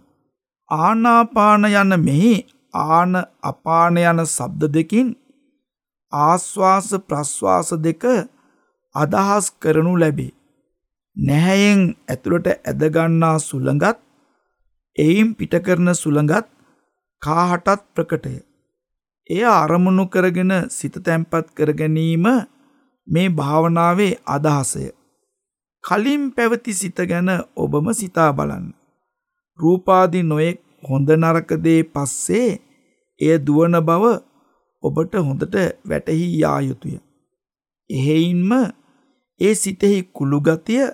Speaker 1: ආනාපාන යන මෙහි ආන අපාන යන සබ්ද දෙකින් ආශ්වාස ප්‍රශ්වාස දෙක අදහස් කරනු ලැබේ. නැහැයෙන් ඇතුළට ඇදගන්නා සුළඟත් එයින් පිටකරන සුළඟත් කාහටත් ප්‍රකටය. එය අරමුණු කරගෙන සිත තැන්පත් කර ගැනීම මේ භාවනාවේ අදහසය. කලින් පැවති සිත ගැන ඔබම සිතා බලන්න. රූපාදි නොයෙක් හොඳ නරකදේ පස්සේ එය දුවන බව ඔබට හොඳට වැටහි යා යුතුය. එහෙයින්ම ඒ සිතෙහි කුළුගතිය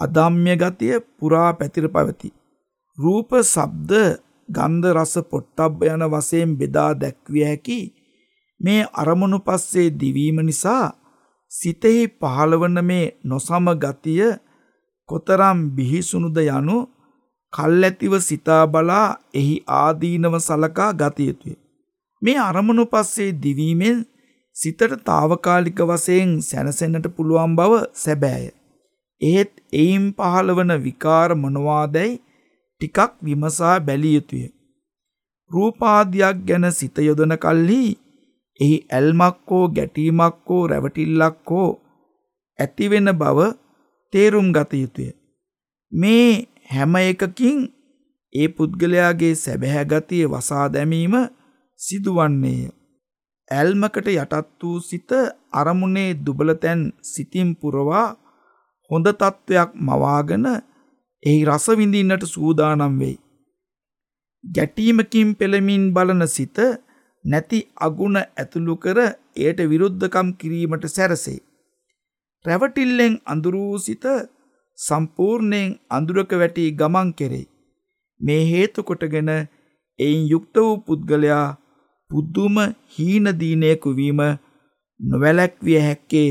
Speaker 1: අදම්ය ගතිය පුරා පැතිර පවති. රූප සබ්ද ගන්ධ රස පොට්ටබ්බ යන වශයෙන් බෙදා දැක්විය හැකි මේ අරමුණු පස්සේ දිවීම නිසා සිතෙහි පහළවන මේ නොසම ගතිය කොතරම් බිහිසුණුද යනු කල්ැතිව සිතා බලා එහි ආදීනව සලකා ගතයුතුය. මේ අරමුණු පස්සේ දිවීමෙන් සිතට తాවකාලික වශයෙන් සැනසෙන්නට පුළුවන් බව සැබෑය. එහෙත් එයින් පහළවන විකාර මොනවාදැයි ටිකක් විමසා බැලිය යුතුය. රූපාදියක් ගැන සිත යොදන කල්හි එහි ඇල්මක් හෝ ගැටීමක් හෝ රැවටිල්ලක් හෝ ඇතිවෙන බව තේරුම් ගත යුතුය. මේ හැම එකකින් ඒ පුද්ගලයාගේ සැබෑ ගතිය වසා දැමීම සිදුවන්නේය. ඇල්මකට යටත් වූ සිත අරමුණේ දුබලතැන් සිතින් පුරවා හොඳ තත්ත්වයක් මවාගෙන එහි රස විඳින්නට සූදානම් වෙයි. ගැටීමකින් පෙළමින් බලන සිත නැති අගුණ ඇතුළු කර එයට විරුද්ධකම් කිරීමට සැරසේ. රැවටිල්ලෙන් අඳුරූ සිත සම්පූර්ණයෙන් අඳුරක වැටි ගමන් කෙරෙයි. මේ හේතු කොටගෙන එයින් යුක්ත වූ පුද්ගලයා පුදුම හීන දීනයකු වීම නොවැළැක්විය හැක්කේය.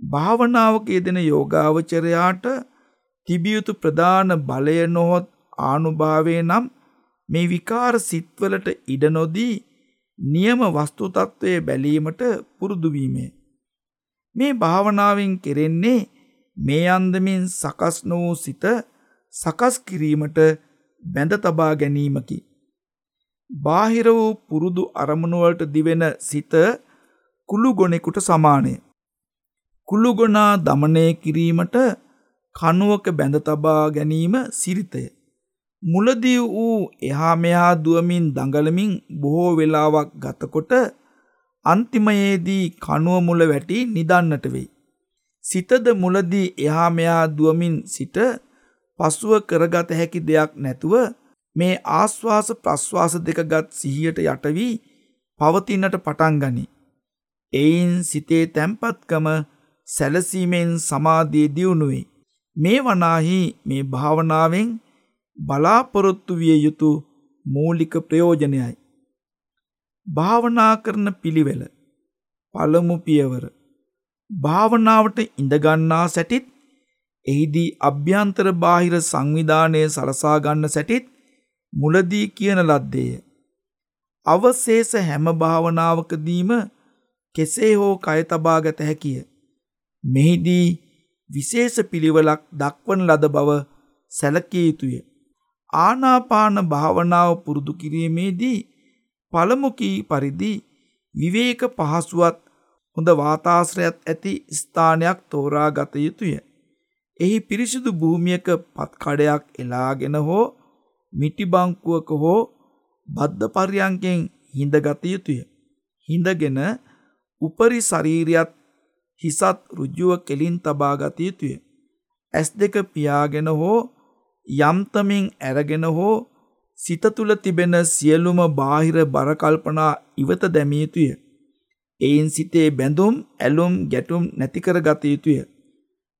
Speaker 1: භාවනාවක යෙදෙන යෝගාවචරයාට තිබියුතු ප්‍රධාන බලය නොහොත් ආනුභාවය නම් මේ විකාර සිත්වලට ඉඩ නොදී නියම වස්තු తත්වයේ බැලීමට පුරුදු වීමේ මේ භාවනාවෙන් කෙරෙන්නේ මේ අන්දමින් සකස් නො සිත සකස් කිරීමට බැඳ තබා ගැනීමකි බාහිර වූ පුරුදු අරමුණු වලට දිවෙන සිත කුළුගොණෙකුට සමානය. කුළුගොණා দমনය කිරීමට කනුවක බැඳ තබා ගැනීම සිරිතය. මුලදී වූ එහා මෙහා දුවමින් දඟලමින් බොහෝ වෙලාවක් ගතකොට අන්තිමයේදී කණුව මුල වැටි නිදන්නට වෙයි. සිතද මුලදී එහා මෙහා දුවමින් සිට පසුව කරගත හැකි දෙයක් නැතුව මේ ආශ්වාස ප්‍රශ්වාස දෙකගත් සිහියට යට වී පවතින්නට පටන් ගනි. එයින් සිතේ තැම්පත්කම සැලසීමෙන් සමාධිය දියුණු වේ. මේ වනාහි මේ භාවනාවෙන් බලාපොරොත්තු විය යුතු මූලික ප්‍රයෝජනයයි. භාවනා කරන පිළිවෙල පළමු පියවර භාවනාවට ඉඳගන්නා සැටිත් එහිදී අභ්‍යන්තර බාහිර සංවිධානය සලසා ගන්න සැටිත් මුලදී කියන ලද්දේය. අවශේෂ හැම භාවනාවකදීම කෙසේ හෝ කය තබා ගත හැකිය. මෙහිදී විශේෂ පිළිවෙලක් දක්වන ලද බව සැලකිය යුතුය. ආනාපාන භාවනාව පුරුදු කිරීමේදී පළමු කී පරිදි විවේක පහසුවත් හොඳ වාතාශ්‍රයත් ඇති ස්ථානයක් තෝරා ගත යුතුය. එහි පිරිසිදු භූමියක පත් කඩයක් එලාගෙන හෝ මිටි බංකුවක හෝ බද්ධ පර්යංකෙන් හිඳගත යුතුය. හිඳගෙන උපරි ශරීරයත් හිසත් රුජුව කෙලින් තබා ගත යුතුය. ඇස් දෙක පියාගෙන හෝ යම්තමින් ඇරගෙන හෝ සිත තුළ තිබෙන සියලුම බාහිර බර කල්පනා ඉවත දැමිය යුතුය. එයින් සිතේ බැඳුම් ඇලුම් ගැටුම් නැති කර ගත යුතුය.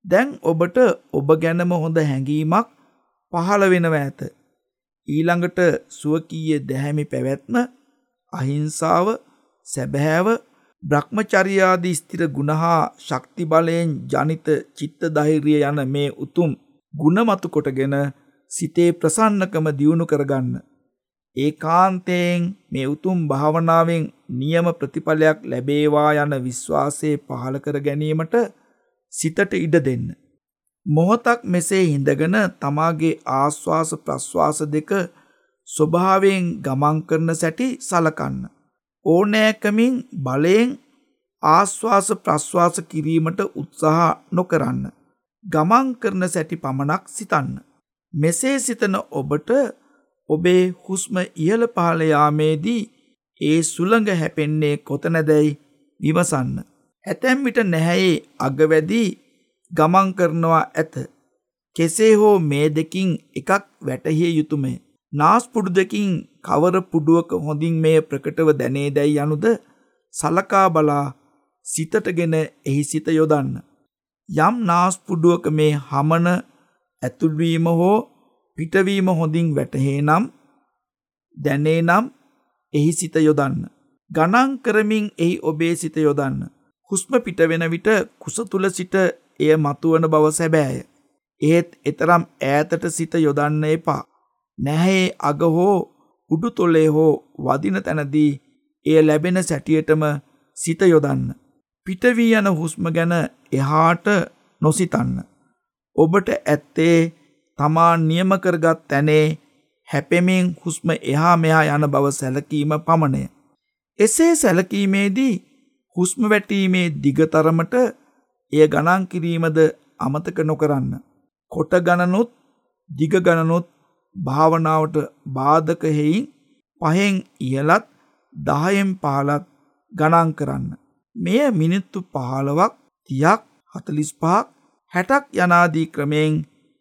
Speaker 1: දැන් ඔබට ඔබ ගැනම හොඳ හැඟීමක් පහළ වෙනවා ඇත. ඊළඟට සුවකීය දැහැමි පැවැත්ම අහිංසාව සැබෑව බ්‍රහ්මචර්යාදී ස්ථිර ගුණ හා ශක්ති බලයෙන් ජනිත චිත්ත ධෛර්යය යන මේ උතුම් ගුණ මතු කොටගෙන සිතේ ප්‍රසන්නකම දියුණු කරගන්න. ඒකාන්තයෙන් මේ උතුම් භාවනාවෙන් නියම ප්‍රතිඵලයක් ලැබේවා යන විශ්වාසය පහළ කර ගැනීමට සිතට ඉඩ දෙන්න. මොහොතක් මෙසේ හිඳගෙන තමාගේ ආශ්වාස ප්‍රශ්වාස දෙක ස්වභාවයෙන් ගමන් කරන සැටි සලකන්න. ඕනෑකමින් බලයෙන් ආශ්වාස ප්‍රශ්වාස කිරීමට උත්සාහ නොකරන්න. ගමන් කරන සැටි පමණක් සිතන්න. මෙසේ සිතන ඔබට ඔබේ හුස්ම ඉහළ පහළ යාමේදී ඒ සුළඟ හැපෙන්නේ කොතනදැයි විමසන්න. ඇතැම් විට නැහැයේ අගවැදී ගමන් කරනවා ඇත. කෙසේ හෝ මේ දෙකින් එකක් වැටහිය යුතුමය. නාස්පුඩු දෙකින් කවර පුඩුවක හොඳින් මේ ප්‍රකටව දැනේ දැයි යනුද සලකා බලා සිතටගෙන එහි සිත යොදන්න. යම් නාස්පුඩුවක මේ හමන ඇතුල්වීම හෝ පිටවීම හොඳින් වැටහේ නම් දැනේ නම් එහි සිත යොදන්න. ගණන් කරමින් එහි ඔබේ සිත යොදන්න. හුස්ම පිටවෙන විට කුස තුල සිට එය මතුවන බව සැබෑය. ඒත් එතරම් ඈතට සිත යොදන්න එපා. නැහේ අග හෝ උඩු තොලේ හෝ වදින තැනදී එය ලැබෙන සැටියටම සිත යොදන්න. පිටවී යන හුස්ම ගැන එහාට නොසිතන්න. ඔබට ඇත්තේ තමා නියම කරගත් තැනේ හැපෙමින් හුස්ම එහා මෙහා යන බව සැලකීම පමණය. එසේ සැලකීමේදී හුස්ම වැටීමේ දිගතරමට එය ගණන් කිරීමද අමතක නොකරන්න. කොට ගණනුත් දිග ගණනුත් භාවනාවට බාධක හෙයින් පහෙන් ඉහලත් දහයෙන් පහලත් ගණන් කරන්න. මෙය මිනිත්තු පහළවක් තියක් හතලිස් පහක් හැටක් යනාදී ක්‍රමයෙන්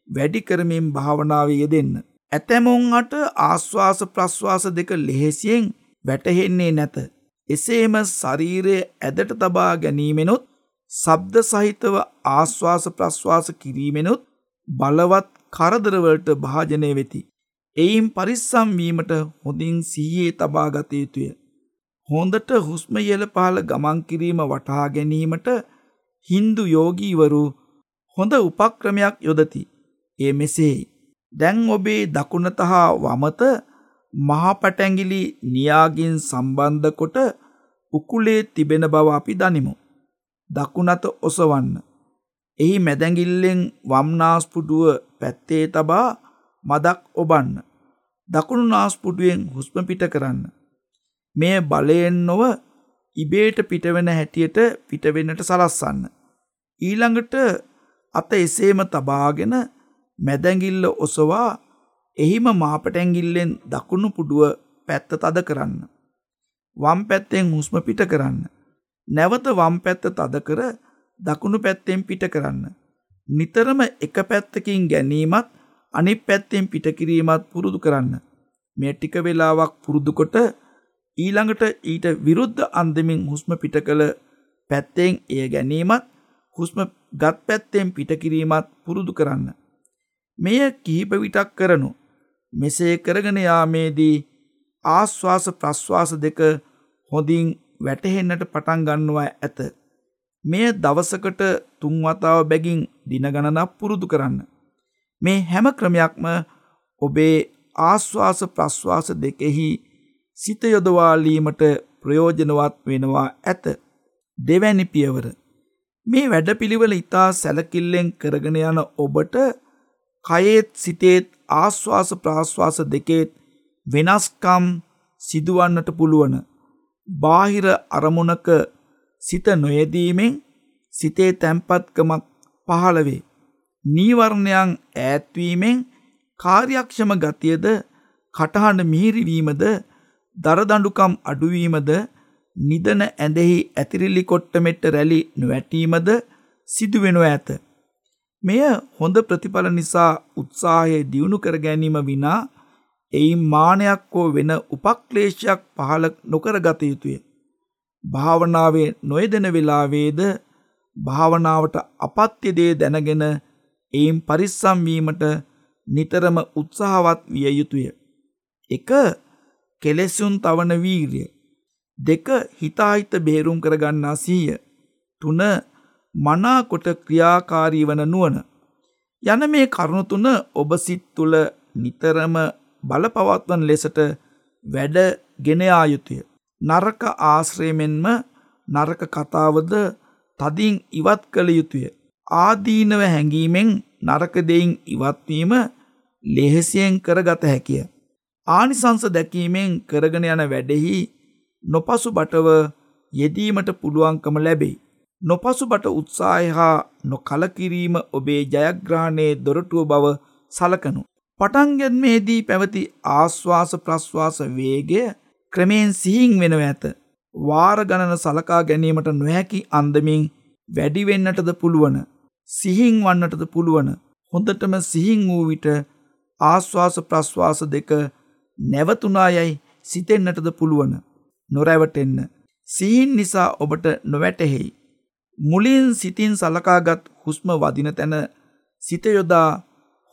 Speaker 1: වැඩි කරමින් භාවනාව යෙදෙන්න. ඇතැමුන්හට ආශ්වාස ප්‍රශ්වාස දෙක ලෙහෙසියෙන් වැටහෙන්නේ නැත. එසේම ශරීරය ඇදට තබා ගැනීමෙනුත් සබ්ද සහිතව ආශ්වාස ප්‍රශ්වාස කිරීමෙනුත් බලවත් කරදරවලට භාජනය වෙති. එයින් පරිස්සම් වීමට හොඳින් සිහියේ තබා ගත යුතුය. හොඳට හුස්ම ඉහළ පහළ ගමන් කිරීම වටහා ගැනීමට හින්දු යෝගීවරු හොඳ උපක්‍රමයක් යොදති. ඒ මෙසේයි. දැන් ඔබේ දකුණත හා වමත මහපටැඟිලි නියාගින් සම්බන්ධ කොට උකුලේ තිබෙන බව අපි දනිමු. දකුණත ඔසවන්න. එහි මැදැඟිල්ලෙන් වම්නාස්පුඩුව පැත්තේ තබා මදක් ඔබන්න. දකුණු නාස්පුඩුවෙන් හුස්ම පිට කරන්න. මේ බලයෙන් නොව ඉබේට පිටවෙන හැටියට පිටවෙන්නට සලස්සන්න. ඊළඟට අත එසේම තබාගෙන මැදැඟිල්ල ඔසවා එහිම මාපටැංගිල්ලෙන් දකුණු පුඩුව පැත්ත තද කරන්න. වම් පැත්තෙන් හුස්ම පිට කරන්න. නැවත වම් පැත්ත තද කර දකුණු පැත්තෙන් පිට කරන්න. නිතරම එක පැත්තකින් ගැනීමත් අනි පැත්තෙන් පිටකිරීමත් පුරුදු කරන්න. මේ ටික වෙලාවක් පුරුදුකොට ඊළඟට ඊට විරුද්ධ අන්දමින් හුස්ම පිට කළ පැත්තෙන් එය ගැනීමත් හුස්ම ගත් පැත්තෙන් පිටකිරීමත් පුරුදු කරන්න. මෙය කිහිප විටක් කරනු. මෙසේ කරගෙන යාමේදී ආශ්වාස ප්‍රශ්වාස දෙක හොඳින් වැටහෙන්නට පටන් ගන්නවා ඇත. මෙය දවසකට තුන්වතාව බැගින් දිනගණනක් පුරුදු කරන්න. මේ හැම ක්‍රමයක්ම ඔබේ ආශ්වාස ප්‍රශ්වාස දෙකෙහි සිත යොදවාලීමට ප්‍රයෝජනවත් වෙනවා ඇත. දෙවැනි පියවර. මේ වැඩපිළිවෙල ඉතා සැලකිල්ලෙන් කරගෙන යන ඔබට කයේත් සිතේත් ආශ්වාස ප්‍රාශ්වාස දෙකේත් වෙනස්කම් සිදුවන්නට පුළුවන. බාහිර අරමුණක සිත නොයදීමෙන් සිතේ තැන්පත්කමක් පහළවේ. නීවරණයන් ඈත්වීමෙන් කාර්යක්ෂම ගතියද කටහඬ මිහිරිවීමද දරදඬුකම් අඩුවීමද නිදන ඇඳෙහි ඇතිරිලි කොට්ටමෙට්ට රැලි නොවැටීමද සිදුවෙනව ඇත. මෙය හොඳ ප්‍රතිඵල නිසා උත්සාහය දියුණු කර ගැනීම විනා එයින් මානයක් හෝ වෙන උපක්ලේශයක් පහළ නොකර ගත යුතුය. භාවනාවේ නොයදෙන වෙලාවේද භාවනාවට අපත්‍ය දේ දැනගෙන එයින් පරිස්සම් වීමට නිතරම උත්සාහවත් විය යුතුය. එක කෙලෙසුන් තවන වීරිය. දෙක හිතාහිත බේරුම් කරගන්නා සීය. තුන මනාකොට ක්‍රියාකාරී වන නුවන. යන මේ කරුණු තුන ඔබ සිත් තුළ නිතරම බලපවත්වන ලෙසට වැඩ ගෙනයා යුතුය. නරක ආශ්‍රයමෙන්ම නරක කතාවද තදින් ඉවත් කළ යුතුය. ආදීනව හැඟීමෙන් නරක දෙයින් ඉවත්වීම ලෙහෙසියෙන් කරගත හැකිය. ආනිසංස දැකීමෙන් කරගෙන යන වැඩෙහි නොපසු බටව යෙදීමට පුළුවන්කම ලැබෙයි. නොපසු බට උත්සාහය හා නොකලකිරීම ඔබේ ජයග්‍රහණයේ දොරටුව බව සලකනු. පටන්ගැන්මේදී පැවති ආශ්වාස ප්‍රශ්වාස වේගය ක්‍රමයෙන් සිහින් වෙනව ඇත. වාර ගණන සලකා ගැනීමට නොහැකි අන්දමින් වැඩිවෙන්නටද පුළුවන. සිහින් වන්නටද පුළුවන. හොඳටම සිහින් වූ විට ආශ්වාස ප්‍රශ්වාස දෙක නැවතුනා යැයි සිතෙන්නටද පුළුවන. නොරැවටෙන්න. සිහින් නිසා ඔබට නොවැටහෙයි. මුලින් සිතින් සලකාගත් හුස්ම වදින තැන සිතයොදා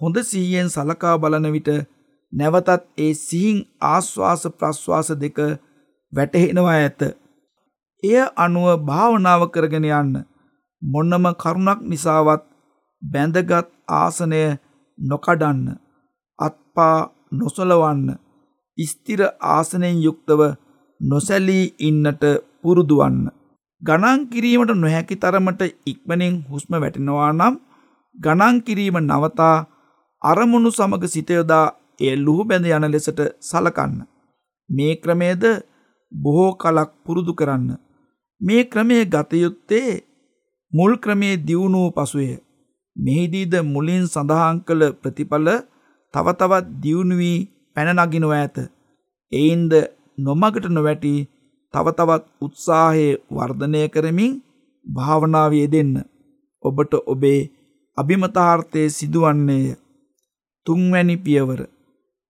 Speaker 1: හොඳ සිහියෙන් සලකා බලන විට නැවතත් ඒ සිහින් ආශ්වාස ප්‍රශ්වාස දෙක වැටහෙනවා ඇත. එය අනුව භාවනාව කරගෙන යන්න. මොන්නම කරුණක් නිසාවත් බැඳගත් ආසනය නොකඩන්න. අත්පා නොසොලවන්න. ස්තිර ආසනයෙන් යුක්තව නොසැලී ඉන්නට පුරුදුවන්න. ගණන් කිරීමට නොහැකි තරමට ඉක්මනින් හුස්ම වැටෙනවා නම් ගණන් කිරීම නවතා අරමුණු සමග සිතයොදා එය ලුහු බැඳ යන ලෙසට සලකන්න. මේ ක්‍රමේද බොහෝ කලක් පුරුදු කරන්න. මේ ක්‍රමය ගතයුත්තේ මුල් ක්‍රමේ දියුණුව පසුය. මෙහිදීද මුලින් සඳහන් කළ ප්‍රතිඵල තව තවත් දියුණු වී පැන නගිනව ඇත. එයින්ද නොමගට නොවැටි තව තවත් උත්සාහයේ වර්ධනය කරමින් භාවනාව යෙදෙන්න. ඔබට ඔබේ අභිමතාර්ථය සිදුවන්නේය. තුන්වැනි පියවර.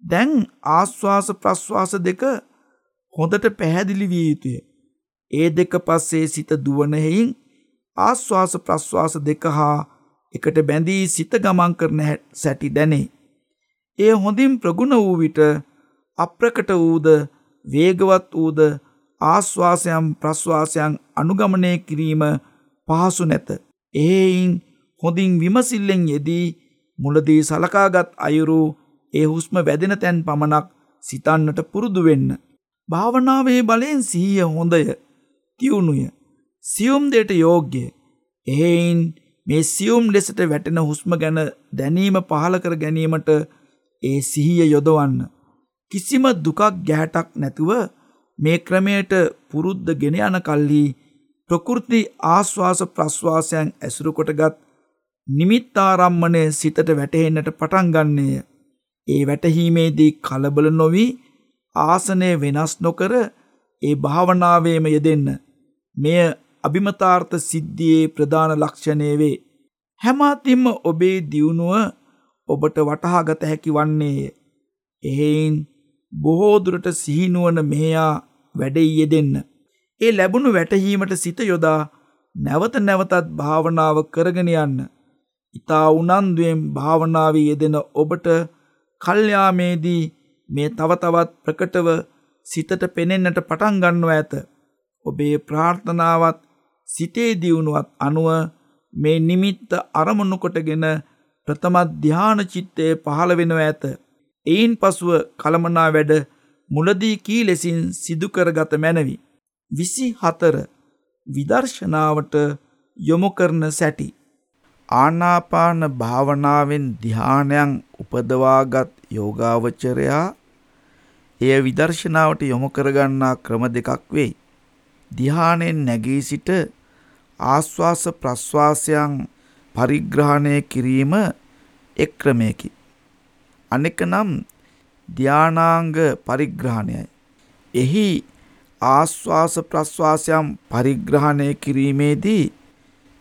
Speaker 1: දැන් ආශ්වාස ප්‍රශ්වාස දෙක හොඳට පැහැදිලි විය යුතුය. ඒ දෙක පස්සේ සිත දුවන හෙයින් ආශ්වාස ප්‍රශ්වාස දෙක හා එකට බැඳී සිත ගමන් කරන සැටි දැනේ. එය හොඳින් ප්‍රගුණ වූ විට අප්‍රකට වූද වේගවත් වූද ආශ්වාසයන් ප්‍රශ්වාසයන් අනුගමනය කිරීම පහසු නැත. එහෙයින් හොඳින් විමසිල්ලෙන් යෙදී මුලදී සලකාගත් අයුරු ඒ හුස්ම වැදෙන තැන් පමණක් සිතන්නට පුරුදු වෙන්න. භාවනාවේ බලයෙන් සිහිය හොඳය, තියුණුය, සියුම් දෙයට යෝග්‍ය. එහෙයින් මේ සියුම් ලෙසට වැටෙන හුස්ම ගැන දැනීම පහල කර ගැනීමට ඒ සිහිය යොදවන්න. කිසිම දුකක් ගැහැටක් නැතුව මේ ක්‍රමයට පුරුද්ද ගෙන යන කල්හි ප්‍රකෘති ආශ්වාස ප්‍රශ්වාසයන් ඇසුරු කොටගත් නිමිත්තාරම්මණය සිතට වැටහෙන්නට පටන් ගන්නේය. ඒ වැටහීමේදී කලබල නොවී ආසනය වෙනස් නොකර ඒ භාවනාවේම යෙදෙන්න. මෙය අභිමතාර්ථ සිද්ධියේ ප්‍රධාන ලක්ෂණය වේ. හැමාතිම්ම ඔබේ දියුණුව ඔබට වටහාගත හැකි වන්නේය. එහෙයින් බොහෝදුරට සිහිනුවන මෙයා වැඩෙයි යෙදෙන්න. ඒ ලැබුණු වැටහීමට සිත යොදා නැවත නැවතත් භාවනාව කරගෙන යන්න. ඊතා උනන්දුවෙන් භාවනාවේ යෙදෙන ඔබට කල්යාමේදී මේ තව තවත් ප්‍රකටව සිතට පෙනෙන්නට පටන් ගන්නවා ඇත. ඔබේ ප්‍රාර්ථනාවත් සිතේ දියුණුවත් අනුව මේ නිමිත්ත අරමුණු කොටගෙන ප්‍රථම ධාන චිත්තය පහළ වෙනවා ඇත. එයින් පසුව කලමනා වැඩ මුලදී කී ලෙසින් සිදු කරගත මැනවි. විසි හතර විදර්ශනාවට යොමු කරන සැටි. ආනාපාන භාවනාවෙන් දිහානයන් උපදවාගත් යෝගාවචරයා එය විදර්ශනාවට යොමු කරගන්නා ක්‍රම දෙකක් වෙයි. දිහානෙන් නැගී සිට ආශ්වාස ප්‍රශ්වාසයන් පරිග්‍රහණය කිරීම එක් ක්‍රමයකි. අනෙක නම් ධානාංග පරිග්‍රහණයයි. එහි ආශ්වාස ප්‍රශ්වාසයන් පරිග්‍රහණය කිරීමේදී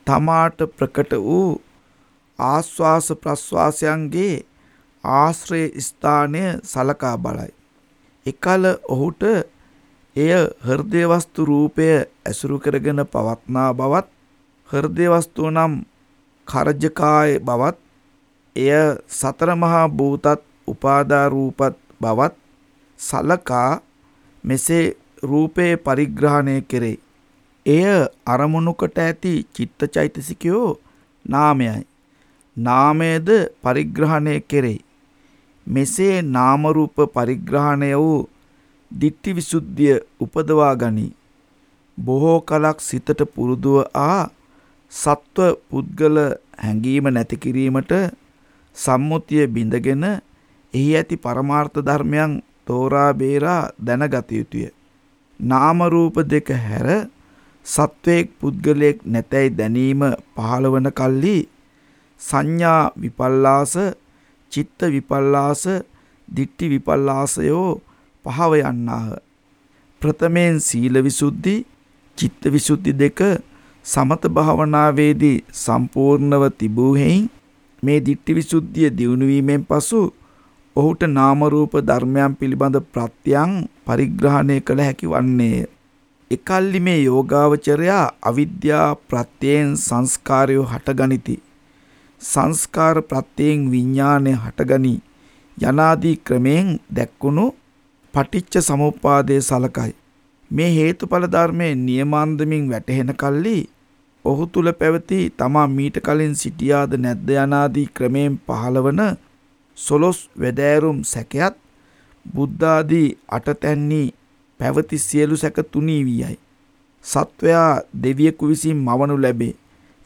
Speaker 1: තමාට ප්‍රකට වූ ආශ්වාස ප්‍රශ්වාසයන්ගේ ආශ්‍රය ස්ථානය සලකා බලයි. එකල ඔහුට එය හෘදය වස්තු රූපය ඇසුරු කරගෙන පවත්නා බවත් හෘදය වස්තුව නම් කරජකාය බවත් එය සතර මහා භූතත් උපාදා රූපත් බවත් සලකා මෙසේ රූපයේ පරිග්‍රහණය කෙරේ. එය අරමුණුකට ඇති චිත්තචෛතසිකයෝ නාමයයි. නාමයද පරිග්‍රහණය කෙරේ. මෙසේ නාමරූප පරිග්‍රහණය වූ දිට්ටි විසුද්ධිය උපදවා ගනී. බොහෝ කලක් සිතට පුරුදුව ආ සත්ව පුද්ගල හැඟීම නැති කිරීමට සම්මුතිය බිඳගෙන එහි ඇති පරමාර්ථ ධර්මයන් තෝරා බේරා දැනගත යුතුය. නාම රූප දෙක හැර සත්වයක් පුද්ගලයෙක් නැතැයි දැනීම පහළවන කල්හි සංඥා විපල්ලාස චිත්ත විපල්ලාස දිට්ටි විපල්ලාසයෝ පහව යන්නාහ. ප්‍රථමයෙන් සීල විසුද්ධි චිත්ත විසුද්ධි දෙක සමත භාවනාවේදී සම්පූර්ණව තිබූ හේයින් මේ දිට්ඨි විසුද්ධිය දියුණු වීමෙන් පසු ඔහුට නාම රූප ධර්මයන් පිළිබඳ ප්‍රත්‍යයන් පරිග්‍රහණය කළ හැකි වන්නේය. එකල්ලි මේ යෝගාවචරයා අවිද්‍යා ප්‍රත්‍යයෙන් සංස්කාරයෝ හටගනිති. සංස්කාර ප්‍රත්‍යයෙන් විඤ්ඥානය හටගනී යනාදී ක්‍රමයෙන් දැක්වුණු පටිච්ච සමුපාදය සලකයි. මේ හේතුඵල ධර්මය නියමාන්දමින් වැටහෙන කල්ලි ඔහු තුළ පැවති තමා මීට කලින් සිටියාද නැද්ද යනාදී ක්‍රමයෙන් පහළවන සොලොස් වෙදෑරුම් සැකයත් බුද්ධාදී අටතැන්නී පැවති සියලු සැක තුනී වී යයි. සත්වයා දෙවියකු විසින් මවනු ලැබේ.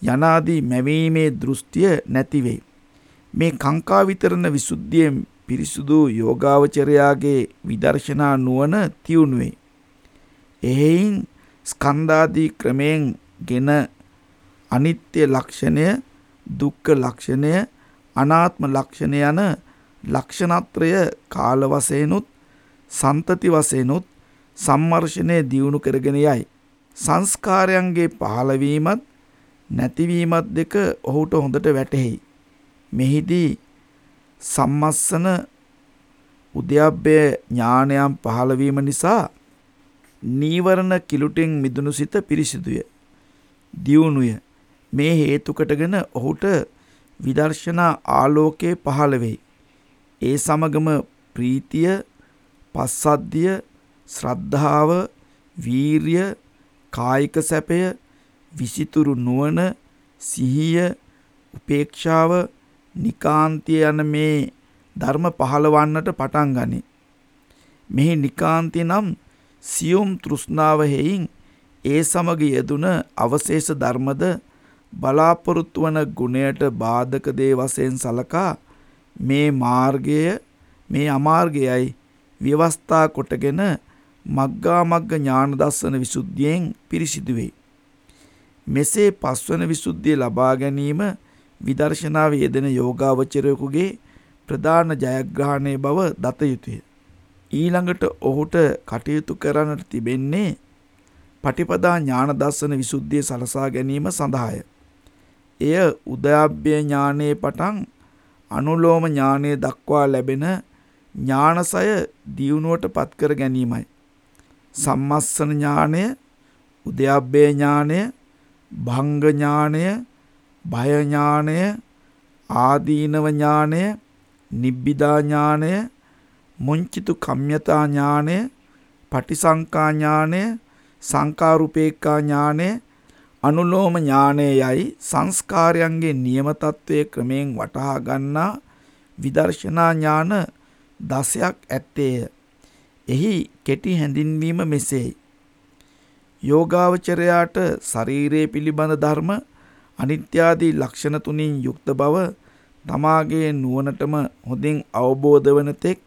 Speaker 1: යනාදී මැවීමේ දෘෂ්ටිය නැතිවෙයි. මේ කංකා විතරණ විසුද්ධියෙන් පිරිසුදු යෝගාවචරයාගේ විදර්ශනා නුවන තියුණුවේ. එහෙයින් ස්කන්ධාදී ක්‍රමයෙන් ගෙන අනිත්‍ය ලක්ෂණය දුක්ඛ ලක්ෂණය අනාත්ම ලක්ෂණය යන ලක්ෂණත්‍රය කාල වශයෙන්ුත් සන්තති වශයෙන්ුත් සම්මර්ෂණය දියුණු කරගෙන යයි. සංස්කාරයන්ගේ පහළවීමත් නැතිවීමත් දෙක ඔහුට හොඳට වැටහෙයි. මෙහිදී සම්මස්සන උද්‍යප්පය ඥානයන් පහළවීම නිසා නීවරණ කිලුටෙන් මිදුණු සිත පිරිසිදුය. දියුණුය. මේ හේතුකටගෙන ඔහුට විදර්ශනා ආලෝකයේ පහළ වෙයි. ඒ සමගම ප්‍රීතිය, පස්සද්ධිය, ශ්‍රද්ධාව, වීරිය, කායික සැපය, විසිතුරු නුවණ, සිහිය, උපේක්ෂාව, නිකාන්තිය යන මේ ධර්ම පහළවන්නට පටන් ගනී. මෙහි නිකාන්ති නම් සියුම් තෘෂ්ණාව හේයින් ඒ සමග යෙදුන අවශේෂ ධර්මද බලාපොරොත්තු වන ගුණයට බාධක දේ වශයෙන් සලකා මේ මාර්ගය මේ අමාර්ගයයි ව්‍යවස්ථා කොටගෙන මග්ගා මග්ග ඥාන දස්සන විසුද්ධියෙන් පිරිසිදු වෙයි. මෙසේ පස්වන විසුද්ධිය ලබා ගැනීම විදර්ශනාවේ යෙදෙන යෝගාවචරයෙකුගේ ප්‍රධාන ජයග්‍රහණය බව දත යුතුය. ඊළඟට ඔහුට කටයුතු කරන්නට තිබෙන්නේ පටිපදා ඥාන දර්ශන විසුද්ධිය සලසා ගැනීම සඳහාය. එය උදයාභ්‍ය ඥානයේ පටන් අනුලෝම ඥානය දක්වා ලැබෙන ඥානසය දියුණුවට පත්කර ගැනීමයි. සම්මස්සන ඥානය, උදයාභ්‍ය ඥානය, භංග ඥානය, භය ඥානය, ආදීනව ඥානය, නිබ්බිදා ඥානය, මුංචිතු කම්යතා ඥානය, පටිසංකා ඥානය, සංකාරුපේක්ඛා ඥානය, අනුලෝම ඥානයයි සංස්කාරයන්ගේ නියම తත්වයේ ක්‍රමයෙන් වටහා ගන්නා විදර්ශනා ඥාන 16ක් ඇත්තේය. එහි කෙටි හැඳින්වීම මෙසේයි. යෝගාවචරයාට ශරීරයේ පිළිබඳ ධර්ම අනිත්‍යාදී ලක්ෂණ තුنين යුක්ත බව තමාගේ නුවණටම හොඳින් අවබෝධ වන තෙක්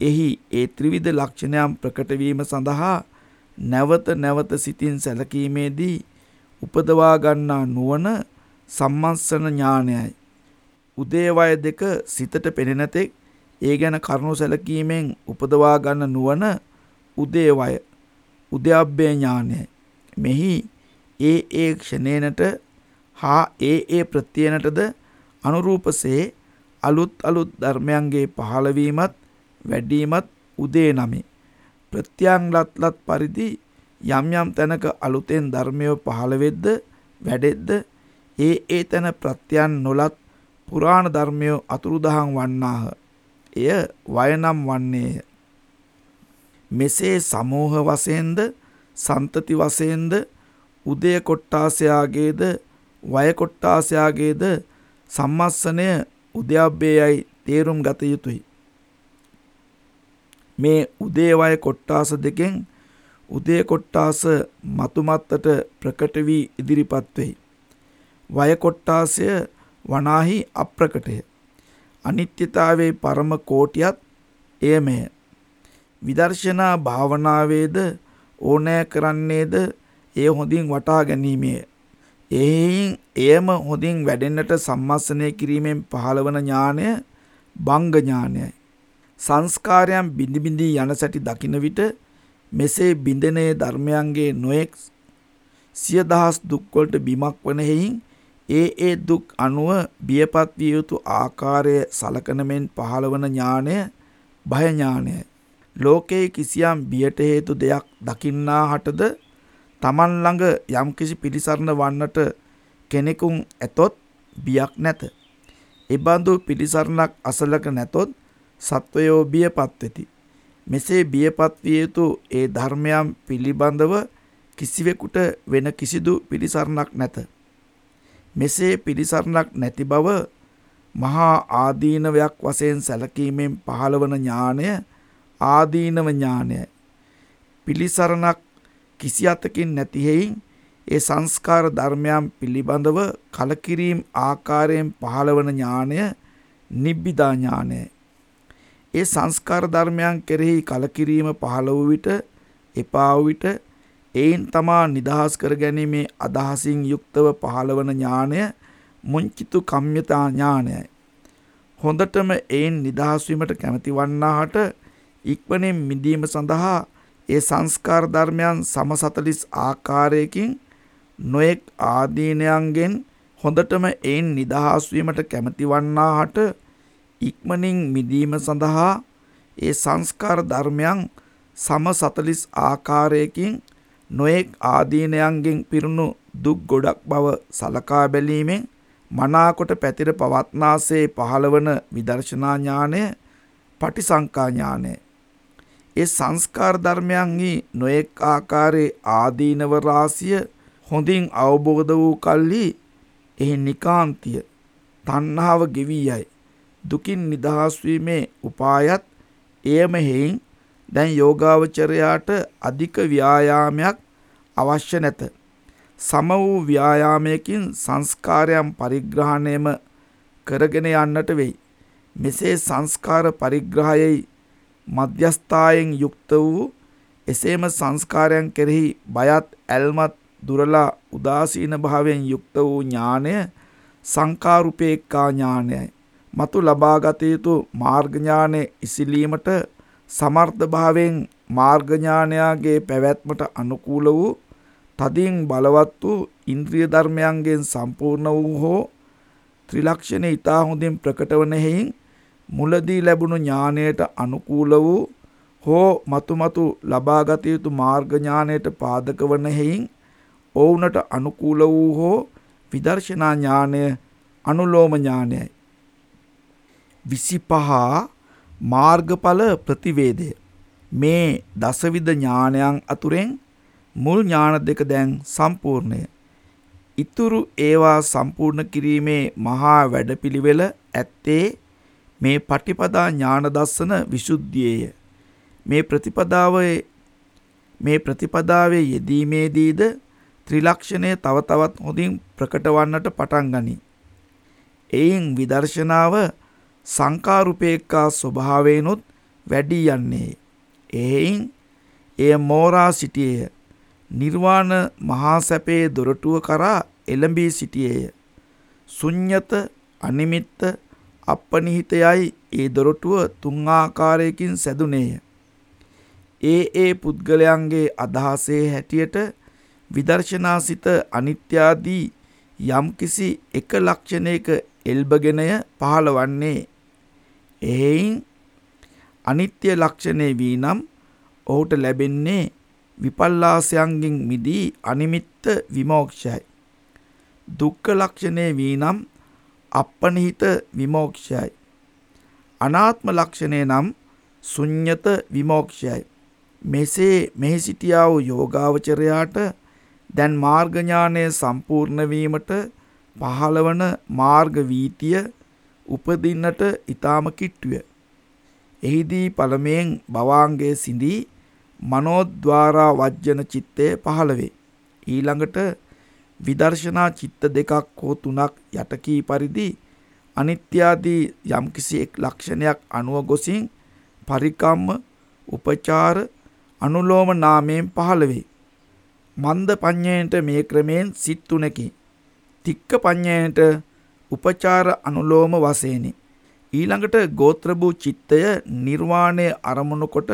Speaker 1: එහි ඒ ත්‍රිවිධ ලක්ෂණයන් ප්‍රකට වීම සඳහා නැවත නැවත සිතින් සැලකීමේදී උපදවා ගන්නා නුවණ සම්මස්සන ඥානයයි. උදේවය දෙක සිතට පෙනෙන තෙක් ඒ ගැන කරුණු සැලකීමෙන් උපදවා ගන්න නුවණ උදේවය උද්‍යප්පේ ඥානයයි. මෙහි ඒ ඒ ක්ෂණේනට හා ඒ ඒ ප්‍රත්‍යයනටද අනුරූපසේ අලුත් අලුත් ධර්මයන්ගේ පහළවීමත් වැඩීමත් උදේ නමේ. ප්‍රත්‍යයන් ලත්ලත් පරිදි යම් යම් තැනක අලුතෙන් ධර්මය පහළ වෙද්ද වැඩෙද්ද ඒ ඒ තැන ප්‍රත්‍යයන් නොලත් පුරාණ ධර්මය අතුරුදහන් වන්නාහ. එය වයනම් වන්නේය. මෙසේ සමූහ වශයෙන්ද සන්තති වශයෙන්ද උදය කොට්ටාසයාගේද වය කොට්ටාසයාගේද සම්මස්සනය උද්‍යප්පේයයි තේරුම් ගත යුතුයි. මේ උදේවය කොට්ටාස දෙකෙන් උදේ කොට්ටාස මතුමත්තට ප්‍රකට වී ඉදිරිපත් වෙයි. වය කොට්ටාසය වනාහි අප්‍රකටය. අනිත්‍යතාවේ පරම කෝටියත් එයමය. විදර්ශනා භාවනාවේද ඕනෑ කරන්නේද එය හොඳින් වටා ගැනීමය. එයින් එයම හොඳින් වැඩෙන්නට සම්මස්සනය කිරීමෙන් පහළවන ඥානය බංග ඥානයයි. සංස්කාරයන් බිඳි බිඳී යන සැටි දකින විට මෙසේ බිඳෙනේ ධර්මයන්ගේ නොයෙක් සිය දහස් දුක්වලට බිමක් වන හේයින් ඒ ඒ දුක් අනුව බියපත් විය යුතු ආකාරය සලකන මෙන් පහළවන ඥානය භය ඥානයයි. ලෝකයේ කිසියම් බියට හේතු දෙයක් දකින්නා හටද තමන් ළඟ යම්කිසි පිළිසරණ වන්නට කෙනෙකුන් ඇතොත් බියක් නැත. එබඳු පිළිසරණක් අසලක නැතොත් සත්වයෝ බියපත් වෙති. මෙසේ බියපත් විය යුතු ඒ ධර්මයන් පිළිබඳව කිසිවෙකුට වෙන කිසිදු පිළිසරණක් නැත. මෙසේ පිළිසරණක් නැති බව මහා ආදීනවයක් වශයෙන් සැලකීමෙන් පහළවන ඥානය ආදීනව ඥානයයි. පිළිසරණක් කිසි අතකින් නැති හේයින් ඒ සංස්කාර ධර්මයන් පිළිබඳව කලකිරීම ආකාරයෙන් පහළවන ඥානය නිබ්බිදා ඥානයයි. ඒ සංස්කාර ධර්මයන් කෙරෙහි කලකිරීම පහළ වූ විට එපා වූ විට එයින් තමා නිදහස් කර ගැනීමේ අදහසින් යුක්තව පහළවන ඥානය මුංචිතු කම්්‍යතා ඥානයයි. හොඳටම එයින් නිදහස්වීමට කැමති වන්නාහට ඉක්වනින් මිදීම සඳහා ඒ සංස්කාර ධර්මයන් සමසතලිස් ආකාරයකින් නොයෙක් ආදීනයන්ගෙන් හොඳටම එයින් නිදහස්වීමට කැමතිවන්නාහට ඉක්මනින් මිදීම සඳහා ඒ සංස්කාර ධර්මයන් සම සතලිස් ආකාරයකින් නොයෙක් ආදීනයන්ගෙන් පිරුණු දුක් ගොඩක් බව සලකා බැලීමෙන් මනාකොට පැතිර පවත්නාසේ පහළවන විදර්ශනා ඥානය පටිසංකා ඥානය. ඒ සංස්කාර ධර්මයන්හි නොයෙක් ආකාරයේ ආදීනව රාසිය හොඳින් අවබෝධ වූ කල්හි එහි නිකාන්තිය තණ්හාව ගෙවී යයි. දුකින් නිදහස්වීමේ උපායත් එයම හෙයින් දැන් යෝගාවචරයාට අධික ව්‍යායාමයක් අවශ්‍ය නැත. සම වූ ව්‍යායාමයකින් සංස්කාරයන් පරිග්‍රහණයම කරගෙන යන්නට වෙයි. මෙසේ සංස්කාර පරිග්‍රහයයි මධ්‍යස්ථායෙන් යුක්ත වූ එසේම සංස්කාරයන් කෙරෙහි බයත් ඇල්මත් දුරලා උදාසීන භාවයෙන් යුක්ත වූ ඥානය සංකාරුපේක්ඛා ඥානයයි. මතු ලබාගත යුතු මාර්ග ඥානය ඉසිලීමට සමර්ථ භාවයෙන් මාර්ග ඥානයාගේ පැවැත්මට අනුකූල වූ තදින් බලවත් වූ ඉන්ද්‍රිය ධර්මයන්ගෙන් සම්පූර්ණ වූ හෝ ත්‍රිලක්ෂණ ඊතා හොඳින් ප්‍රකට වන හේයින් මුලදී ලැබුණු ඥානයට අනුකූල වූ හෝ මතුමතු ලබාගත යුතු මාර්ග ඥානයට පාදක වන හේයින් ඔවුනට අනුකූල වූ හෝ විදර්ශනා ඥානය අනුලෝම ඥානයයි. විසිපහ මාර්ගඵල ප්‍රතිවේදය මේ දසවිධ ඥානයන් අතුරෙන් මුල් ඥාන දෙක දැන් සම්පූර්ණය. ඉතුරු ඒවා සම්පූර්ණ කිරීමේ මහා වැඩපිළිවෙල ඇත්තේ මේ පටිපදා ඥාන දස්සන විසුද්ධියේය. මේ ප්‍රතිපදාවේ මේ ප්‍රතිපදාවේ යෙදීමේදීද ත්‍රිලක්ෂණය තව තවත් හොඳින් ප්‍රකට වන්නට පටන් ගනී. එයින් විදර්ශනාව සංකාරුපේක්ඛා ස්වභාවයෙන්ුත් වැඩි යන්නේ. එයින් එය මෝරා සිටියේය. නිර්වාණ මහා සැපේ දොරටුව කරා එළඹී සිටියේය. ශුන්්‍යත අනිමිත්ත අපනිහිතයයි ඒ දොරටුව තුන් ආකාරයකින් සැදුනේය. ඒ ඒ පුද්ගලයන්ගේ අදහසේ හැටියට විදර්ශනාසිත අනිත්‍යාදී යම්කිසි එක ලක්ෂණයක එල්බගෙනය පහළවන්නේ. එහෙයින් අනිත්‍ය ලක්ෂණය වී නම් ඔහුට ලැබෙන්නේ විපල්ලාසයන්ගෙන් මිදී අනිමිත්ත විමෝක්ෂයයි. දුක්ඛ ලක්ෂණය වී නම් අපනිහිත විමෝක්ෂයයි. අනාත්ම ලක්ෂණය නම් ශුන්්‍යත විමෝක්ෂයයි. මෙසේ මෙහි සිටියා වූ යෝගාවචරයාට දැන් මාර්ග ඥානය සම්පූර්ණ වීමට පහළවන මාර්ග වීතිය උපදින්නට ඊටාම කිට්ටුය. එහිදී පළමෙන් භවාංගයේ සිඳී මනෝද්වාරා වජ්ජන චිත්තය පහළ වේ. ඊළඟට විදර්ශනා චිත්ත දෙකක් හෝ තුනක් යටකී පරිදි අනිත්‍යාදී යම්කිසි එක් ලක්ෂණයක් අනුව ගොසින් පරිකම්ම උපචාර අනුලෝම නාමයෙන් පහළ වේ. මන්ද පඤ්ඤයට මේ ක්‍රමයෙන් සිත් තුනකි. තික්ක පඤ්ඤයට උපචාර අනුලෝම වශයෙනි. ඊළඟට ගෝත්‍ර වූ චිත්තය නිර්වාණය අරමුණු කොට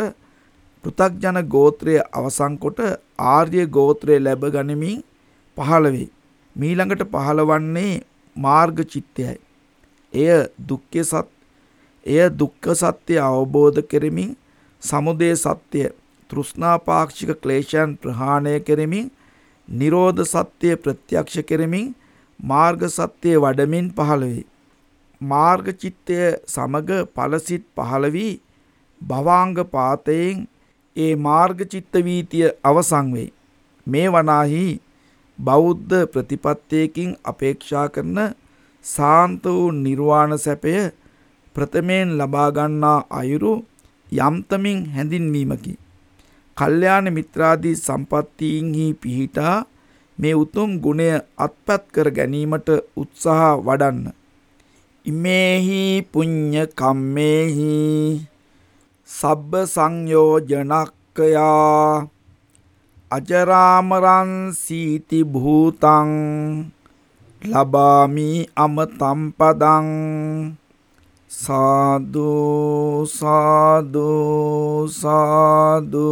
Speaker 1: පෘථග්ජන ගෝත්‍රය අවසන් කොට ආර්ය ගෝත්‍රය ලැබ ගනිමින් පහළ වේ. මීළඟට පහළවන්නේ මාර්ග චිත්තයයි. එය දුක්ඛ සත් එය දුක්ඛ සත්‍ය අවබෝධ කරමින් සමුදය සත්‍ය තෘෂ්ණා පාක්ෂික ක්ලේශයන් ප්‍රහාණය කරමින් නිරෝධ සත්‍ය ප්‍රත්‍යක්ෂ කරමින් මාර්ග සත්‍ය වඩමින් පහළ වේ. මාර්ග චිත්තය සමග ඵලසිත පහළ වී භවාංග පාතයෙන් ඒ මාර්ග චිත්ත වීතිය අවසන් වේ. මේ වනාහි බෞද්ධ ප්‍රතිපත්තියකින් අපේක්ෂා කරන සාන්ත වූ නිර්වාණ සැපය ප්‍රථමයෙන් ලබා ගන්නා අයුරු යම්තමින් හැඳින්වීමකි. කල්යාණ මිත්‍රාදී සම්පත්තීන්හි පිහිටා මේ උතුම් ගුණය අත්පත් කර ගැනීමට උත්සාහ වඩන්න. ඉමේහි පුඤ්ඤ කම්මේහි සබ්බ සංයෝජනක්කයා අජරාමරන් සීති භූතං ලබාමි අමතම් පදං සාදු සාදු සාදු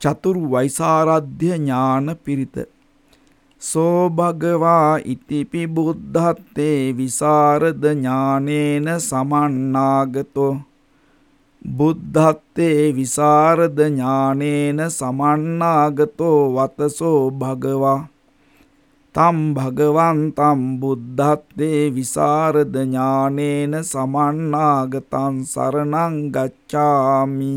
Speaker 1: චතුරු වෛසාරද්‍ය ඥාන පිරිත. සෝ භගවා ඉතිපි බුද්ධත්තේ විසරද ඥානේන සමන්නාගතෝ. බුද්ධත්තේ විසරද ඥානේන සමන්නාගතෝ වතසෝ භගවා. තම් භගවන්තම් බුද්ධත්තේ විසරද ඥානේන සමන්නාගතං සරණං ගච්ඡාමි.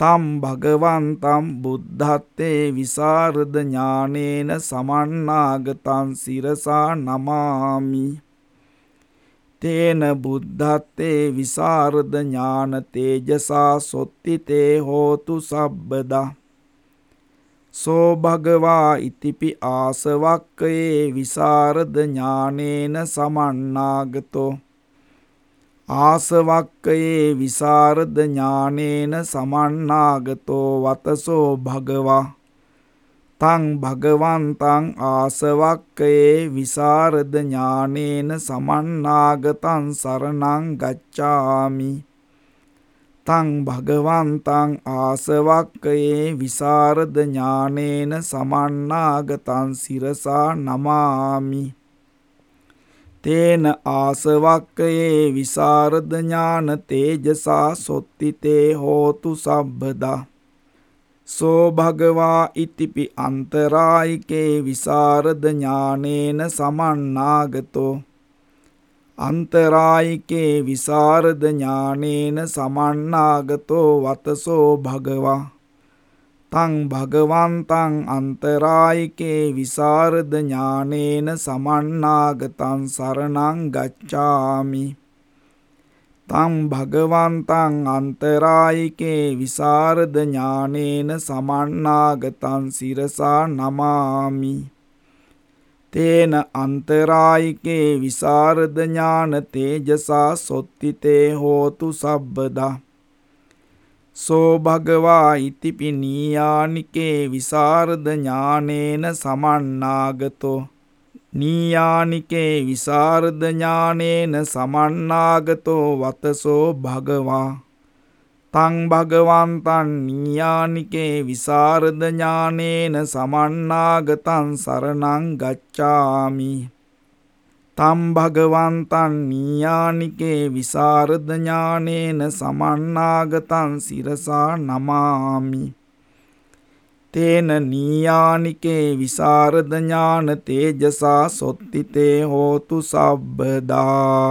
Speaker 1: තම් භගවන්තම් බුද්ධත්තේ විසරද ඥානේන සමන්නාගතං සිරසා නමාමි. තේන බුද්ධත්තේ විසරද ඥාන තේජසා සොත්තිතේ හෝතු සබ්බදා. සෝ භගවා ඉතිපි ආසවක්කයේ විසරද ඥානේන සමන්නාගතෝ. ආසවක්කයේ විසරද ඥානේන සමන්නාගතෝ වතසෝ භගවා. තං භගවන්තං ආසවක්කයේ විසරද ඥානේන සමන්නාගතං සරණං ගච්ඡාමි. තං භගවන්තං ආසවක්කයේ විසරද ඥානේන සමන්නාගතං සිරසා නමාමි. තේන ආසවක්කයේ විසරද ඥාන තේජසා සොත්තිතේ හෝතු සබ්බදා. සෝ භගවා ඉතිපි අන්තරායිකේ විසරද ඥානේන සමන්නාගතෝ. අන්තරායිකේ විසරද ඥානේන සමන්නාගතෝ වතසෝ භගවා. තං භගවන්තං අන්තරායිකේ විසරද ඥානේන සමන්නාගතං සරණං ගච්ඡාමි. තං භගවන්තං අන්තරායිකේ විසරද ඥානේන සමන්නාගතං සිරසා නමාමි. තේන අන්තරායිකේ විසරද ඥාන තේජසා සොත්තිතේ හෝතු සබ්බදා. සෝ භගවා ඉතිපි නීයානිකේ විසරද ඥානේන සමන්නාගතෝ. නීයානිකේ විසරද ඥානේන සමන්නාගතෝ වතසෝ භගවා. තං භගවන්තන් නීයානිකේ විසරද ඥානේන සමන්නාගතං සරණං ගච්ඡාමි. තම් භගවන්තන් නීයානිකේ විසරද ඥානේන සමන්නාගතං සිරසා නමාමි. තේන නීයානිකේ විසරද ඥාන තේජසා සොත්තිතේ හෝතු සබ්බදා.